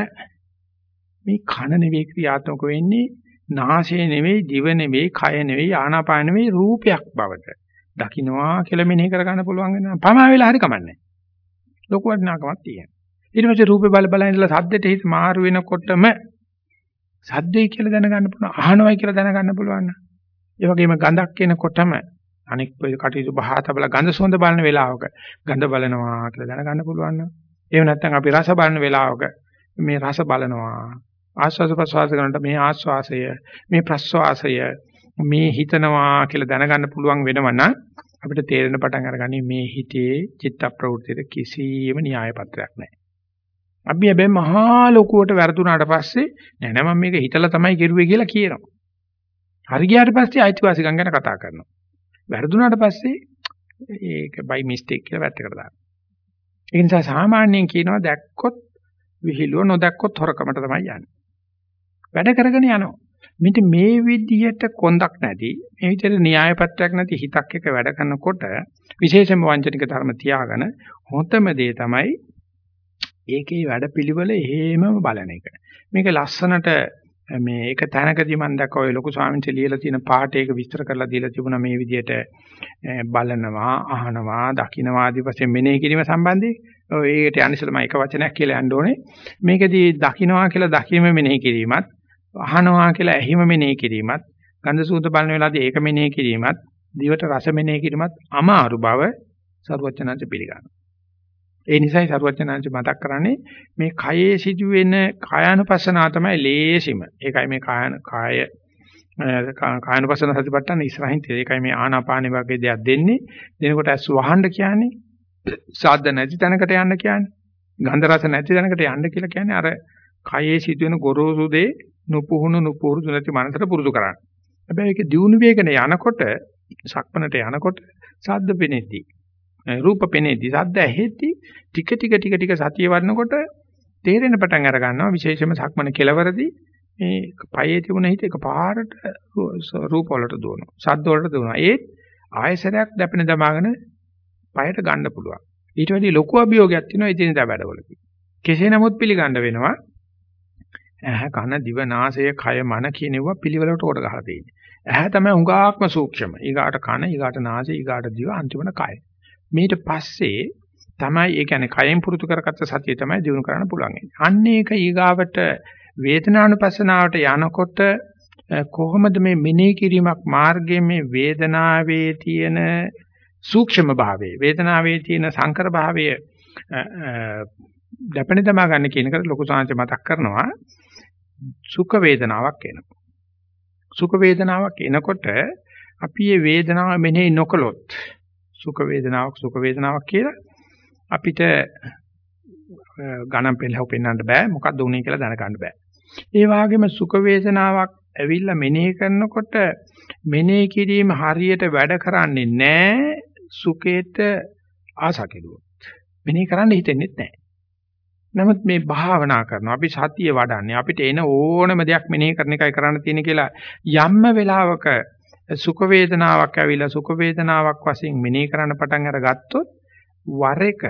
මේ කන නෙවෙයි ක්‍රියාත්මක වෙන්නේ නාසය නෙවෙයි දිව නෙවෙයි කය නෙවෙයි ආනාපාන නෙවෙයි රූපයක් බවට දකින්නවා කියලා මෙනෙහි කරගන්න පුළුවන් වෙනවා. පමා වෙලා හරි කමන්නේ. ලොකු වටිනාකමක් තියෙනවා. ඊට පස්සේ රූපේ බල බල ඉඳලා සද්දෙට හිත මාරු වෙනකොටම සද්දේ කියලා දැනගන්න පුළුවන් අහනවයි කියලා දැනගන්න පුළුවන් ඒ වගේම ගඳක් එනකොටම අනෙක් කටයුතු බහාතබල ගඳ සුවඳ බලන වෙලාවක ගඳ බලනවා කියලා දැනගන්න පුළුවන් නම්. එහෙම නැත්නම් අපි රස බලන වෙලාවක මේ රස බලනවා. ආස්වාද ප්‍රසවාස කරනකොට මේ ආස්වාසය මේ ප්‍රස්වාසය මේ හිතනවා කියලා දැනගන්න පුළුවන් වෙනවනම් අපිට තේරෙන පටන් අරගන්නේ මේ හිතේ චිත්ත ප්‍රවෘත්තියේ කිසියම් න්‍යාය පත්‍රයක් නැහැ. අපි හැබැයි මහා ලොකුවට වැරදුනාට පස්සේ නෑ නෑ මම මේක හිතලා තමයි කෙරුවේ කියලා කියනවා. හරි ගියාට පස්සේ අයිතිවාසිකම් ගැන කතා කරනවා. වැරදුනාට පස්සේ ඒක බයි මිස්ටේක් කියලා වැත්තකට දානවා. ඒ නිසා සාමාන්‍යයෙන් කියනවා දැක්කොත් විහිළුව නොදැක්කොත් හොරකමට තමයි යන්නේ. වැඩ කරගෙන යනවා. මෙන්න මේ විදිහට කොන්දක් නැති මේ විදිහට න්‍යාය පත්‍රයක් නැති හිතක් එක වැඩ කරනකොට විශේෂම වංචනික ධර්ම තියාගෙන හොතම දේ තමයි ඒකේ වැඩපිළිවෙල එහෙමම බලන එක. මේක ලස්සනට මේ එක තැනකදී මම දැක්කා ඔය ලොකු ස්වාමීන් වහන්සේ ලියලා තියෙන පාඩේක විස්තර කරලා දීලා තිබුණා මේ විදිහට බලනවා, අහනවා, දකිනවා ආදී වශයෙන් මෙනෙහි කිරීම සම්බන්ධයෙන්. ඔය ඒකට අනිසල මම එක වචනයක් කියලා යන්න ඕනේ. මේකදී දකිනවා කියලා දකීම මෙනෙහි කිරීමත්, අහනවා කියලා ඇහිම මෙනෙහි කිරීමත්, ගන්ධ සූත බලන වෙලාවදී ඒක මෙනෙහි කිරීමත්, දිවට රස මෙනෙහි කිරීමත් අමාරු බව සරුවචනanse පිළිගන්නවා. ඒ නිසායි සරුවචනanse මතක් කරන්නේ මේ කයේ සිදුවෙන කායानुපස්සනාව තමයි ලේසිම. ඒකයි මේ කායන කාය කායानुපස්සන සතිපට්ඨාන ඉස්සරහින් තියෙන. ඒකයි මේ ආනාපානෙ වගේ දෙයක් දෙන්නේ. දෙනකොට ඇස් වහන්න කියන්නේ. සාද්ද නැති තැනකට යන්න කියන්නේ. ගන්ධ රස නැති තැනකට යන්න කියලා කියන්නේ අර කයේ සිදුවෙන ගොරෝසු දේ නුපුහුණු නුපුරුදු නැති මනසට පුරුදු කරන්න. හැබැයි ඒක දියුණු වේගන යනකොට සක්මනට යනකොට සාද්ද පෙනෙද්දී රූප පෙනේදී. සද්ද ඇහෙද්දී ටික ටික ටික ටික සතිය වඩනකොට තේරෙන පටන් අර ගන්නවා. විශේෂයෙන්ම සක්මන කෙලවරදී මේ පයේ තිබුණ හිත එකපාරට රූප වලට දුවනවා. සද්ද වලට දුවනවා. ඒ ආයසරයක් දැපෙන දමාගෙන පයට ගන්න පුළුවන්. ඊට වැඩි ලොකු අභියෝගයක් තියෙනවා ඉතින් වැඩවලදී. කෙසේ නමුත් පිළිගන්න වෙනවා. ඇහ කන දිව නාසය කය මන කියනවා පිළිවෙලට කොට ගහලා තියෙන්නේ. ඇහ තමයි හුඟාක්ම සූක්ෂම. ඊගාට කන, ඊගාට නාසය, ඊගාට දිව අන්තිමට කය. මීට පස්සේ තමයි ඒ කියන්නේ කයෙන් පුරුදු කරගත්ත සතිය තමයි දිනු කරන්න පුළුවන්. අන්න ඒක ඊගාවට වේදනානුපස්සනාවට යනකොට කොහොමද මේ මෙනෙහි කිරීමක් මාර්ගයේ මේ වේදනාවේ තියෙන සූක්ෂම භාවය වේදනාවේ තියෙන සංකර භාවය දැපෙන තමා ගන්න කියන එකට ලොකු සාංශ මතක් කරනවා සුඛ වේදනාවක් එනවා සුඛ වේදනාවක් එනකොට අපි මේ වේදනාව මෙනෙහි නොකළොත් සුඛ වේදනාවක් සුඛ වේදනාවක් කියලා අපිට ගණන් පෙළව පෙන්වන්න බෑ මොකක්ද උනේ කියලා දැනගන්න බෑ. ඒ වගේම සුඛ වේදනාවක් ඇවිල්ලා මෙනෙහි කරනකොට මෙනෙහි කිරීම හරියට වැඩ කරන්නේ නැහැ සුඛේට ආසා කෙරුවොත්. මෙනෙහි කරන්න හිතෙන්නේ නැහැ. නමුත් මේ භාවනා කරනවා අපි සතිය වඩන්නේ අපිට එන ඕනම දෙයක් මෙනෙහි කරන එකයි කරන්න තියෙන කියලා යම්ම වෙලාවක සුඛ වේදනාවක් ඇවිල්ලා සුඛ වේදනාවක් වශයෙන් මෙනෙහි කරන්න පටන් අරගත්තොත් වර එක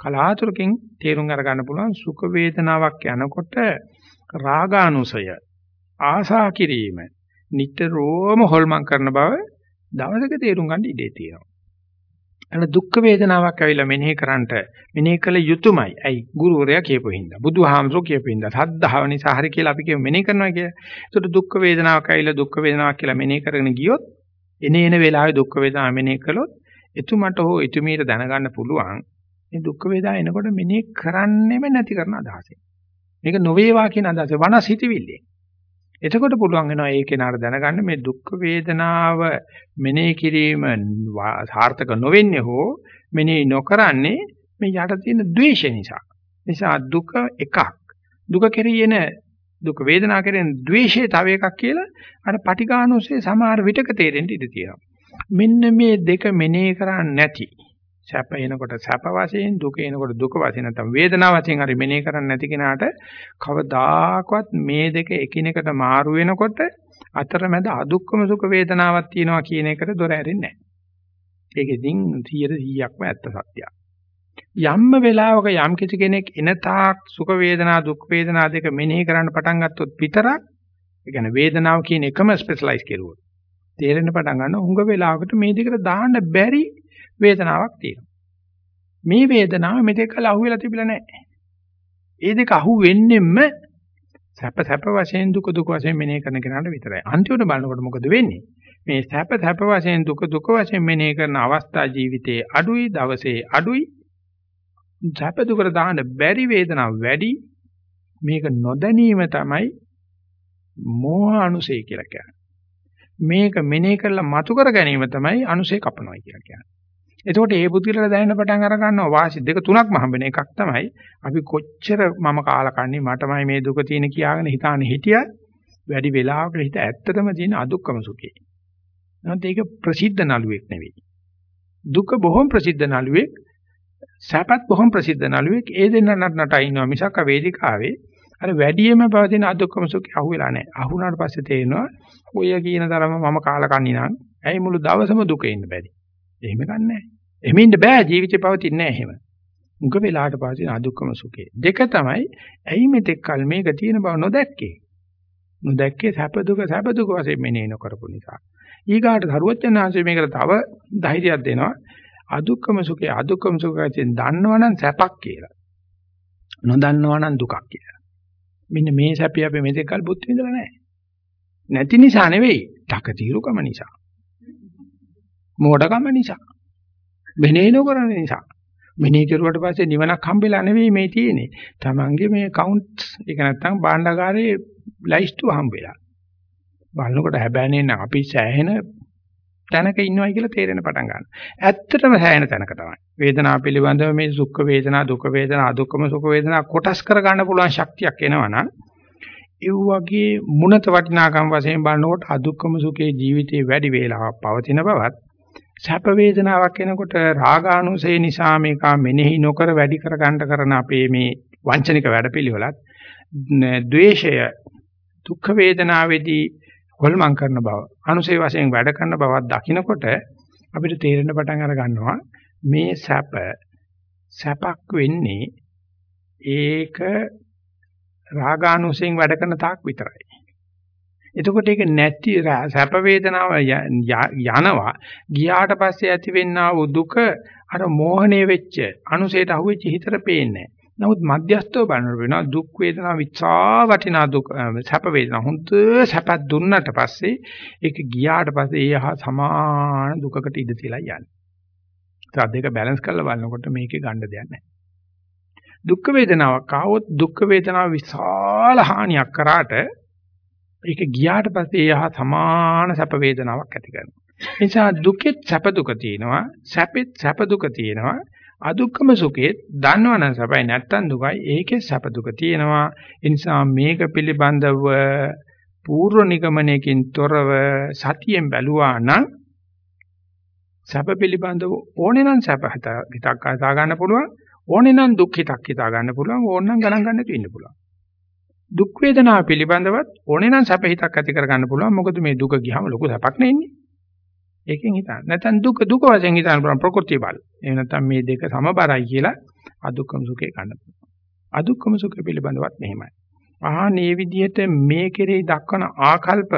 කලාතුරකින් තේරුම් අරගන්න පුළුවන් සුඛ වේදනාවක් යනකොට රාගානුසය ආසා කිරීම නිතරම හොල්මන් කරන බව දවසක තේරුම් ගන්න ඉඩේ තියෙනවා. අන්න දුක් වේදනාවක් ඇවිල්ලා මෙනෙහි කරන්නට මෙනෙහි කළ යුතුයමයි. ඇයි ගුරුවරයා කියපු හින්දා. බුදුහාමුදුරුවෝ කියපු හින්දා. සද්ධාව නිසා හරි කියලා අපි කියමු මෙනෙහි කරනවා කියලා. ඒකට දුක් වේදනාවක් ඇවිල්ලා දුක් වේදනාවක් කියලා මෙනෙහි කරගෙන ගියොත් එනේ එන වෙලාවේ දුක් වේදනාව මෙනෙහි කළොත් එතුමට හෝ එතුමීට දැනගන්න පුළුවන් මේ දුක් වේදනාව එනකොට මෙනෙහි කරන්නෙම නැති කරන අදහසෙන්. මේක නොවේවා කියන අදහස වනස් හිතවිල්ලේ. එතකොට පුළුවන් වෙනවා ඒ කෙනාට දැනගන්න මේ දුක් වේදනාව මෙනෙහි කිරීම සාර්ථක නොවෙන්නේ හෝ මෙනෙහි නොකරන්නේ මේ යට තියෙන ද්වේෂය නිසා. නිසා දුක එකක්. දුක කෙරෙන දුක් වේදනා කෙරෙන ද්වේෂය තව එකක් කියලා අර පටිඝානෝසේ සමහර විටක තේරෙන්න ඉඩ තියෙනවා. මෙන්න මේ දෙක මෙනෙහි කරන්නේ නැති සැප එනකොට සැප වශයෙන් දුක එනකොට දුක වශයෙන් නැත්නම් වේදනාව වශයෙන් හරි මෙනෙහි කරන්නේ නැති කෙනාට කවදාකවත් මේ දෙක එකිනෙකට මාරු වෙනකොට අතරමැද අදුක්කම සුඛ වේදනාවක් තියෙනවා කියන එකට දොර ඇරෙන්නේ නැහැ. ඒකෙදින් 100%ක්ම ඇත්ත සත්‍යයක්. යම්ම වෙලාවක යම් කිසි කෙනෙක් එන තාක් සුඛ වේදනා දුක් වේදනා දෙක මෙනෙහි කරන්න පටන් ගත්තොත් විතරක් ඒ කියන්නේ වේදනාව කියන එකම ස්පෙෂලායිස් කෙරුවොත් තේරෙන්න පටන් ගන්න උඟ වෙලාවකට මේ දෙකට දාන්න බැරි වේදනාවක් තියෙනවා. මේ වේදනාව මෙතෙක් කල අහුවෙලා තිබිලා නැහැ. ඒ දෙක අහු වෙන්නෙම සැප සැප වශයෙන් දුක දුක වශයෙන් මෙනෙහි කරන කෙනාට විතරයි. අන්තිමට බලනකොට මොකද වෙන්නේ? මේ සැප සැප වශයෙන් දුක දුක වශයෙන් මෙනෙහි කරන අවස්ථා ජීවිතයේ අඩුයි දවසේ අඩුයි සැප දුකට දාන්න බැරි වේදනාව වැඩි මේක නොදැනීම තමයි මෝහ අනුසය කියලා කියන්නේ. මේක මෙනෙහි කරලා මතු කර ගැනීම තමයි අනුසය කපනවා කියලා කියන්නේ. එතකොට ඒ පුදුලට දැනෙන පටන් අර ගන්නවා වාසි දෙක තුනක්ම හම්බෙන එකක් තමයි අපි කොච්චර මම කාලා කන්නේ මටමයි මේ දුක තියෙන කියාගෙන හිතාන හිටියත් වැඩි වෙලාවකට හිත ඇත්තටම තියෙන අදුක්කම සුඛේ. නැත්නම් ඒක ප්‍රසිද්ධ නළුවෙක් නෙවෙයි. දුක බොහොම ප්‍රසිද්ධ නළුවෙක් සැපත් බොහොම ප්‍රසිද්ධ නළුවෙක් ඒ දෙන්න නටනට ඉන්නවා මිසක් වේදිකාවේ අර වැඩියෙන්ම පවතින අදුක්කම සුඛය අහුවෙලා නැහැ. අහුණාට පස්සේ තේරෙනවා ඔය කියන තරම මම කාලා කන්නේ නම් ඇයි මුළු දවසම දුකේ ඉන්න බැරි. එහෙම ගන්නෑ. එහෙම ඉන්න බෑ ජීවිතේ පවතින්නේ නැහැ එහෙම. මුග වෙලාවට පස්සේ අදුක්කම සුඛේ. දෙක තමයි ඇයි මෙතෙක් කල මේක තියෙන බව නොදැක්කේ. නොදැක්කේ සැප දුක සැප දුක වශයෙන් මෙනෙහි නොකරපු නිසා. ඊගාට සරුවචනාංශය මේකට තව ධෛර්යයක් දෙනවා. අදුක්කම සුඛේ අදුක්කම සුඛයෙන් දන්නවනම් සැපක් කියලා. නොදන්නවනම් දුකක් කියලා. මෙන්න මේ සැපය අපි මෙතෙක්කල් බුද්ධ විඳලා නැහැ. නැති නිසා නෙවෙයි, තකතිරුකම නිසා. මෝඩකම නිසා. මෙනෙහි නොකරන නිසා. මෙනෙහි කරුවට පස්සේ නිවනක් හම්බෙලා නෙවෙයි මේ තියෙන්නේ. Tamange මේ කවුන්ට් ඒක නැත්තම් භාණ්ඩාගාරේ ලයිස්තු හම්බෙලා. බලනකොට හැබැයි නේද අපි සෑහෙන තැනක ඉන්නවයි කියලා තේරෙන පටන් ගන්නවා. ඇත්තටම සෑහෙන තැනක තමයි. වේදනාව පිළිබඳව මේ සුඛ වේදනා, දුක වේදනා, අදුක්කම සුඛ වේදනා කොටස් කර ගන්න පුළුවන් ශක්තියක් එනවනම් ඒ වගේ මුණත වටිනාකම් වශයෙන් බලනකොට අදුක්කම සුඛේ ජීවිතේ වැඩි වේලාවක් පවතින බවත් සැප වේදනාවක් එනකොට රාගානුසය නිසා මේක මෙනෙහි නොකර වැඩි කර ගන්න කරන අපේ මේ වංචනික වැඩපිළිවෙලත් ද්වේෂය දුක් වේදනාවේදී හොල්මන් කරන බව අනුසය වශයෙන් වැඩ කරන බවක් දකිනකොට අපිට තේරෙන පටන් අර ගන්නවා මේ සැප සැපක් වෙන්නේ ඒක රාගානුසයෙන් වැඩ කරන තාක් විතරයි. එතකොට ඒක නැති සැප වේදනාව යනවා ගියාට පස්සේ ඇතිවෙනා වූ දුක අර මෝහණය වෙච්ච අනුසයට අහුවෙච්ච හිතට පේන්නේ නමුත් මධ්‍යස්තව බලනකොට වෙනවා දුක් වේදනා විචා වටිනා දුක් සැප වේදනා හොඳ සැපක් දුන්නට පස්සේ ඒක ගියාට පස්සේ ඒ හා සමාන දුකකට ඉඳ තියලා යන්නේ. ඒත් දෙක බැලන්ස් කරලා බලනකොට මේකේ ගන්න දෙයක් නැහැ. දුක් වේදනාවක් ආවොත් දුක් වේදනාව විශාල හානියක් කරාට ඒක ගියාට පස්සේ එයා සමාන සැප වේදනාවක් ඇති කරනවා. ඒ නිසා දුකෙත් සැප දුක තියෙනවා, සැපෙත් සැප දුක තියෙනවා. අදුක්කම සුඛෙත් දන්නවනම් සැපයි නැත්තම් දුකයි. ඒකේ සැප දුක තියෙනවා. ඒ නිසා මේක පිළිබඳව පූර්ව නිගමනයකින් තොරව සතියෙන් බැලුවා නම් සැප පිළිබඳව ඕනේ නම් සැප හිතක් හිතා ගන්න පුළුවන්. ඕනේ නම් දුක් හිතක් හිතා ගන්න පුළුවන්. ඕනනම් ගණන් ගන්න ඉන්න පුළුවන්. දුක් වේදනාව පිළිබඳවත් ඕනේ නම් සැප හිතක් ඇති කරගන්න පුළුවන්. මොකද මේ දුක ගියාම ලොකු සැපක් නෙන්නේ. ඒකෙන් හිතන්න. නැත්නම් දුක දුක වශයෙන් හිතන්න පුළුවන් ප්‍රകൃතිය බල. එහෙම නැත්නම් මේ දෙක සමබරයි කියලා අදුක්කම සුඛේ ගන්න පුළුවන්. අදුක්කම සුඛ පිළිබඳවත් මෙහෙමයි. ආහා මේ විදිහට මේ කෙරෙහි දක්වන ආකල්ප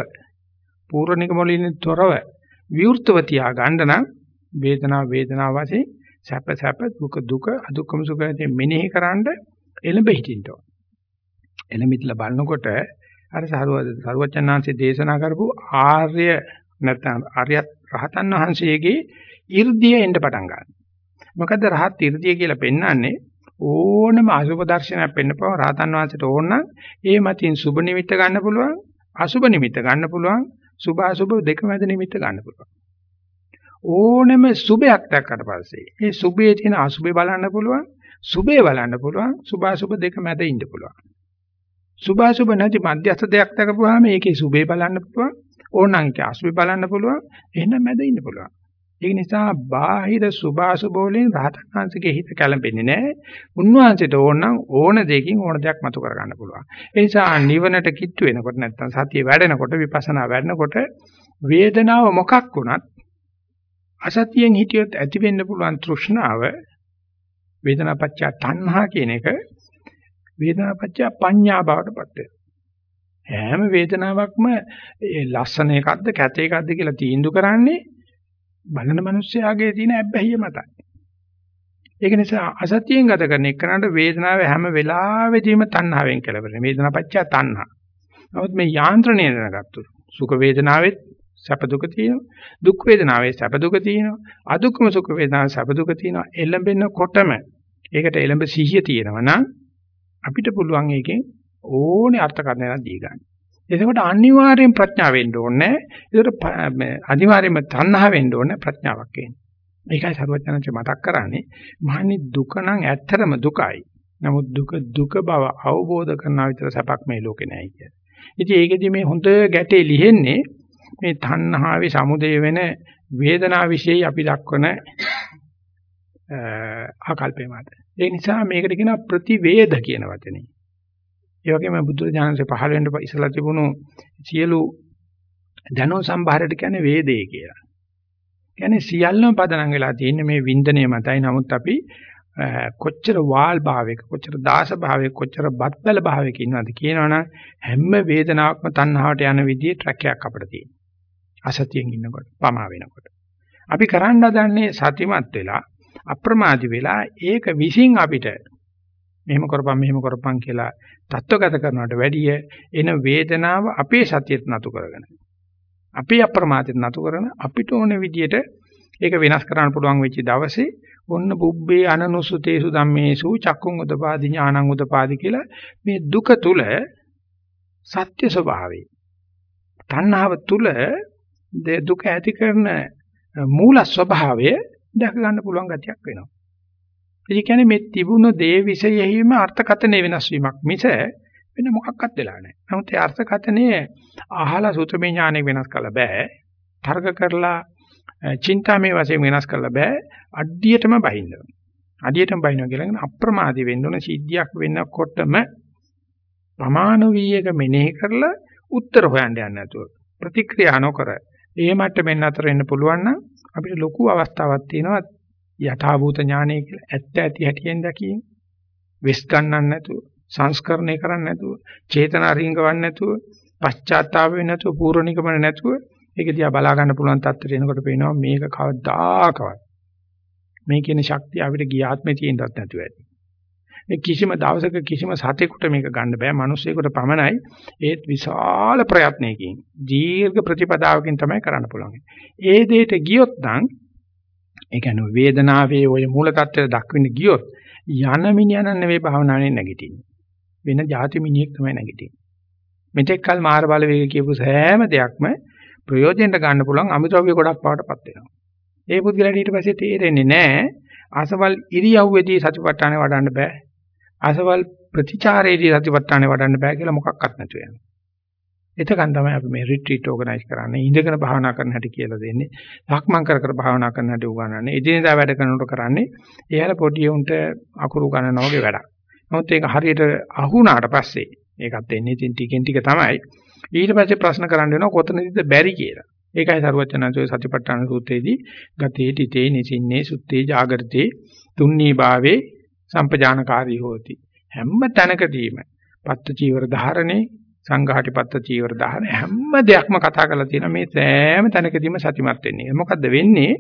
පූර්ව නිගමවලින් තොරව විවෘතව තියා ගන්න නම් වේදනාව වේදනාව වශයෙන් සැප සැප දුක දුක අදුක්කම සුඛයෙන් මෙනෙහි කරන්න එළඹ හිටින්න ඕන. එළමිట్ల බලනකොට අර සරුවචනාංශයේ දේශනා කරපු ආර්ය නැත්නම් ආර්ය රහතන් වහන්සේගේ 이르දිය එන්න පටන් ගන්නවා. මොකද රහත් 이르දිය කියලා පෙන්වන්නේ ඕනම අසුබ දර්ශනයක් පෙන්නපුවම රහතන් වහන්සේට ඕන නම් ඒ මතින් සුබ නිමිත්ත ගන්න පුළුවන් අසුබ නිමිත්ත ගන්න පුළුවන් සුභ අසුබ දෙක මැද නිමිත්ත ගන්න පුළුවන්. ඕනෙම සුබයක් දැක්කට පස්සේ ඒ සුබේ තියෙන අසුබේ බලන්න පුළුවන් සුබේ බලන්න පුළුවන් සුභ අසුබ දෙක මැද ඉන්න පුළුවන්. සුභාසුභ නැති මධ්‍යස්ථ දෙයක් දක්වපුවාම ඒකේ සුභේ බලන්න පුළුවන් ඕනනම් ඒක අසුභේ බලන්න පුළුවන් එහෙනම් මැද ඉන්න පුළුවන්. ඒ නිසා බාහිර සුභාසුභ වලින් රහතන්වහන්සේගේ හිත කැළඹෙන්නේ නැහැ. උන්වහන්සේට ඕනනම් ඕන දෙයකින් ඕන දෙයක් මතු කර ගන්න පුළුවන්. ඒ නිසා නිවනට කිට්ටු වෙනකොට නැත්තම් සතිය වැඩෙනකොට විපස්සනා වැඩෙනකොට වේදනාව මොකක් වුණත් අසතියෙන් හිටියොත් ඇති වෙන්න පුළුවන් තෘෂ්ණාව වේදනාපච්චය තණ්හා කියන එක වේදනාපච්චය පඤ්ඤා බවටපත් වෙනවා. හැම වේදනාවක්ම ඒ ලස්සන එකක්ද කැත එකක්ද කියලා තීන්දුව කරන්නේ බලන මිනිස්යාගේ තියෙන ඇබ්බැහිය මතයි. ඒක නිසා අසතියෙන් ගත කරන එකනට වේදනාව හැම වෙලාවෙදීම තණ්හාවෙන් කෙලවෙන. වේදනාපච්චය තණ්හා. නමුත් මේ යාන්ත්‍රණය දැනගත්තොත් සුඛ වේදනාවෙත් සැප දුක තියෙනවා. දුක් වේදනාවේ සැප දුක තියෙනවා. අදුක්කම සුඛ වේදනාවේ සැප දුක තියෙනවා. එළඹෙනකොටම ඒකට එළඹ සිහිය තියෙනවා නම් අපිට පුළුවන් ඒකෙන් ඕනේ අර්ථකථනයක් දී ගන්න. එතකොට අනිවාර්යෙන් ප්‍රඥාව වෙන්න ඕනේ. ඒකට අනිවාර්යෙන්ම තණ්හා වෙන්න ඕනේ ප්‍රඥාවක් එන්නේ. මේකයි සරුවචනංච මතක් කරන්නේ. මහනි දුක නම් ඇත්තටම දුකයි. නමුත් දුක දුක බව අවබෝධ කරනා විතර සැපක් මේ ලෝකේ නැහැ කියන්නේ. ඉතින් ඒකෙදි මේ හොඳ ගැටේ ලිහෙන්නේ මේ තණ්හාවේ සමුදය වෙන වේදනාව વિશે අපි දක්වන ආකල්පේ මත. ඒ නිසා මේකට කියනවා ප්‍රතිවේද කියන වචනේ. ඒ වගේම බුදුරජාණන්සේ පහළ වෙන්න ඉස්සලා තිබුණු සියලු ධනෝ සම්භාරයට කියන්නේ වේදේ කියලා. කියන්නේ සියල්ලම පදනම් වෙලා තියෙන්නේ මේ වින්දනය මතයි. නමුත් අපි කොච්චර වාල් භාවයක කොච්චර දාස භාවයක කොච්චර බත්බල භාවයක ඉන්නවද කියනවනම් හැම වේදනාවක්ම තණ්හාවට යන විදිහේ ට්‍රැක් එකක් අපිට තියෙනවා අසතියෙන් ඉන්නකොට පමා වෙනකොට අපි කරන්න හදන්නේ සතිමත් වෙලා අප්‍රමාදි වෙලා ඒක විසින් අපිට මෙහෙම කරපම් මෙහෙම කරපම් කියලා தත්වගත කරනවට වැඩිය එන වේදනාව අපේ සතියට නතු කරගෙන අපේ අප්‍රමාදයට නතු කරන අපිට ඕන විදියට ඒක වෙනස් කරන්න පුළුවන් වෙච්ච දවසේ ඔන්න බුබ්බේ අනනුසුතේසු ධම්මේසු චක්කුං උදපාදි ඥානං උදපාදි කියලා මේ දුක තුල සත්‍ය ස්වභාවය තණ්හාව තුල දුක ඇති කරන මූල ස්වභාවය දැක ගන්න පුළුවන් ගතියක් වෙනවා. ඒ කියන්නේ මේ තිබුණ දේ විශේෂයෙන්ම අර්ථකථනය වෙනස් වීමක් මිස වෙන මොකක්වත් වෙලා නැහැ. නමුත් ඒ අර්ථකථනය අහලා සූත්‍රමය ඥානෙ වෙනස් කළ බෑ. තර්ක කරලා චින්තාමේ වශයෙන් වෙනස් කරලා බෑ. අඩියටම බහින්න ඕනේ. අඩියටම බහිනවා කියලා කියන අප්‍රමාදී වෙන්න ඕන සිද්ධියක් වෙනකොටම ප්‍රමාණ වීයක මෙනෙහි කරලා උත්තර හොයන්න යන්න නැතුව ප්‍රතික්‍රියා නොකර ඒ මට්ටමින් අතර එන්න පුළුවන් නම් අපිට ලොකු අවස්ථාවක් තියෙනවා යථාභූත ඥානය කියලා ඇත්ත ඇති හැටියෙන් දැකීම වෙස් ගන්නන්න නැතුව සංස්කරණය කරන්න නැතුව චේතනා රිංගවන්න නැතුව පශ්චාත්තාප වෙන්නේ නැතුව පූර්ණිකමන නැතුව ඒක දිහා බලා ගන්න පුළුවන් තත්ත්වයට එනකොට පේනවා මේක කවදාකවත් මේ කියන ශක්තිය අපිට ගිය ආත්මේ තියෙන්නත් නැතුව ඇති. මේ කිසිම දවසක කිසිම සතෙකුට මේක ගන්න බෑ. මිනිස්සෙකුට පමණයි. ඒත් විශාල ප්‍රයත්නයකින් දීර්ඝ ප්‍රතිපදාවකින් තමයි කරන්න පුළුවන්. ඒ දෙයට ගියොත් නම් ඒ කියන්නේ වේදනාවේ ওই මූල தත්ත්වය දක්වින්න ගියොත් යන මිනිහනන් නෙවෙයි භාවනාවේ නැගිටින්නේ. වෙන જાති මිනිහෙක් තමයි නැගිටින්නේ. මෙතෙක් කල මාහාර බලවේග කියපු සෑම දෙයක්ම ප්‍රයෝජනට ගන්න පුළුවන් අමිතෝවිය ගොඩක් පාටපත් වෙනවා. ඒ පුද්ගලයාට ඊට පස්සේ තේරෙන්නේ නැහැ අසවල් ඉරියව්වේදී සතිපට්ඨානෙ වඩන්න බෑ. අසවල් ප්‍රතිචාරයේදී සතිපට්ඨානෙ වඩන්න බෑ කියලා මොකක්වත් නැතුව යනවා. එතකන් තමයි අපි මේ රිට්‍රීට් ඕගනයිස් කරන්නේ ඉඳගෙන භාවනා කරන්න හැටි කියලා දෙන්නේ. ලක්මන් කර කර භාවනා කරන්න හැටි උගන්වන්නේ. එදිනෙදා වැඩ කරනකොට කරන්නේ එයාලා පොඩි උන්ට අකුරු ගණනවා වගේ වැඩක්. නමුත් ඒක හරියට අහුණාට පස්සේ ඒකත් එන්නේ ඉතින් ටිකෙන් ටික තමයි. ඊට පස්සේ ප්‍රශ්න කරන්න වෙනවා කොතනදීද බැරි කියලා. ඒකයි සරුවචනන්සේ සතිපට්ඨාන සූත්‍රයේදී ගතේ තිතේ නිසින්නේ සුත්තේ జాగර්තේ තුන්නී භාවේ සම්පජානකාරී හෝති. හැම තැනකදීම පත්ත චීවර ධාරණේ සංඝාටි පත්ත චීවර ධාරණ හැම දෙයක්ම කතා කරලා තියෙන මේ සෑම තැනකදීම සතිමත් වෙන්නේ. මොකද්ද වෙන්නේ?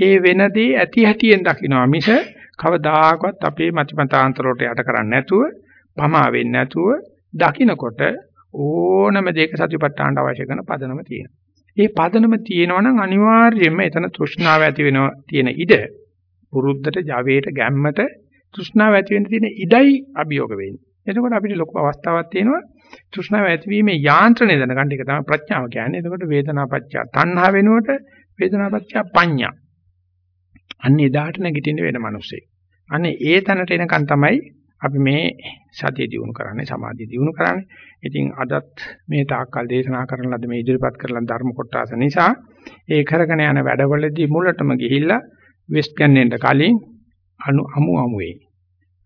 ඒ වෙනදී ඇති හැටියෙන් දකින්නවා මිස කවදාකවත් අපේ මතිමතාන්තර වලට යට කරන්නේ නැතුව පමා වෙන්නේ නැතුව දකින්නකොට ඕනම දෙයක සතිපට්ඨානට අවශ්‍ය කරන පදනම තියෙනවා. ඒ පදනම තියෙනවා නම් අනිවාර්යයෙන්ම එතන තෘෂ්ණාව ඇති වෙනවා තියෙන ඉඩ පුරුද්දට ජවයට ගැම්මට තෘෂ්ණාව ඇති වෙන්න තියෙන ඉඩයි අභියෝග වෙන්නේ. එතකොට අපිට ලොකු අවස්ථාවක් තියෙනවා තෘෂ්ණාව ඇතිවීමේ යාන්ත්‍රණය දැනගන්න එක තමයි ප්‍රඥාව කියන්නේ. එතකොට වේදනාපච්චය තණ්හා වෙනුවට වේදනාපච්චය පඤ්ඤා. අන්න එදාට නැගිටින්න වෙන මිනිස්සේ. අනේ ඒ තැනට එනකන් තමයි අපි මේ සතිය දිනු කරන්නේ සමාධිය දිනු කරන්නේ. ඉතින් අදත් මේ තාක්කල් දේශනා කරන ලද මේ ඉදිරිපත් කරන ධර්ම කොටස නිසා ඒ කරගෙන යන වැඩවලදී මුලටම ගිහිල්ලා වෙස්ට් ගන්නෙන්ට කලින් අනු අමු අමුවේ.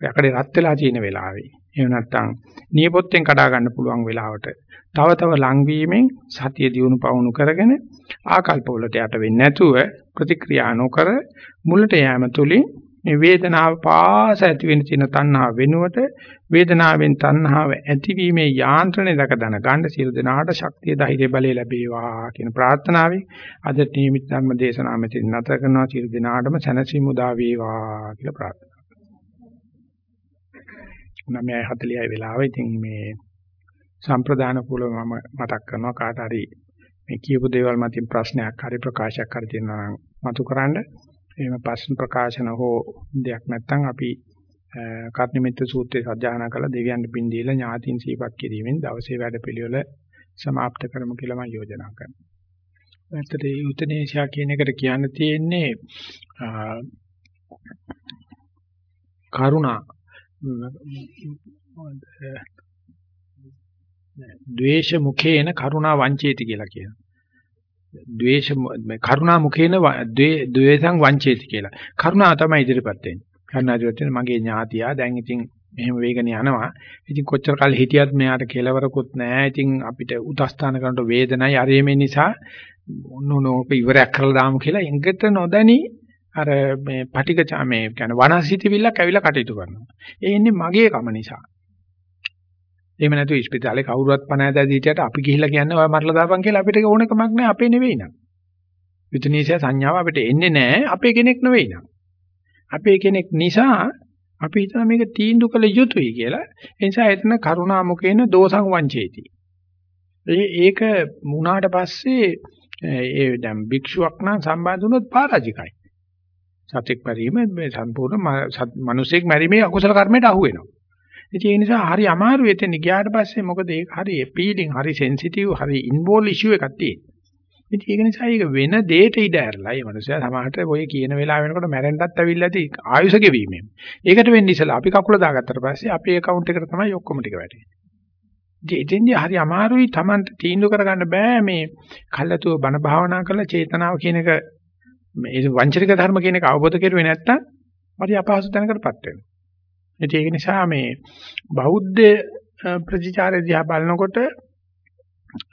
යකඩේ රත් වෙලා තියෙන වෙලාවේ. එහෙම නැත්නම් නියපොත්තෙන් කඩා ගන්න පුළුවන් වෙලාවට තව තව ලංවීමෙන් සතිය දියුණු පවුණු කරගෙන ආකල්ප වලට යට වෙන්නේ නැතුව ප්‍රතික්‍රියා නොකර මුලට යෑම තුලින් මේ වේදනාව පාස ඇති වෙන තියෙන තණ්හාව වෙනුවට වේදනාවෙන් තණ්හාව ඇතිවීමේ යාන්ත්‍රණය දක දන ගන්න සියලු දෙනාට ශක්තිය ධෛර්ය බලය ලැබේවා කියන ප්‍රාර්ථනාවයි අද නියමිත ධර්ම දේශනාව මෙතන නැත කරනවා සියලු දෙනාටම සැනසීම උදා වේවා කියලා ප්‍රාර්ථනා කරනවා. 9:40යි වෙලාව. ඉතින් මේ සම්ප්‍රදාන කුල මම මතක් කරනවා කාට හරි මේ කියපු දේවල් මතින් ප්‍රශ්නයක් හරි ප්‍රකාශයක් හරි තියෙනවා නම් මතු කරන්න. එහෙම ප්‍රශ්න ප්‍රකාශන හෝ දෙයක් නැත්නම් අපි කර්ණිමිත්ත සූත්‍රය සජ්ජායනා කළ දෙවියන් පින් දීලා ඥාතින් සීපත් කිරීමෙන් දවසේ වැඩ පිළිවෙල સમાપ્ત කරමු කියලා මම යෝජනා කරනවා. ඇත්තට යුතනේෂා කියන එකට කියන්න තියෙන්නේ කරුණා ද්වේෂ මුඛේන කරුණා වංචේති කියලා කියනවා. ද්වේෂ කරුණා මුඛේන ද්වේෂං වංචේති කියලා. කරුණා තමයි ඉදිරිපත් වෙන්නේ. කරුණා ඉදිරිපත් වෙන්නේ මගේ ඥාතියා දැන් ඉතින් මෙහෙම වේගන යනවා. ඉතින් කොච්චර කල් හිටියත් මෙයාට කෙලවරකුත් නැහැ. ඉතින් අපිට උදස්ථාන කරනකොට වේදනයි අරේමේ නිසා ඔන්න ඕක ඉවරයක් කරලා දාමු කියලා එඟට නොදැනි අර මේ පටික මේ කියන්නේ වනසිතවිල්ලක් ඇවිල්ලා කටයුතු කරනවා. ඒ ඉන්නේ මගේ කම නිසා. එහෙම නැතු ඉස්පිතාලේ කවුරුවත් පණ ඇදලා දීටියට අපි ගිහිල්ලා කියන්නේ ඔය මරලා දාපන් කියලා අපිට ඕනකමක් නැහැ අපේ නෙවෙයි නං. යුතනීසිය සංඥාව අපිට එන්නේ නැහැ අපේ කෙනෙක් නෙවෙයි නං. අපේ කෙනෙක් නිසා අපි හිතන මේක තීන්දුව කළ යුතුයි කියලා. ඒ නිසා එතන කරුණා මුකේන දෝසං වංචේති. ඒක මුණාට පස්සේ ඒ දැන් භික්ෂුවක් නම් සම්බන්ධ වුණොත් පරාජිකයි. සත්‍යක් පරිම මේ සම්පූර්ණ මිනිසෙක් මැරීමේ අකුසල කර්මයට අහු වෙනවා. ඉතින් ඒ නිසා හරි අමාරු එතන ගියාට පස්සේ මොකද ඒක හරි අපීලින් හරි සෙන්සිටිව් හරි ඉන්වෝල් ඉෂුව එකක් තියෙනවා. ඉතින් ඒක නිසා ඒක වෙන දෙයකට ඉඩ ඇරලා මේ මනුස්සයා සමහරට ඔය කියන වෙලාව වෙනකොට මැරෙන්නත් ඇවිල්ලා ඇති ආයුෂ ගෙවීමෙන්. ඒකට වෙන්නේ ඉස්සලා අපි කකුල දාගත්තට පස්සේ අපේ account එකට තමයි ඔක්කොම ටික වැටෙන්නේ. ඉතින් හරි අමාරුයි Tamanට තීන්දුව කරගන්න බෑ මේ කල්ලාතුව බණ භාවනා කරලා චේතනාව කියන එක මේ වංචනික ධර්ම කියන එක අවබෝධ කරුවේ නැත්තම් හරි අපහසු තැනකටපත් වෙනවා. ඒක නිසා මේ බෞද්ධ ප්‍රතිචාරය දිහා බලනකොට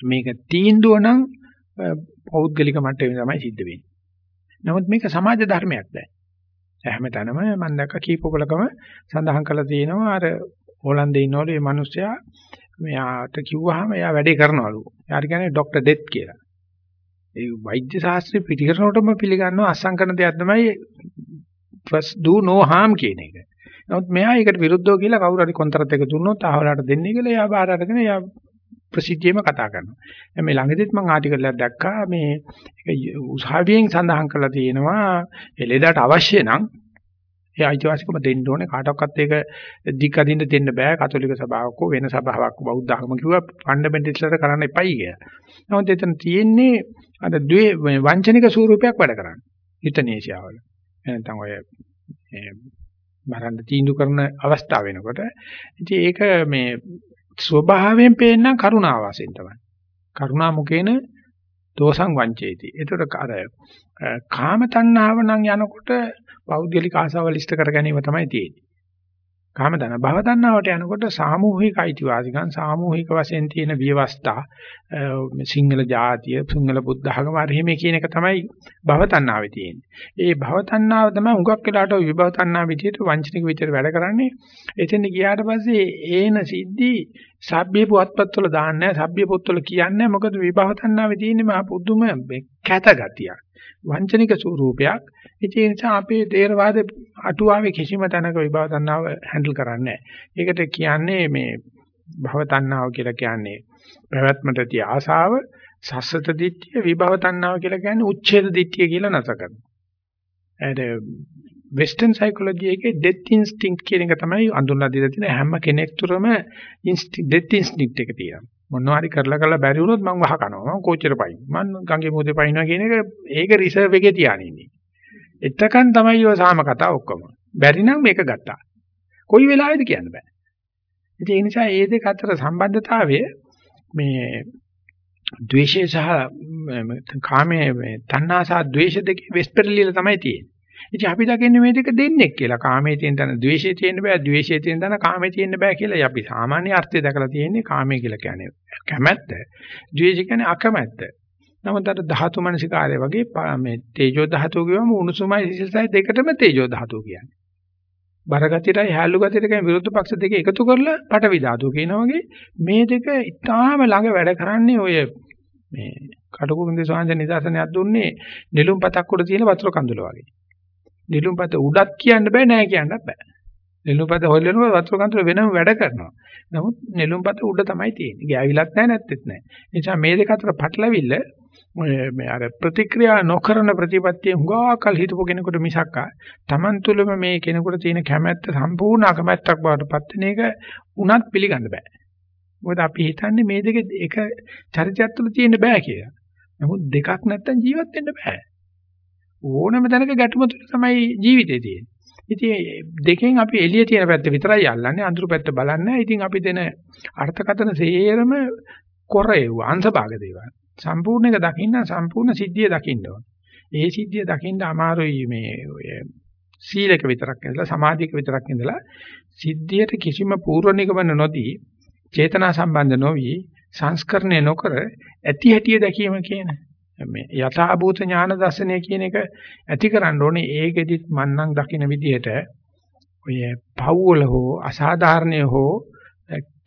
මේක තීන්දුව නම් පෞද්ගලික මට්ටමේ තමයි සිද්ධ වෙන්නේ. නමුත් මේක සමාජ ධර්මයක් දැන්. හැමතැනම මම දැක්ක කීපකලකම සඳහන් කරලා තියෙනවා අර හොලන්දේ ඉන්නවලු මේ මිනිස්සයා මෙයාට කිව්වහම එයා වැඩේ කරනවලු. එයාට කියන්නේ ડોක්ටර් ඩෙත් කියලා. ඒ වෛද්‍ය ශාස්ත්‍රය පිටිකරනකොටම පිළිගන්නවා අසංකරන දෙයක් තමයි first do no harm කියන එක. නමුත් මෙයා ඒකට විරුද්ධව කියලා කවුරු හරි කොන්තරත් එක දුන්නොත් අහවලට දෙන්නේ කියලා එයා බාර අරගෙන එයා ප්‍රසිද්ධියම කතා කරනවා. දැන් මේ ළඟදිත් මම ආටිකල් එකක් දැක්කා මේ උසාවියෙන් සඳහන් කරලා තියෙනවා එළෙදාට අවශ්‍ය නම් ඒ අයිතිවාසිකම දෙන්න ඕනේ කාටවත් ඒක දික් අදින්න දෙන්න බෑ කතෝලික සභාවක වෙන සභාවක් බෞද්ධ ආගම කිව්වා ෆන්ඩමෙන්ටල්ස්ලට කරන්න එපයි කියලා. නමුත් එතන තියෙන්නේ අර ද්වේ වංචනික ස්වරූපයක් වැඩ කරන්නේ. යුතනේසියාවල. නැත්නම් ඔය මරන්න තීන්දුව කරන අවස්ථාව වෙනකොට ඉතින් ඒක මේ ස්වභාවයෙන් පේන්න කරුණාව වශයෙන් තමයි. කරුණා මුකේන දෝසං වංචේති. ඒතකොට අර කාම තණ්හාව නම් යනකොට පෞද්ගලික ආසාවල් ඉෂ්ට කර ගැනීම තමයි තියෙන්නේ. කාම තණ්හ භව තණ්හාවට යනකොට සාමූහික අයිතිවාසිකම් සාමූහික වශයෙන් තියෙන විවස්ථා සිංහල ජාතිය සිංහල බුද්ධ ධර්ම අරහිමේ කියන එක තමයි භව තණ්හාවේ තියෙන්නේ. ඒ භව තණ්හාව තමයි හුඟක් වෙලාට විභව තණ්හා විදියට වංචනික විදියට වැඩ කරන්නේ. එතෙන් ගියාට පස්සේ ඒන සිද්ධි සබ්බේ පුවත්පත්වල දාන්නේ නැහැ. සබ්බේ පොත්වල කියන්නේ මොකද විභව තණ්හාවේ තියෙන්නේ මහ පුදුම කැත ගතියක්. වංචනික ස්වරූපයක්. ඒ නිසා අපේ තේරවාද අටුවාවේ කිසිම තැනක විභව තණ්හාව හැන්ඩල් කරන්නේ ඒකට කියන්නේ මේ භව තණ්හාව කියලා කියන්නේ පැවැත්මට තිය ආසාව සස්සත දිට්ඨිය විභව තණ්හාව කියලා කියන්නේ උච්ඡේද දිට්ඨිය කියලා නැස කරනවා. ඒද වෙස්ටර්න් සයිකොලොජි එකේ ඩෙත් ඉන්ස්ටින්ක්ට් කියන එක තමයි අඳුනලා දීලා තියෙන හැම කෙනෙක් තුරම ඉන්ස්ටින්ක්ට් ඩෙත් ඉන්ස්ටින්ක්ට් එක තියෙනවා. මොනවා හරි කරලා කරලා බැරි වුණොත් මං වහ කනවා. මං කෝච්චර පයින්. මං ගංගේ මුහුදේ පයින්නවා කියන එක ඒක රිසර්ව් එකේ තියාගෙන ඉන්නේ. එතකන් තමයි ඔය සාම කතා ඔක්කොම. බැරි නම් මේක ගත්තා. කොයි වෙලාවෙද කියන්න බෑ. ඉතින් ඒ නිසා මේ දෙක අතර සම්බන්ධතාවය මේ ද්වේෂය සහ කාමයේ මේ තණ්හා සහ ද්වේෂ දෙකේ වෙස්පර්ලියල තමයි තියෙන්නේ. ඉතින් අපි දකින්නේ මේ දෙක දෙන්නේ කියලා. කාමයේ තියෙන තැන ද්වේෂයේ තියෙන්න බෑ, ද්වේෂයේ තියෙන තැන කාමයේ තියෙන්න බෑ කියලා අපි සාමාන්‍ය අර්ථය දැකලා තියෙන්නේ කාමයේ කියලා කියන්නේ කැමැත්ත. ද්වේෂ කියන්නේ අකමැත්ත. නමුත් අර ධාතු මනසිකාරය වගේ මේ තේජෝ ධාතුව කියවම උණුසුමයි සිසිලසයි දෙකටම තේජෝ ධාතුව කියන්නේ. බරගතියටයි හැලු ගතියටයි විරුද්ධ පක්ෂ දෙක එකතු කරලා පටවි ධාතුව කියනවා වගේ මේ දෙක ඉතාම ළඟ වැඩ කරන්නේ ඔය මේ කටුකුරුන්දේ සාංශ නිදර්ශනයක් දුන්නේ නිලුම් පතක් උඩ තියෙන වතුර කඳුල වගේ. නිලුම් පත උඩක් කියන්න බෑ නෑ කියන්නත් බෑ. නිලුම් පත හොල්ලනකොට වතුර කඳුල වෙනම වැඩ කරනවා. නමුත් නිලුම් පත උඩ තමයි තියෙන්නේ. ගෑවිලක් නෑ නැත්තේත් නෑ. ඒ නිසා මේ දෙක අතර පටලවිල්ල මේ අර ප්‍රතික්‍රියා නොකරන ප්‍රතිපත්තිය හුඟාකල් හිතපු කෙනෙකුට මිසක් තමන් තුළම මේ කෙනෙකුට තියෙන කැමැත්ත සම්පූර්ණ අකමැත්තක් බවට පත් වෙන එක උනත් පිළිගන්න බෑ. මොකද අපි හිතන්නේ මේ දෙක එක චරිතයක් තුළ තියෙන්න බෑ කියලා. නමුත් දෙකක් නැත්තම් ජීවත් වෙන්න බෑ. ඕනම තැනක ගැටුම තුළ තමයි ජීවිතේ තියෙන්නේ. ඉතින් දෙකෙන් අපි එළිය තියෙන පැත්ත විතරයි අල්ලන්නේ අඳුරු පැත්ත බලන්නේ. ඉතින් අපි දෙන අර්ථකථන සේරම කොරේව අංශභාග දේවල්. සම්පූර්ණ එක දකින්න සම්පූර්ණ සිද්ධිය දකින්න ඕන. ඒ සිද්ධිය දකින්න අමාරුයි මේ ඔය සීලක විතරක් ඉඳලා සමාධියක විතරක් ඉඳලා සිද්ධියට කිසිම පූර්ව නිගමන නොදී චේතනා සම්බන්ධ නොවි සංස්කරණය නොකර ඇති හැටිය දැකීම කියන මේ යථාභූත ඥාන දර්ශනය කියන එක ඇති කරන්න ඕනේ ඒකෙදිත් මන්නම් දකින්න විදිහට ඔය පව්වල හෝ අසාධාරණය හෝ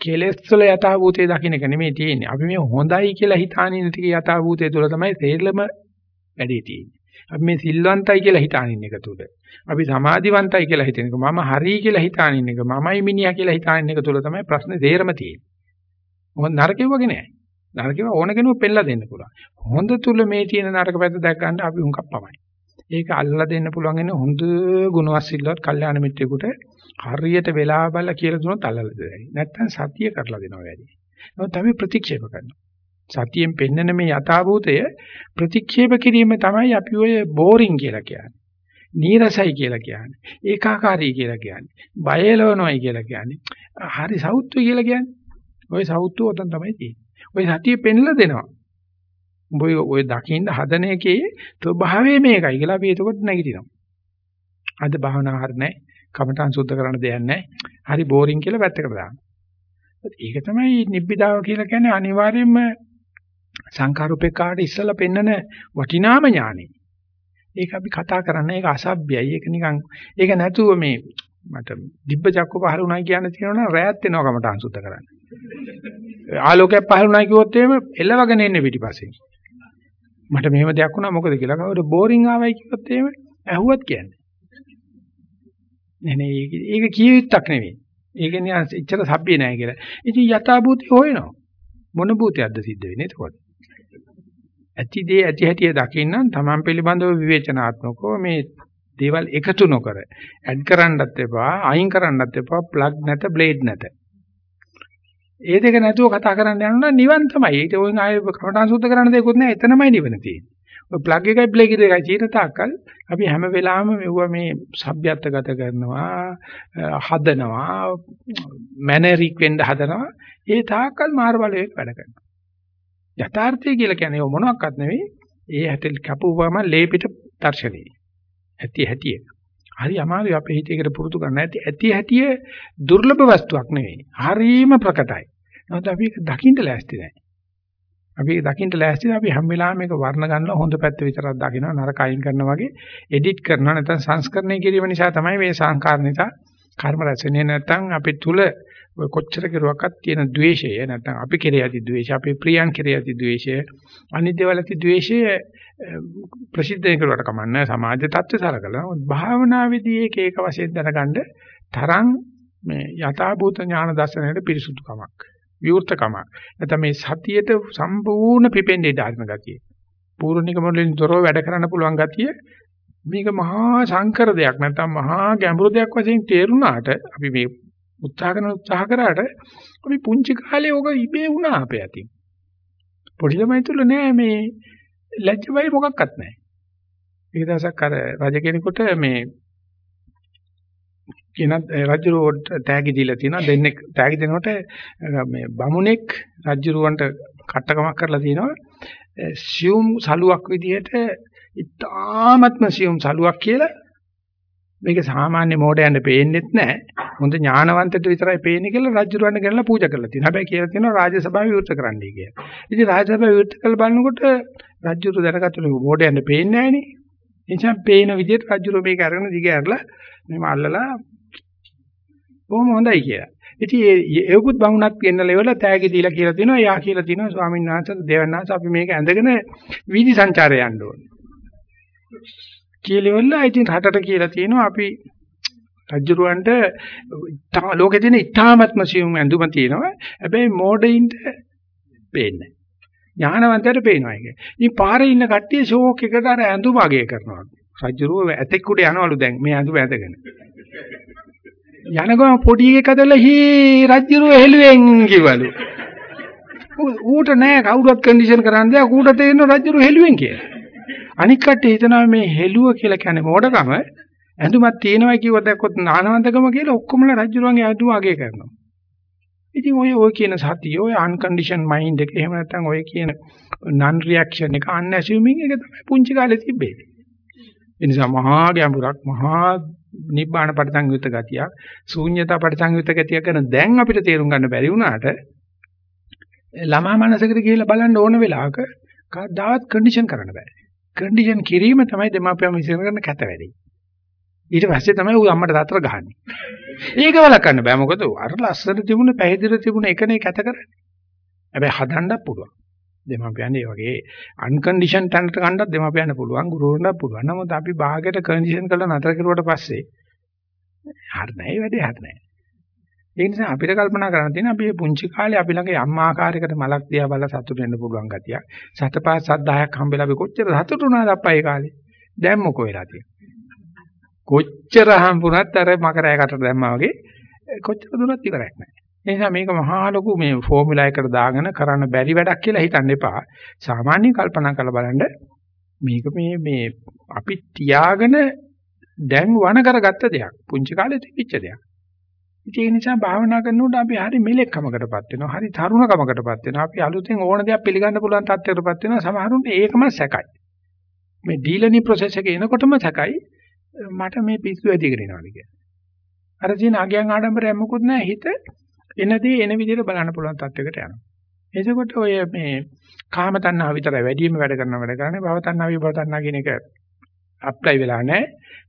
කෙලෙස් වල යථාභූතය දකින්න එක නෙමෙයි තියෙන්නේ. අපි මේ හොඳයි කියලා හිතානින් ටික යථාභූතය තුළ තමයි තේරෙලම වැඩේ තියෙන්නේ. අපි මේ සිල්වන්තයි කියලා හිතානින් එක තුළ. අපි සමාධිවන්තයි කියලා හිතන එක මම හරි කියලා හිතානින් එක මමයි මිනිහා කියලා හිතානින් එක තුළ තමයි ප්‍රශ්නේ තේරම තියෙන්නේ. මොකද නරකෙව වගේ නෑ. නරකෙව ඕන කෙනෙකුට පෙන්ලා දෙන්න පුළුවන්. හොඳ තුල මේ තියෙන නරක පැත්ත දැක් ගන්න අපි උන්කක් පමණයි. ඒක අල්ලලා දෙන්න පුළුවන් ඉන්නේ හොඳ ගුණවත් සිල්වත් කල්යාණ මිත්‍රයෙකුට හරියට වෙලා බලලා කියලා දුනොත් අල්ලලා දෙයි. නැත්තම් සතිය කරලා දෙනවා වැඩි. නමුත් අපි ප්‍රතික්ෂේප කරනවා. සතියෙන් පෙන්නන මේ යථාභූතය ප්‍රතික්ෂේප කිරීම තමයි අපි ඔය බෝරින් කියලා කියන්නේ. නීරසයි කියලා කියන්නේ. ඒකාකාරී කියලා කියන්නේ. බයලවනොයි කියලා කියන්නේ. හරි සෞත්වයි කියලා කියන්නේ. ওই සෞත්ව උතන් තමයි තියෙන්නේ. ওই සතිය පෙන්ලා දෙනවා. උඹ ඔය දකින්න හදන එකේ ස්වභාවය මේකයි කියලා අපි එතකොට නැගිටිනවා. අද භාවනා හරිය නැහැ. කමඨං සුද්ධ කරන්න දෙයක් නැහැ. හරි බෝරින් කියලා පැත්තකට දානවා. ඒක තමයි නිබ්බිදාව කියලා කියන්නේ අනිවාර්යයෙන්ම සංඛාරුපේකාට ඉස්සලා පෙන්නන වටිනාම ඥානෙ. ඒක අපි කතා කරන්නේ ඒක අසභ්‍යයි. ඒක නිකන් ඒක නැතුව මේ මට දිබ්බ චක්ක පහළ වුණා කියන තියෙනවනම් රැයත් වෙනවා කමඨං සුද්ධ කරන්න. ආලෝකයක් පහළ වුණා කිව්වොත් එහෙම එළවගෙන එන්නේ පිටිපස්සෙන්. මට මෙහෙම දෙයක් වුණා මොකද කියලා කවුරු බෝරින් ආවයි කිව්වොත් එහෙම ඇහුවත් කියන්නේ. නේ නේ ඒක කිය යුත්තක් නෙවෙයි. ඒක නිකන් ඉච්ඡර සભ્ય නෑ කියලා. ඉතින් යථාභූතය හොයනවා. මොන භූතයක්ද සිද්ධ වෙන්නේ එතකොට? ඇති දේ ඇති හැටිය දකින්න තමන් පිළිබඳව විවේචනාත්මකව මේ දේවල් එකතු නොකර ඇඩ් කරන්නත් එපා අයින් කරන්නත් එපා ප්ලග් නැත බ්ලේඩ් නැත ඒ දෙක නැතුව කතා කරන්න යනවා නිවන් තමයි. ඒක ඔයින් ආයෙ කමඨාන් සුද්ධ කරන්න දෙයක්වත් නැහැ. එතනමයි නිවන තියෙන්නේ. ඔය ප්ලග් එකයි ප්ලග් එකයි චීන තාක්කල් අපි හැම වෙලාවෙම මෙවුව මේ සભ્યත්වගත කරනවා, හදනවා, මැනරික් වෙන්න හදනවා. ඒ තාක්කල් මාර බලයෙන් වැඩ කරනවා. යථාර්ථය කියලා කියන්නේ මොනවත් නෙවෙයි. ඒ හැටි කපුවම ලේපිට දර්ශනේ. ඇති හැටි. හරි අමාරුයි අපේ හිතේකට පුරුදු කරන්න. ඇති ඇති හැටි දුර්ලභ වස්තුවක් නෙවෙයි. හරීම ප්‍රකටයි. නමුත් අපි ඒක දකින්න ලෑස්ති නැහැ. අපි දකින්න ලෑස්තිද අපි හැම වෙලාවෙම මේක වර්ණ ගන්නවා හොඳ පැත්ත විතරක් දකිනවා නරක අයින් කරනවා වගේ. එඩිට් කරනවා නැත්නම් සංස්කරණය කිරීම නිසා තමයි මේ සංකාර නිසා කර්ම රැසෙන්නේ නැත්නම් අපි තුල කොච්චර කෙරුවක්වත් තියෙන द्वේෂය නැත්නම් අපි කෙරේ ඇති द्वේෂය අපි ප්‍රියයන් කෙරේ ඇති द्वේෂය අනිත්‍යවල ඇති द्वේෂය ප්‍රසිද්ධ කරුවට කමන්නේ සමාජ තත්ත්ව සරකලා භාවනාවේදී ඒක ඒක වශයෙන් දැනගන්න තරම් මේ යථාභූත ඥාන දර්ශනයට පිරිසුදුකමක් විවෘතකමක් නැත්නම් මේ සතියේට සම්පූර්ණ පිපෙන්නේ ඩාර්න ගතිය. පූර්ණික මොළෙන් දොරව වැඩ කරන්න පුළුවන් ගතිය මේක මහා සංකර දෙයක්. නැත්නම් මහා ගැඹුරු දෙයක් වශයෙන් තේරුණාට අපි මේ උත්සාහ කරන උත්සාහ කරාට අපි පුංචි කාලේ ඕක ඉබේ වුණා අපේ අතින්. පොඩි ළමයි තුල නෑ මේ ලැජ්ජ බය මොකක්වත් නැහැ. ඒක දවසක් අර රජ කෙනෙකුට මේ කියන රජුරවට තෑගි දීලා තියෙනවා දෙන්නේ තෑගි දෙනකොට මේ බමුණෙක් රජුරවන්ට කට්ටකමක් කරලා තියෙනවා සියුම් සලුවක් විදිහට ඉතාමත්ම සියුම් සලුවක් කියලා මේක සාමාන්‍ය මෝඩයන්ට පේන්නෙත් නැහැ. හොඳ ඥානවන්තට විතරයි පේන්නේ කියලා රජුරවන්න ගෙනලා පූජා කරලා තියෙනවා. හැබැයි කියලා තියෙනවා රාජසභාව විවෘත කරන්නයි කියලා. ඉතින් රාජසභාව විවෘත කරලා බලනකොට රජුරු දැනගත්තලු මෝඩයන්ට පේන්නේ නැහනේ. එනිසා පේන විදිහට රජුරු මේක අරගෙන දිග ඇරලා මෙහෙම අල්ලලා බොහොම හොඳයි කියලා. ඉතින් ඒ ඒකුත් බමුණක් ගෙන්නලා ඉවරලා තෑගි දීලා කියලා තිනවා. යා කියලා තිනවා ස්වාමීන් වහන්සේ දේවයන් වහන්සේ අපි මේක ඇඳගෙන වීදි සංචාරය යන්න ඕනේ. කියලා ඉතින් රටට කියලා තියෙනවා අපි රජුරවන්ට ලෝකේ තියෙන ඉතාමත්ම සියුම් ඇඳුම තියෙනවා. හැබැයි මෝඩයින්ට පේන්නේ ඥානවන්තයට පේනවා ඒක. ඉතින් පාරේ ඉන්න කට්ටිය ෂෝක් එකට අර ඇඳුම අගය කරනවා. රජුරුව ඇතෙක් උඩ යනවලු දැන් මේ ඇඳුම ඇඳගෙන. යනගම පොඩි එකක් ඇදලා හී රජුරුව හෙළුවෙන් කිවලු. ඌට නෑ කවුරුත් කන්ඩිෂන් කරන්න දෙයක් ඌට තේරෙන රජුරුව හෙළුවෙන් කියලා. අනික් කට්ටිය හිතනවා මේ හෙළුව කියලා කියන්නේ මොඩකම ඇඳුමක් තියෙනවා කිව්වොත් දැක්කොත් නානවන්තකම කියලා ඔක්කොමලා රජුරුවන්ගේ ඇඳුම අගය කරනවා. ඉතින් ඔය ඔය කියන සතිය ඔය අන්කන්ඩිෂන් මයින්ඩ් එක එහෙම නැත්නම් ඔය කියන නන් රියැක්ෂන් එක අන්ඇසියුමින් එක තමයි පුංචි කාලේ තිබ්බේ. ඒ නිසා මහා ගැඹුරක් මහා නිබ්බාන පරිසංයුත ගතියක් ශූන්‍යතා පරිසංයුත ගතියක් ගැන දැන් අපිට තේරුම් ගන්න බැරි වුණාට ළමා මනසකට ගිහිල්ලා බලන්න ඕන වෙලාවක කවදාවත් කන්ඩිෂන් කරන්න බෑ. කන්ඩිෂන් කිරීම තමයි දෙමාපියන් විසින් කරන කැත වැඩේ. ඊට පස්සේ තමයි ඌ අම්මට තාත්තට ගහන්නේ. ඒක වලක්වන්න බෑ මොකද අර ලස්සන තිබුණ පැහැදිලි තිබුණ එකනේ කැත කරන්නේ. හැබැයි හදන්නත් පුළුවන්. දෙමාපියන් ඒ වගේ අන්කන්ඩිෂන් තැනට ගන්නත් දෙමාපියන් පුළුවන් ගුරුවරුන්ට පුළුවන්. නමුත් අපි භාගයට කන්ඩිෂන් කරලා නතර කරුවට පස්සේ හරි නැහැ වැඩේ හරි නැහැ. ඒ නිසා අපිට කල්පනා කරන්න තියෙන අපි පුංචි කාලේ අපි ළඟ යම් ආකාරයකට මලක් දිහා බලලා සතුට වෙන්න පුළුවන් ගතියක්. සතපස් සද්දායක් හම්බෙලා අපි කොච්චර සතුටු වුණාද අප්පා ඒ කාලේ. දැන් මොකෝ වෙලා තියෙන්නේ. කොච්චර හම්බුණත් අර මකරයකට දැම්මා වගේ කොච්චර දුරත් ඉවරයක් නැහැ. ඒ නිසා මේක මහා ලොකු මේ ෆෝමියුලා එකට දාගෙන කරන්න බැරි වැඩක් කියලා හිතන්න එපා. සාමාන්‍ය කල්පනා කරලා බලන්න මේක මේ මේ අපි තියාගෙන දැන් වණ කරගත්ත දෙයක්. පුංචි කාලේ තිබිච්ච දෙයක්. ඉතින් ඒ නිසා භාවනා කරනකොට අපි හරි මෙලෙක්කමකටපත් වෙනවා. හරි තරුණකමකටපත් වෙනවා. අපි අලුතෙන් ඕන දෙයක් පිළිගන්න පුළුවන් තත්ත්වයකටපත් වෙනවා. සමහරුන්ට ඒකම සැකයි. මේ ඩීලනි ප්‍රොසෙස් එක එනකොටම සැකයි මට මේ පිස්සු ඇදිගෙන යනවාද කියලා. අර තියෙන අගයන් ආඩම්බරයක් මොකුත් නැහැ හිත එනදී එන විදිහට බලන්න පුළුවන් තත්ත්වයකට යනවා. එතකොට ඔය මේ කාම තණ්හාව විතරයි වැඩිම වැඩ කරන වැඩ කරන්නේ භව තණ්හාව විභව තණ්හා කියන එක අප්ලයි වෙලා නැහැ.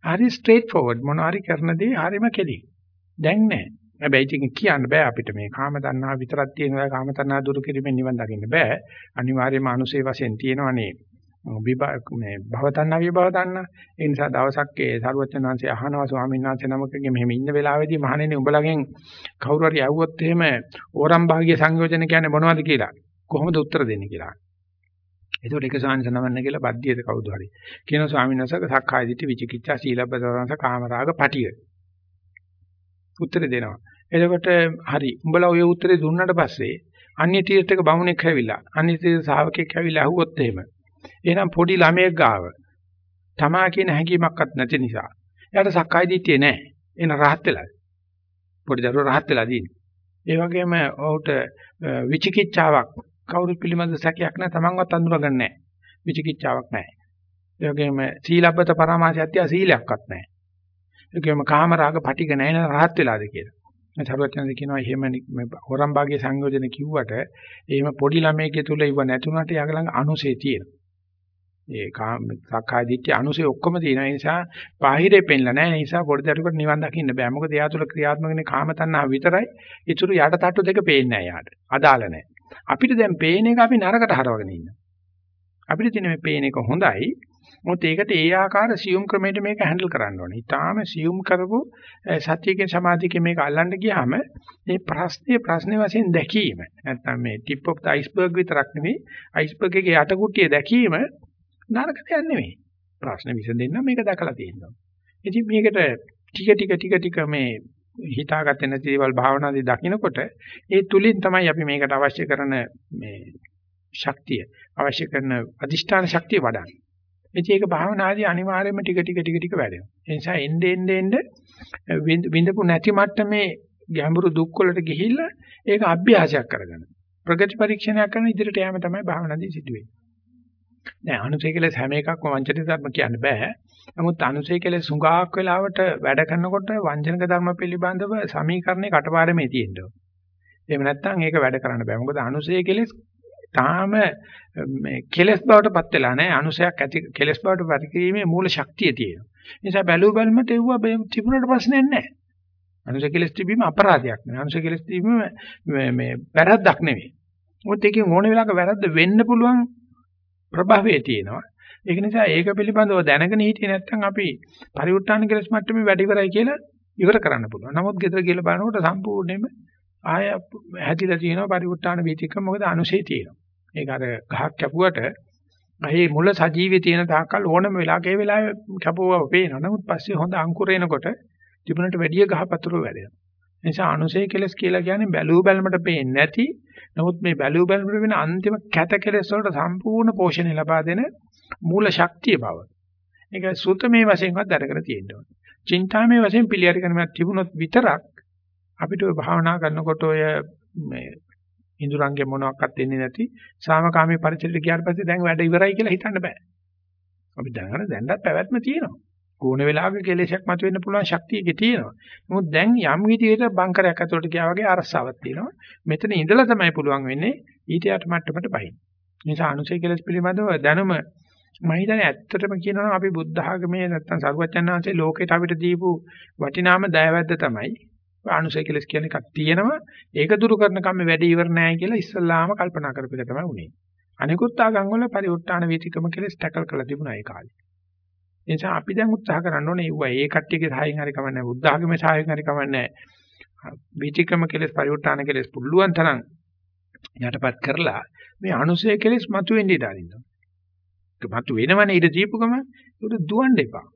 හරි ස්ට්‍රේට් ෆෝවර්ඩ් මොනවා හරි කරන දේ හරිම කෙලි. දැන් නැහැ. හැබැයි ඉතින් කියන්න බෑ අපිට මේ කාම තණ්හා විතරක් තියෙනවා කාම තණ්හා දුරු කිරීමෙන් නිවන් දකින්න බෑ. අනිවාර්යයෙන්ම අනුසේ වශයෙන් තියෙනවනේ විභා මේ භව තණ්හා විභව තණ්හා. ඒ නිසා දවසක් ඒ සරුවචනාංශය අහනවා ස්වාමීන් වහන්සේ නමකගේ මෙහෙම ඉන්න වෙලාවේදී මහණෙනි උඹලගෙන් කවුරු හරි ඇහුවොත් එහෙම ඕරම් භාග්‍ය සංයෝජන කියන්නේ මොනවද කියලා කොහොමද උත්තර දෙන්නේ කියලා. ඒකට එක සාංශ නමන්න කියලා බද්ධියද කවුද හරි. කියනවා ස්වාමීන් වහන්සේ සක්කාය දිට්ඨි විචිකිච්ඡා සීලබ්බදවංශ කාමරාග පටිය. උත්තර දෙනවා. එතකොට හරි. උඹලා ඔය උත්තරේ දුන්නාට පස්සේ අන්‍ය තීර්ථක බමුණෙක් ඇවිල්ලා අන්‍ය තීර්ථ ශාවකෙක් ඇවිල්ලා අහුවොත් එහෙම. එහෙනම් පොඩි ළමයෙක් ගාව තමා කියන හැඟීමක්වත් නැති නිසා එයාට සක්කාය දිට්ඨිය නැහැ. එන රහත් වෙලා. පොඩි දරුවෝ රහත් වෙලා දින්නේ. ඒ වගේම ඔහුට විචිකිච්ඡාවක් කවුරු පිළිමද සැකයක් නැහැ තමන්වත් අඳුරගන්නේ නැහැ. විචිකිච්ඡාවක් නැහැ. ඒ වගේම සීලබ්බත පරමාසයත්‍ය සීලයක්වත් නැහැ. ඒකෙම කාම රාග පටිග නැහැ නේද රහත් වෙලාද කියලා. මේ සරුවචනද කියනවා එහෙම හොරම් භාගයේ සංයෝජන කිව්වට එහෙම පොඩි ළමයෙක්ගේ තුල ඉව නැතුණට යාග ළඟ අනුසේ තියෙනවා. ඒ කාම සක්කාය දිට්ඨිය අනුසේ ඔක්කොම තියෙන නිසා බාහිරේ පෙන්ලා නැහැ. ඒ නිසා පොඩි දරුවෙකුට නිවන් දකින්න බෑ. මොකද එයා තුල ක්‍රියාත්මක වෙන්නේ කාම තණ්හා විතරයි. ඊටු යට තට්ටු දෙක පේන්නේ නැහැ යාට. අදාළ නැහැ. අපිට දැන් පේන එක අපි නරකට හරවගෙන ඉන්නවා. අපිට තියෙන මේ පේන එක හොඳයි. මොකද ඒකට ඒ ආකාර සියුම් ක්‍රමයකට මේක හැන්ඩල් කරන්න ඕනේ. ඊටාම සියුම් කරපු සත්‍යයේ සමාධියක මේක අල්ලන්න ගියාම මේ ප්‍රශ්නේ ප්‍රශ්නේ වශයෙන් දැකීම නැත්නම් මේ ටිප් ඔෆ් ද අයිස්බර්ග් විතරක් නෙවෙයි අයිස්බර්ග් එකේ යටකුට්ටිය දැකීම නරක දෙයක් නෙවෙයි. ප්‍රශ්න විසඳෙන්න මේක දැකලා තියෙනවා. ඉතින් මේකට ටික ටික ටික ටික මේ හිතාගත්තේ නැති දේවල් භාවනාදී දකිනකොට ඒ තුලින් තමයි අපි මේකට අවශ්‍ය කරන මේ ශක්තිය අවශ්‍ය කරන අදිෂ්ඨාන ශක්තිය වඩන්නේ. ඉතින් ඒක භාවනාදී අනිවාර්යයෙන්ම ටික ටික ටික ටික වැඩෙනවා. ඒ නිසා එnde end end විඳපු නැති මට්ටමේ ගැඹුරු දුක් වලට ගිහිල්ලා ඒක අභ්‍යාසයක් කරගන්න. ප්‍රගති පරීක්ෂණයක් කරන ඉදිරියට යෑම තමයි භාවනාදී සිදුවෙන්නේ. දැන් අනුසය කෙලස් හැම එකක්ම වංචනික ධර්ම කියන්න බෑ. නමුත් අනුසය කෙලස් සුඟාක් වෙලාවට වැඩ කරනකොට වංචනික ධර්ම පිළිබඳව සමීකරණේ කටපාඩමේ තියෙනවා. එහෙම නැත්නම් ඒක වැඩ කරන්න බෑ. මොකද අනුසය කෙලස් තාම මේ කෙලස් බවට පත් වෙලා නැහැ. අනුසයක් ඇති කෙලස් බවට පත් කිරීමේ මූල ශක්තිය තියෙනවා. ඒ නිසා බැලුව බැලමට එව්ව තිබුණට ප්‍රශ්නයක් නැහැ. අනුසය කෙලස් තිබීම අපරාධයක් නෙවෙයි. අනුසය කෙලස් තිබීම මේ මේ වැරද්දක් නෙවෙයි. මොකද ඒකෙන් ඕන වෙලාවක වැරද්ද වෙන්න පුළුවන් ප්‍රභවයේ තියෙනවා. ඒක නිසා ඒක පිළිබඳව දැනගෙන හිටියේ නැත්නම් අපි පරිඋත් ทาน කෙලස් මට්ටමේ වැඩි කරයි කියලා ඉවර කරන්න පුළුවන්. නමුත් ගෙදර කියලා බලනකොට සම්පූර්ණයෙන්ම ආය හැදිලා තියෙනවා පරිඋත් ทาน වීතික මොකද අනුශේ තියෙනවා. ඒක අර ගහක් කැපුවට ගහේ මුල සජීවී තියෙන තාක්කල් ඕනම වෙලාවක ඒ වෙලාවේ කැපුවව පේනවා. නමුත් පස්සේ හොඳ අංකුර එනකොට තිබුණට වැඩිය ගහපතුරු වැඩෙනවා. ඒ නිසා අනුසය කෙලස් කියලා කියන්නේ බැලූ බැලමට පේන්නේ නැති. නමුත් මේ බැලූ බැලමට වෙන අන්තිම කැත කෙලස් වලට සම්පූර්ණ පෝෂණය ලබා දෙන මූල ශක්තිය බව. ඒක සූත්‍රමේ වශයෙන්වත් දැනගෙන තියෙන්න ඕනේ. චින්තාමේ වශයෙන් පිළියරි කරනවත් තිබුණොත් විතරක් අපිට භාවනා කරනකොට ඔය මේ ඉඳුරංගේ මොනවත් දෙන්නේ නැති සාමකාමී පරිසරයට ගියාට පස්සේ දැන් වැඩ ඉවරයි කියලා හිතන්න බෑ. අපි දැනගන්න දැන්වත් පැවැත්ම තියෙනවා. ඕන වෙලාවක කෙලෙසක් මතුවෙන්න පුළුවන් ශක්තිය ඒකේ තියෙනවා. නමුත් දැන් යම් විදිහකට බංකරයක් ඇතුළට ගියා වගේ අරසාවක් තියෙනවා. මෙතන ඉඳලා තමයි පුළුවන් වෙන්නේ ඊට යට මට්ටමට බහින්න. නිසා අනුසය කෙලස් පිළිබඳව දැනුම මම හිතන්නේ ඇත්තටම කියනවා නම් අපි බුද්ධ ආගමේ නැත්තම් සරුවචන් වහන්සේ ලෝකයට අපිට දීපු වටිනාම දයවැද්ද තමයි අනුසය කෙලස් කියන එකක් තියෙනවා ඒක දුරු කරන කම වැඩි ඉවර නැහැ කියලා ඉස්සල්ලාම කල්පනා කරපු එක තමයි උනේ. අනිකුත් ආගම් වල පරිඋත්තාන වීතිකම කෙලස් ටැකල් කරලා තිබුණා ඒ කාලේ. ඒ නිසා අපි දැන් උත්සාහ කරන්න ඕනේ ඒවා ඒ කට්ටියගේ සහායෙන් හරි කමන්නේ බුද්ධ ආගමේ සහායෙන් හරි කමන්නේ වීතිකම කෙලස් පරිඋත්තාන කෙලස් පුළුවන් තරම් යටපත් කරලා මේ අනුසය කෙලස් මතුවෙන්න ඉඩ අරින්නවා. මතු වෙනවනේ ඊට දීපු ගම ඒකට දුවන්න එපා.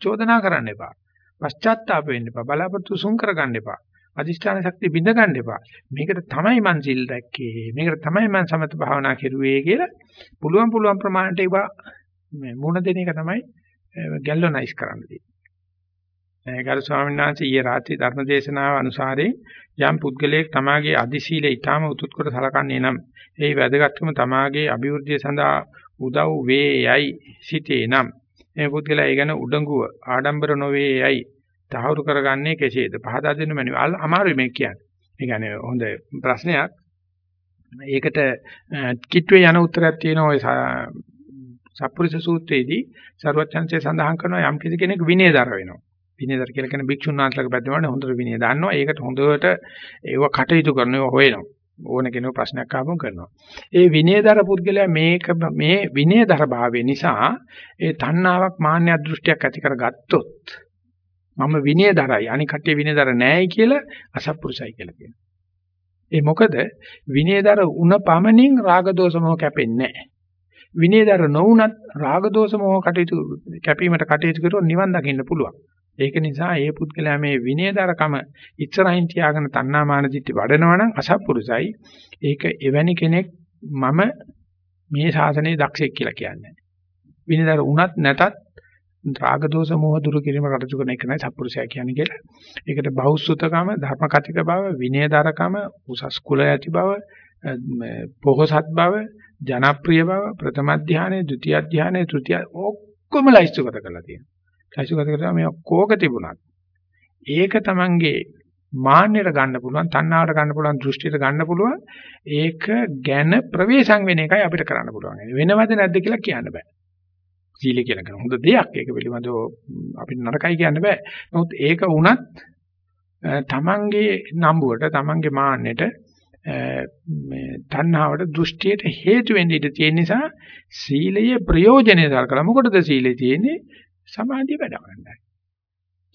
චෝදනා කරන්න එපා. පශ්චාත්තාප වෙන්න එපා. බලාපොරොත්තු සුන් කරගන්න එපා. අදිෂ්ඨාන ශක්තිය බිඳ ගන්න එපා. මේකට තමයි මං සිල් දැක්කේ. මේකට තමයි මං සමත භාවනා කෙරුවේ කියලා පුළුවන් පුළුවන් ප්‍රමාණයට ඒවා මේ මුණ දෙන එක තමයි ගැල්වනයිස් කරන්න තියෙන්නේ. ගරු ස්වාමීන් වහන්සේ ඊයේ රාත්‍රී ධර්ම දේශනාව අනුසාරයෙන් යම් පුද්ගලයෙක් තමාගේ අදි සීලය ඊටාම උතුත් කොට සලකන්නේ නම් ඒ වැදගත්කම තමාගේ අභිවෘද්ධිය සඳහා උදව් වේයයි සිටේ නම් මේ පුද්ගලයා ඒ ගැන උඩඟුව ආඩම්බර නොවේයයි තහවුරු කරගන්නේ කෙසේද පහදා දෙන්න මැනවි අමාරුයි මේ කියන්නේ. ඒ කියන්නේ හොඳ ප්‍රශ්නයක්. ඒකට කිට්ටුවේ යන උත්තරයක් තියෙනවා ඔය සප්පුරිස සූත්‍රයේදී සර්වචන්සේ සඳහන් කරනවා යම් කිසි කෙනෙක් විනයදර වෙනවා. විනයදර කියලා කියන භික්ෂුන් වහන්සේලාගේ පැත්තෙන් හොඳට විනය දන්නවා. ඒකට හොඳට ඒව කටයුතු කරනවා හොයනවා. ඕන කෙනෙකු ප්‍රශ්නයක් ආවම කරනවා. ඒ විනයදර පුද්ගලයා මේක මේ විනයදර භාවය නිසා ඒ තණ්හාවක් මාන්නයක් දෘෂ්ටියක් ඇති කරගත්තොත් මම විනයදරයි අනික කට්ටිය විනයදර නැහැ කියලා අසත්පුරුසයි කියලා කියනවා. ඒ මොකද විනයදර උන පමණින් රාග දෝෂ මොහ කැපෙන්නේ නැහැ. විනයදර නොවුනත් රාග දෝෂ මොහ කටයුතු කැපීමට කටයුතු කරුවොත් නිවන් දකින්න පුළුවන්. ඒක නිසා ඒ පුද්ගලයා මේ විනයදරකම ඉස්සරහින් තියාගෙන තණ්හාමාන දිට්ඨි වඩනවා නම් අසත්පුරුසයි. ඒක එවැනි කෙනෙක් මම මේ ශාසනයේ දක්ෂෙක් කියලා කියන්නේ. විනයදර උනත් නැතත් රාග දෝෂ මොහ දුරු කිරීම කටයුතු කරන එක නයි සත්පුරුෂයා කියන්නේ කියලා. ඒකට බෞද්ධතකම, ධර්ම කතික බව, විනයදරකම, උසස් කුල ඇති බව, පොහොසත් බව, ජනප්‍රිය බව, ප්‍රථම ධානයේ, ဒုတိ ය ධානයේ, තෘතිය ඔක්කොම ලයිස්තුගත කරලා තියෙනවා. ලයිස්තුගත කරලා මේ කෝක තිබුණත් ඒක Tamange මාන්නයට ගන්න පුළුවන්, තණ්හාවට ගන්න පුළුවන්, දෘෂ්ටියට ගන්න පුළුවන්. ඒක ගැන ප්‍රවේශම් වෙන එකයි අපිට කරන්න පුළුවන්. වෙනවද නැද්ද කියලා කියන්න බෑ. සීලය කියලා කරන හොඳ දෙයක්. ඒක පිළිබඳව අපිට නරකයි කියන්න බෑ. නමුත් ඒක වුණත් තමන්ගේ නම්බුවට, තමන්ගේ මාන්නයට මේ තණ්හාවට දෘෂ්ටියට හේතු වෙන්න ඉඩ තියෙන නිසා සීලයේ ප්‍රයෝජනෙ දරකලා මොකටද සීලේ තියෙන්නේ? සමාධිය වැඩ ගන්නයි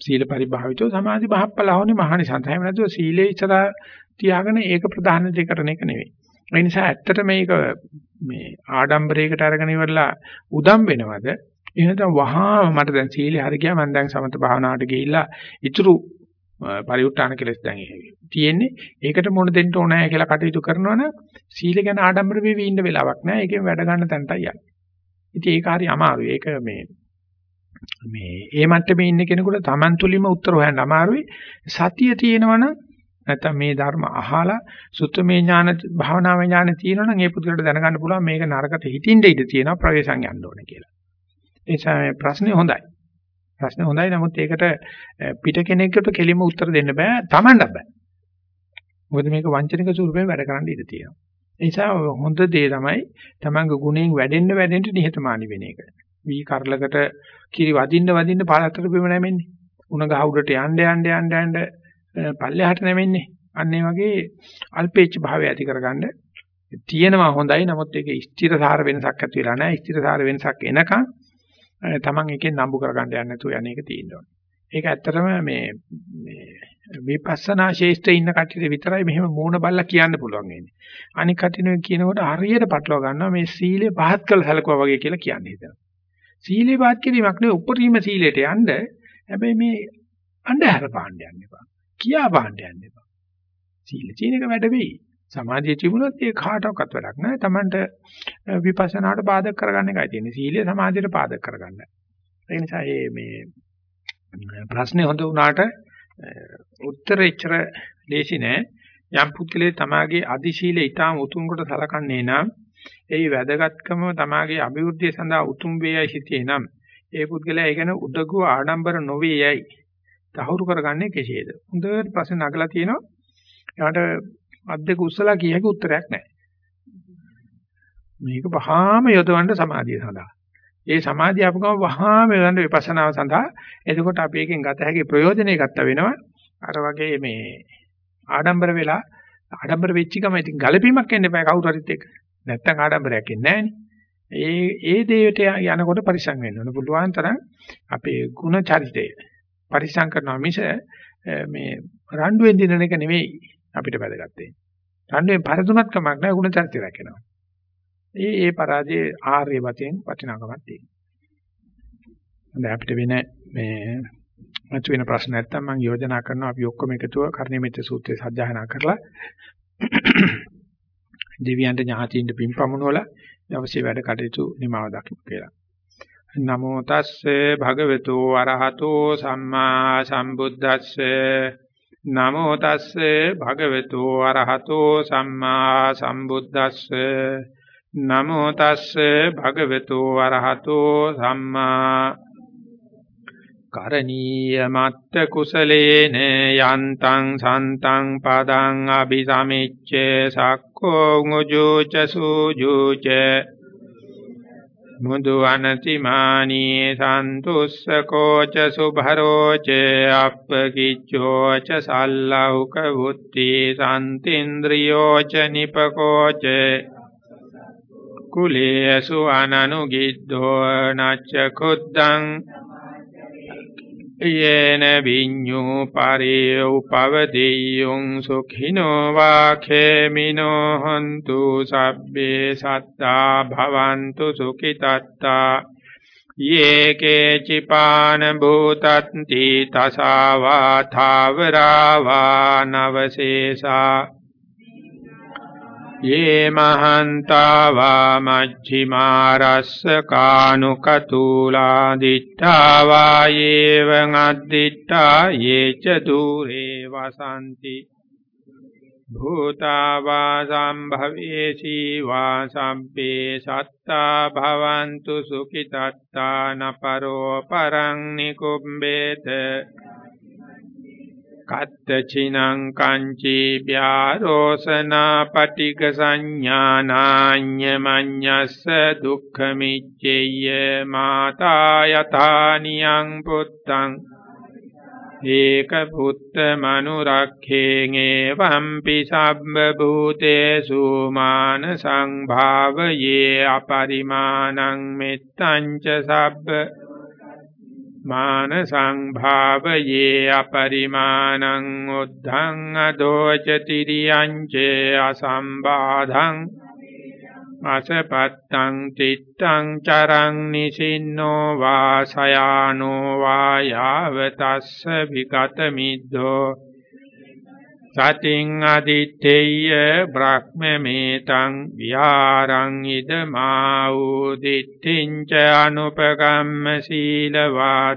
සීල පරිභාවිතෝ සමාධි බහප්පලහෝනේ මහානිසංස එහෙම නැතුව සීලේ ඉස්සරහ තියාගෙන ඒක ප්‍රධාන දෙයක් කරන එක නෙවෙයි. ඒ නිසා ඇත්තට මේක මේ ආඩම්බරයකට අරගෙන ඉවරලා උදම් වෙනවද? එහෙනම් වහා මට දැන් සීලේ හරි ගියා. මම දැන් සමත භාවනාවට ගිහිල්ලා ඉතුරු පරිඋත්තාන කෙලස් දැන් තියෙන්නේ. ඒකට මොන දෙන්න ඕනෑ කියලා කටයුතු කරනවනම් සීල ගැන ආඩම්බර වෙවි ඉන්න වෙලාවක් නෑ. ඒකෙන් වැඩ ගන්න තැනටයි යන්නේ. ඉතින් ඒක හරි අමාරුයි. ඒක මේ මේ ඒ මට්ටමේ ඉන්න කෙනෙකුට Taman තුලින්ම උත්තර හොයන්න අමාරුයි. සතිය තියෙනවනම් නැත්නම් මේ ධර්ම අහලා සුත්තමේ ඥාන භාවනාවේ ඥාන තියෙනවා නම් ඒ පුදුලට දැනගන්න පුළුවන් මේක නරකට හිතින්ද ඉඳ තියෙනවා ප්‍රවේශම් යන්න ඕනේ කියලා. ඒ නිසා ප්‍රශ්නේ හොඳයි. ප්‍රශ්නේ හොඳයි නමුත් ඒකට පිට කෙනෙකුට කෙලින්ම උත්තර දෙන්න බෑ Tamanට බෑ. මොකද මේක වංචනික ස්වරූපයෙන් වැඩ කරන්න ඉඩ තියෙනවා. ඒ නිසා හොඳ දේ තමයි Tamanගේ ගුණයෙන් වැඩෙන්න වැඩෙන්න නිහතමානී වෙන එක. වී කරලකට කිරි වදින්න වදින්න පාලතර බිම නැමෙන්නේ. උණ ගහ උඩට යන්න යන්න යන්න යන්න පල්ලෙහාට නැමෙන්නේ. අන්න ඒ වගේ අල්පේච්ඡ භාවය ඇති කරගන්න තියෙනවා හොඳයි. නමුත් ඒක ස්ථිරසාර වෙනසක් ඇති වෙලා නැහැ. ස්ථිරසාර වෙනසක් එනකන් තමන් එකෙන් නම්බු කරගන්න යන්නේ නැතුව යන්නේ ඒක තියෙනවා. ඒක ඇත්තටම මේ මේ විපස්සනා ශේෂ්ඨ ඉන්න කට්ටියට විතරයි මෙහෙම මූණ බල්ලා කියන්න පුළුවන් වෙන්නේ. අනික කටිනුවේ කියනකොට හරියට පටලවා ගන්නවා මේ සීලය පහත් කළ සැලකුවා වගේ කියලා කියන්නේ හිතනවා. සීලේ පහත් කිරීමක් නෙවෙයි උපරිම සීලයට යන්න. හැබැයි මේ අන්ධහර පාණ්ඩ යන්න එපා. කියා පාන්න යන්න එපා. සීල චීනක වැඩ වෙයි. සමාධිය තිබුණොත් ඒ කාටවත් වැඩක් නැහැ. Tamanට විපස්සනාට බාධක කරගන්න එකයි තියෙන්නේ. සීලය සමාධියට බාධක කරගන්න. ඒ නිසා මේ ප්‍රශ්නේ හොඳ වුණාට උත්තර එච්චර ලේසි නෑ. යම් පුද්ගලයේ තමාගේ අදි සීලය ඊටාම උතුම් කොට සලකන්නේ නම් ඒ වැදගත්කම තමාගේ අභිවෘද්ධිය සඳහා උතුම් වේයයි සිටියේ නම් ඒ පුද්ගලයා ඒ ගැන උදගුව ආඩම්බර නොවේයයි තහවුරු කරගන්නේ කෙසේද? හොඳට ප්‍රශ්න නගලා තියෙනවා. එයාට අත් දෙක උස්සලා කිය හැකි උත්තරයක් නැහැ. මේක වහාම යොදවන්න සමාධිය සඳහා. ඒ සමාධිය අපු ගම වහාම යොදවන්න විපස්සනාව සඳහා. එතකොට අපි එකෙන් ගත හැකි ප්‍රයෝජනෙ ගත්ත වෙනවා. අර වගේ මේ ආඩම්බර වෙලා ආඩම්බර වෙච්ච ගම ඉතින් ගලපීමක් එන්න එපා කවුරු හරිත් එක්ක. නැත්තම් ආඩම්බරයක් එන්නේ ඒ ඒ දේට යනකොට පරිසං වෙන්න ඕන. පුළුවන් තරම් අපේ ಗುಣ චරිතය පරිසං කරනවා මිස මේ රණ්ඩුවෙන් දිනන එක නෙවෙයි අපිට වැදගත් වෙන්නේ. රණ්ඩුවෙන් පරදුනත් කමක් නැහැ ಗುಣ චරිතය රැකෙනවා. ඒ ඒ පරාජයේ ආර්ය වශයෙන් වටිනාකමක් තියෙනවා. හොඳයි අපිට වෙන මේ මතු වෙන ප්‍රශ්න නැත්තම් මම යෝජනා කරනවා අපි ඔක්කොම එකතුව කර්ණිමිත සූත්‍රය සජ්ජායනා කරලා (clears throat) දෙවියන්ට ඥාතීන්ට පින්පමුණවල අවශ්‍ය වැඩ කටයුතු නිමාව දක්වමු කියලා. නමෝ තස්සේ භගවතු අරහතෝ සම්මා සම්බුද්දස්සේ නමෝ තස්සේ භගවතු අරහතෝ සම්මා සම්බුද්දස්සේ. නමෝ තස්සේ භගවතු අරහතෝ සම්මා. කරණීය මත්ත කුසලේන යන්තං සන්තං පදං අபிසමිච්ඡේ සක්ඛෝ උජුච සූජුච. මුදු අනතිමානී සන්තුස්සකෝ ච සුභරෝ ච අප්පකිච්ඡෝ ච සල්ලෞක වුත්ති සම්තින්ද්‍රියෝ ච නිපකෝ ච කුලේසු අනනුගිද්දෝ නච්ච කුද්දං යේන විඤ්ඤෝ පරේ උපවදෙය්‍යං සුඛිනෝ වාඛේමිනෝ හන්තු සබ්බේ සත්තා භවන්තු සුඛිතත්තා යේකේ චිපාන භූතත්ති තසාවා ථාවරාවා නවශේෂා යේ මහන්තා වා මජ්ක්‍ධිමා රස්ස කානුකතුලා දිත්තා වා යේවං අද්දිත්තා යේච দূරේ වසන්ති භූතා වා සම්භවේසි වා සම්පේ සත්තා භවන්තු සුඛිතත්තා නපරෝ පරං නිකුම්බේත කත්ත චිනං කංචී ව්‍යාරෝසනා පටික සංඥානාඤ්ඤමඤ්ඤස්ස දුක්ඛමිච්ඡේය මාතා යථානියං පුත්තං ඒක පුත්ත මනුරක්ඛේන් එවම්පි සබ්බ භූතේසු මාන සංභාවයේ අපරිමාණං මෙත්තං ච සබ්බ මාන සංභාවයේ අපරිමාණං උද්ධං අදෝචතිරියං චේ අසම්බාධං අසපත්තං තිත්තං චරං නිසින්නෝ වාසයානෝ වායාවතස්ස විගත මිද්දෝ සතින් අදිත්තේය බ්‍රහ්මමේතං විහාරං ඉදමා වූ දිට්ඨිං ච අනුපගම්ම සීලවාදස්සනේන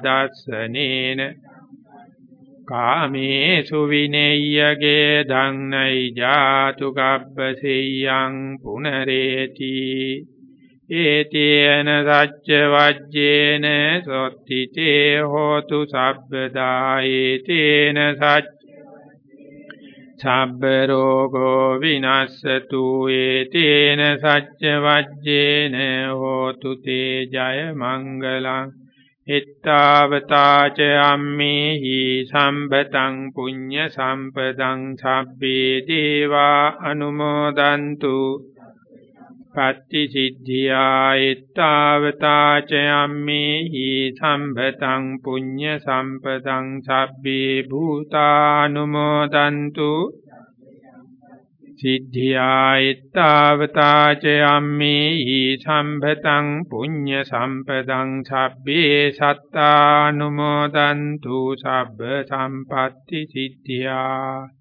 කාමේසු විනෙය්‍යගේ ධම්නයි ජාතු ගබ්බසෙය්‍යං පුනරේති ඒතේන සච්ච වජ්ජේන සොත්තිතේ හෝතු සබ්බදා ඒතේන සච්ච සබ්බ රෝගෝ විනස්සතු ඒතේන සච්ච වජ්ජේන හෝතු තේ ජය මංගලං. ittavataච අම්මේහි සම්බතං පුඤ්ඤ සම්පදං සබ්බේ දේවා අනුමෝදන්තු. පත්ති සිද්ධියා ittavataච අම්මේහි සම්බතං පුඤ්ඤ සම්පදං සබ්බේ භූතානුමෝදන්තු. සිද්ධියා ittavataච අම්මේහි සම්බතං පුඤ්ඤ සම්පදං සබ්බේ සත්තානුමෝදන්තු. සබ්බ සම්පatti සිද්ධියා.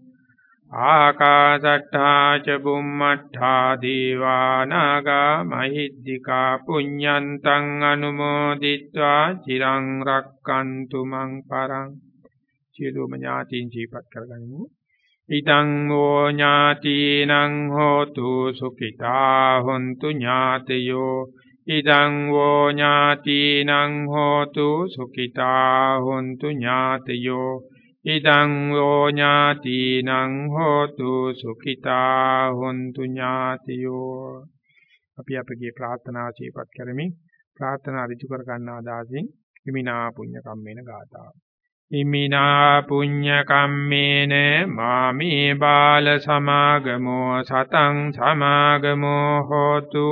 ආකාසට්ඨා ච බුම්මට්ඨා දීවානාගා මහිද්దికා පුඤ්ඤන්තං අනුමෝදිත්වා চিරං රක්칸තු මං පරං සියලුම ඥාතීන් ජීපත් කරගනිමු ඊතං වෝ ඥාතීනං හෝතු සුඛිතා හොන්තු ඥාතයෝ ඊතං වෝ ඥාතීනං හෝතු සුඛිතා හොන්තු ඥාතයෝ ඉදං වෝ ඥාතීනං හෝතු සුඛිතා හොන්තු ඥාතියෝ. අපි අපගේ ප්‍රාර්ථනා චීපත් කරමින් ප්‍රාර්ථනා ඍජු කර ගන්නා දාසින් හිමිනා පුඤ්ඤ කම්මේන ගාථා. ඉමිනා පුඤ්ඤ කම්මේන මාමේ බාල සමාගමෝ සතං සමාගමෝ හෝතු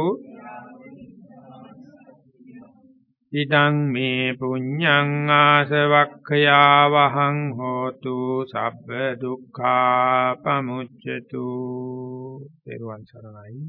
ඉදං මේ පුඤ්ඤං ආසවක්ඛයා වහං හෝතු සබ්බ දුක්ඛා පමුච්ඡතු. ත්වන් සරණයි